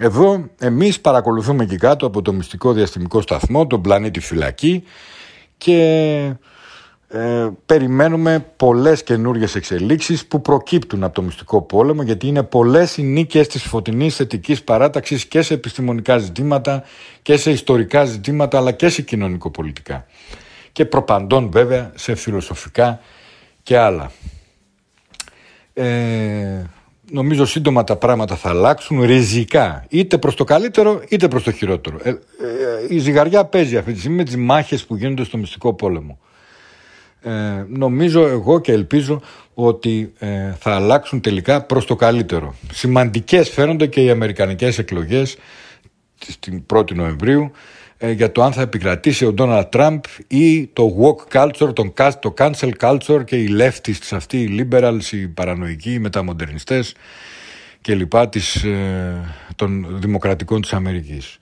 Εδώ εμείς παρακολουθούμε εκεί κάτω από το μυστικό διαστημικό σταθμό, τον πλανήτη φυλακή και ε, περιμένουμε πολλές καινούργιες εξελίξεις που προκύπτουν από το μυστικό πόλεμο γιατί είναι πολλές οι νίκες της φωτεινής θετικής παράταξης και σε επιστημονικά ζητήματα και σε ιστορικά ζητήματα αλλά και σε κοινωνικοπολιτικά και προπαντών βέβαια σε φιλοσοφικά και άλλα. Ε, νομίζω σύντομα τα πράγματα θα αλλάξουν ριζικά είτε προς το καλύτερο είτε προς το χειρότερο. Ε, ε, η ζυγαριά παίζει αυτή τη στιγμή με τις μάχες που γίνονται στο μυστικό πόλεμο. Ε, νομίζω εγώ και ελπίζω ότι ε, θα αλλάξουν τελικά προς το καλύτερο. Σημαντικές φαίνονται και οι αμερικανικές εκλογές την 1η Νοεμβρίου ε, για το αν θα επικρατήσει ο Ντόναλτ Τραμπ ή το walk culture, τον, το cancel culture και οι leftists αυτοί, οι liberals, οι παρανοϊκοί, οι μεταμοντερνιστές και λοιπά της, των δημοκρατικών της Αμερικής.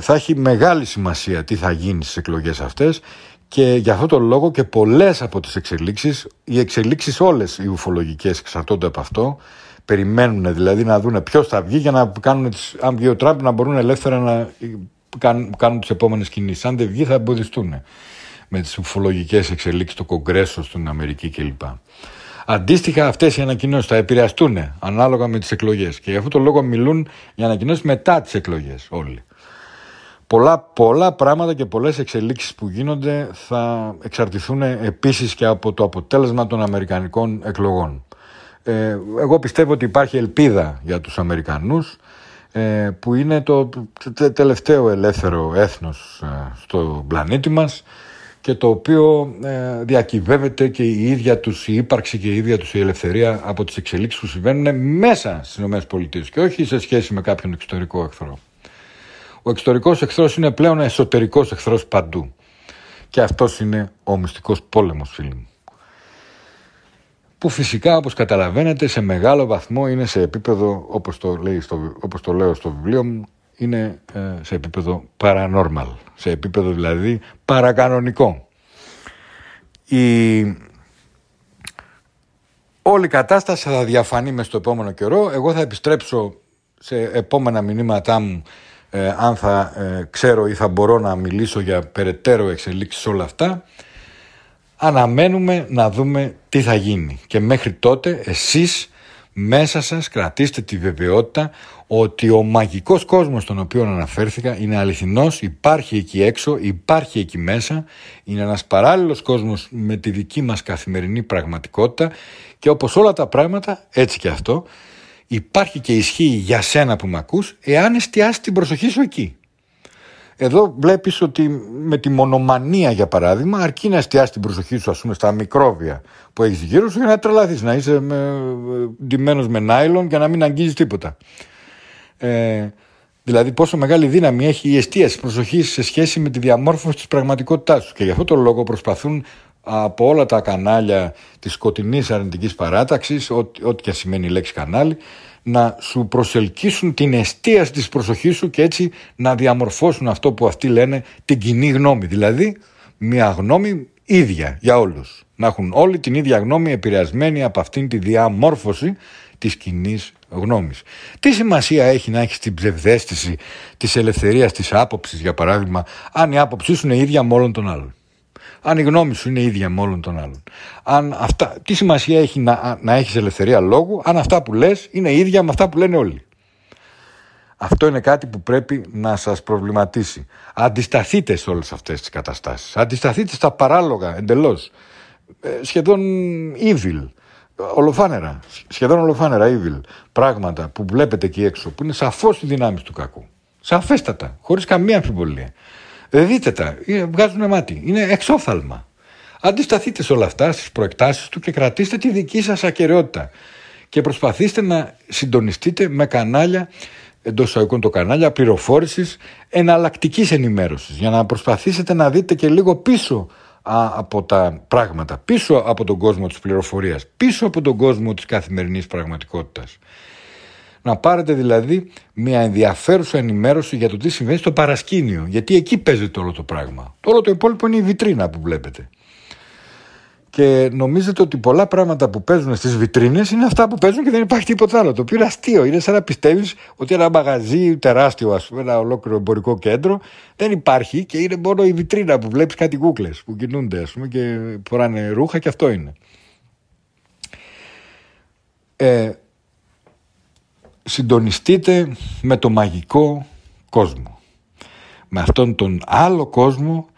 θα έχει μεγάλη σημασία τι θα γίνει στις εκλογές αυτές και για αυτό τον λόγο και πολλές από τις εξελίξεις, οι εξελίξεις όλες οι ουφολογικές εξαρτώνται από αυτό, περιμένουν δηλαδή να δουν ποιος θα βγει για να κάνουν, τις, αν βγει ο Τραμπ να μπορούν ελεύθερα να κάνουν, κάνουν τις επόμενες κινήσεις. Αν δεν βγει θα εμποδιστούν με τις ουφολογικές εξελίξεις στο Κογκρέσο, στην Αμερική κλπ. Αντίστοιχα, αυτές οι ανακοινώσεις θα επηρεαστούν ανάλογα με τις εκλογές. Και γι' αυτό τον λόγο μιλούν για ανακοινώσεις μετά τις εκλογές όλοι. Πολλά, πολλά πράγματα και πολλές εξελίξεις που γίνονται θα εξαρτηθούν επίσης και από το αποτέλεσμα των Αμερικανικών εκλογών. Ε, εγώ πιστεύω ότι υπάρχει ελπίδα για τους Αμερικανούς ε, που είναι το τελευταίο ελεύθερο έθνος ε, στο πλανήτη μας και το οποίο ε, διακυβεύεται και η ίδια τους η ύπαρξη και η ίδια τους η ελευθερία από τις εξελίξεις που συμβαίνουν μέσα στις ΗΠΑ και όχι σε σχέση με κάποιον εξωτερικό εχθρό. Ο εξωτερικός εχθρός είναι πλέον εσωτερικός εχθρός παντού. Και αυτός είναι ο μυστικός πόλεμος, φίλοι μου. Που φυσικά, όπως καταλαβαίνετε, σε μεγάλο βαθμό είναι σε επίπεδο, όπως το, λέει στο, όπως το λέω στο βιβλίο μου, είναι ε, σε επίπεδο paranormal, σε επίπεδο δηλαδή παρακανονικό. Η... Όλη η κατάσταση θα διαφανεί μες στο επόμενο καιρό. Εγώ θα επιστρέψω σε επόμενα μηνύματά μου ε, αν θα ε, ξέρω ή θα μπορώ να μιλήσω για περαιτέρω εξελίξεις όλα αυτά αναμένουμε να δούμε τι θα γίνει και μέχρι τότε εσείς μέσα σας κρατήστε τη βεβαιότητα ότι ο μαγικός κόσμος στον οποίο αναφέρθηκα είναι αληθινός, υπάρχει εκεί έξω, υπάρχει εκεί μέσα, είναι ένας παράλληλος κόσμος με τη δική μας καθημερινή πραγματικότητα και όπως όλα τα πράγματα, έτσι και αυτό, υπάρχει και ισχύει για σένα που με ακούς εάν εστιάσεις την προσοχή σου εκεί. Εδώ βλέπεις ότι με τη μονομανία για παράδειγμα αρκεί να εστιάσεις την προσοχή σου ας πούμε στα μικρόβια που έχεις γύρω σου για να τρελαθείς, να είσαι με, ντυμένος με νάιλον και να μην αγγίζεις τίποτα. Ε, δηλαδή πόσο μεγάλη δύναμη έχει η εστίαση προσοχής σε σχέση με τη διαμόρφωση της πραγματικότητάς σου και γι' αυτό το λόγο προσπαθούν από όλα τα κανάλια της σκοτεινής αρνητικής παράταξης, ό,τι, ό,τι και σημαίνει η λέξη κανάλι, να σου προσελκύσουν την εστίαση της προσοχής σου και έτσι να διαμορφώσουν αυτό που αυτοί λένε την κοινή γνώμη. Δηλαδή μια γνώμη ίδια για όλους. Να έχουν όλοι την ίδια γνώμη επηρεασμένη από αυτήν τη διαμόρφωση της κοινή γνώμης. Τι σημασία έχει να έχεις την ψευδέστηση της ελευθερίας της άποψης για παράδειγμα αν η άποψή σου είναι ίδια με όλων των άλλων αν η γνώμη σου είναι ίδια με όλων των άλλων. Αν αυτά, τι σημασία έχει να, να έχεις ελευθερία λόγου αν αυτά που λες είναι ίδια με αυτά που λένε όλοι. Αυτό είναι κάτι που πρέπει να σας προβληματίσει. Αντισταθείτε σε όλες αυτές τις καταστάσεις. Αντισταθείτε στα παράλογα εντελώς. Ε, σχεδόν evil. Ολοφάνερα. Σχεδόν ολοφάνερα evil. Πράγματα που βλέπετε εκεί έξω που είναι σαφώς οι δυνάμεις του κακού. Σαφέστατα. Χωρίς καμία αμφιβολία. Δείτε τα, βγάζουν μάτι. Είναι εξόφθαλμα. Αντισταθείτε σε όλα αυτά στις προεκτάσεις του και κρατήστε τη δική σας ακαιρεότητα. Και προσπαθήστε να συντονιστείτε με κανάλια, εντός εισαγωγικών το κανάλια πληροφόρησης εναλλακτικής ενημέρωσης. Για να προσπαθήσετε να δείτε και λίγο πίσω από τα πράγματα, πίσω από τον κόσμο της πληροφορίας, πίσω από τον κόσμο της καθημερινής πραγματικότητας. Να πάρετε δηλαδή μια ενδιαφέρουσα ενημέρωση για το τι συμβαίνει στο παρασκήνιο. Γιατί εκεί παίζεται όλο το πράγμα. Το όλο το υπόλοιπο είναι η βιτρίνα που βλέπετε. και νομίζετε ότι πολλά πράγματα που παίζουν στις βιτρίνες είναι αυτά που παίζουν και δεν υπάρχει τίποτα άλλο. Το οποίο είναι αστείο. Είναι σαν να πιστεύεις ότι ένα μαγαζί τεράστιο, ας πούμε, ένα ολόκληρο εμπορικό κέντρο δεν υπάρχει και είναι μόνο η βιτρίνα που βλέπεις κάτι κούκλες που κινούνται, ας πούμε, και φοράνε ρούχα και αυτό είναι. Ε, συντονιστείτε με το μαγικό κόσμο. Με αυτόν τον άλλο κόσμο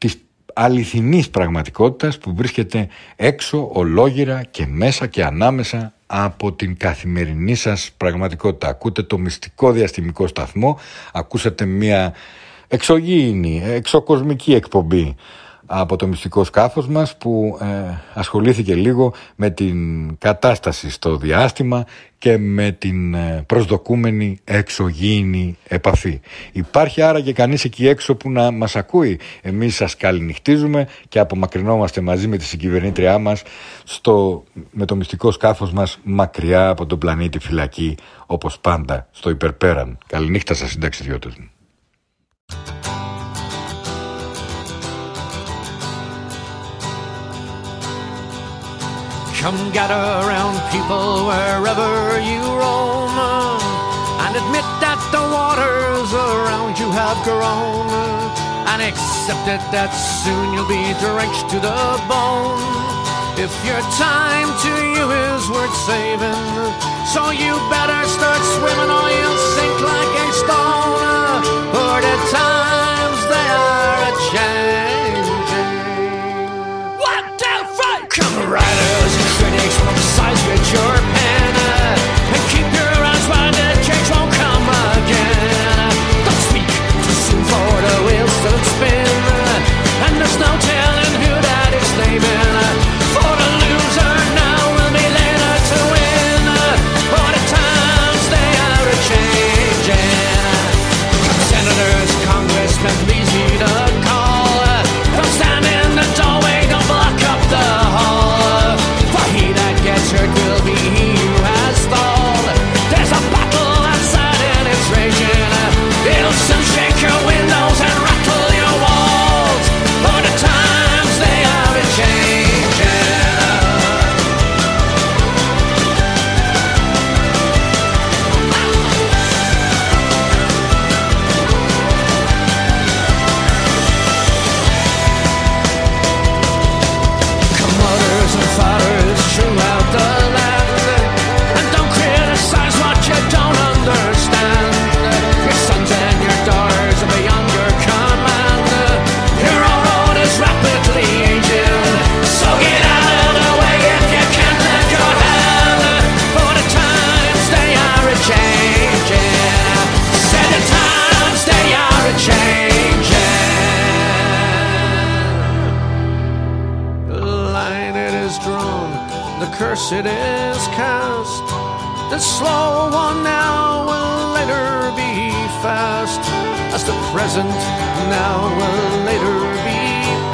της αληθινής πραγματικότητας που βρίσκεται έξω ολόγυρα και μέσα και ανάμεσα από την καθημερινή σας πραγματικότητα. Ακούτε το μυστικό διαστημικό σταθμό, ακούσατε μια εξωγήινη, εξωκοσμική εκπομπή από το μυστικό σκάφος μας που ε, ασχολήθηκε λίγο με την κατάσταση στο διάστημα και με την ε, προσδοκούμενη εξωγήινη επαφή. Υπάρχει άρα και κανείς εκεί έξω που να μας ακούει; Εμείς σας καληνυχτίζουμε και απομακρυνόμαστε μαζί με τη συγκυβερνήτριά μας στο, με το μυστικό σκάφος μας μακριά από τον πλανήτη φυλακή όπως πάντα στο υπερπέραν. Καληνύχτα σας συνταξιδιώτες μου. Come gather around people wherever you roam and admit that the waters around you have grown and accept it that soon you'll be drenched to the bone. If your time to you is worth saving, so you better start swimming or you'll sink like a stone. For the times they are a changing. One, two, three, come from the size of your is cast. The slow one now will later be fast, as the present now will later be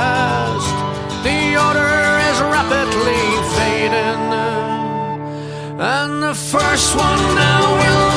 past. The order is rapidly fading, and the first one now will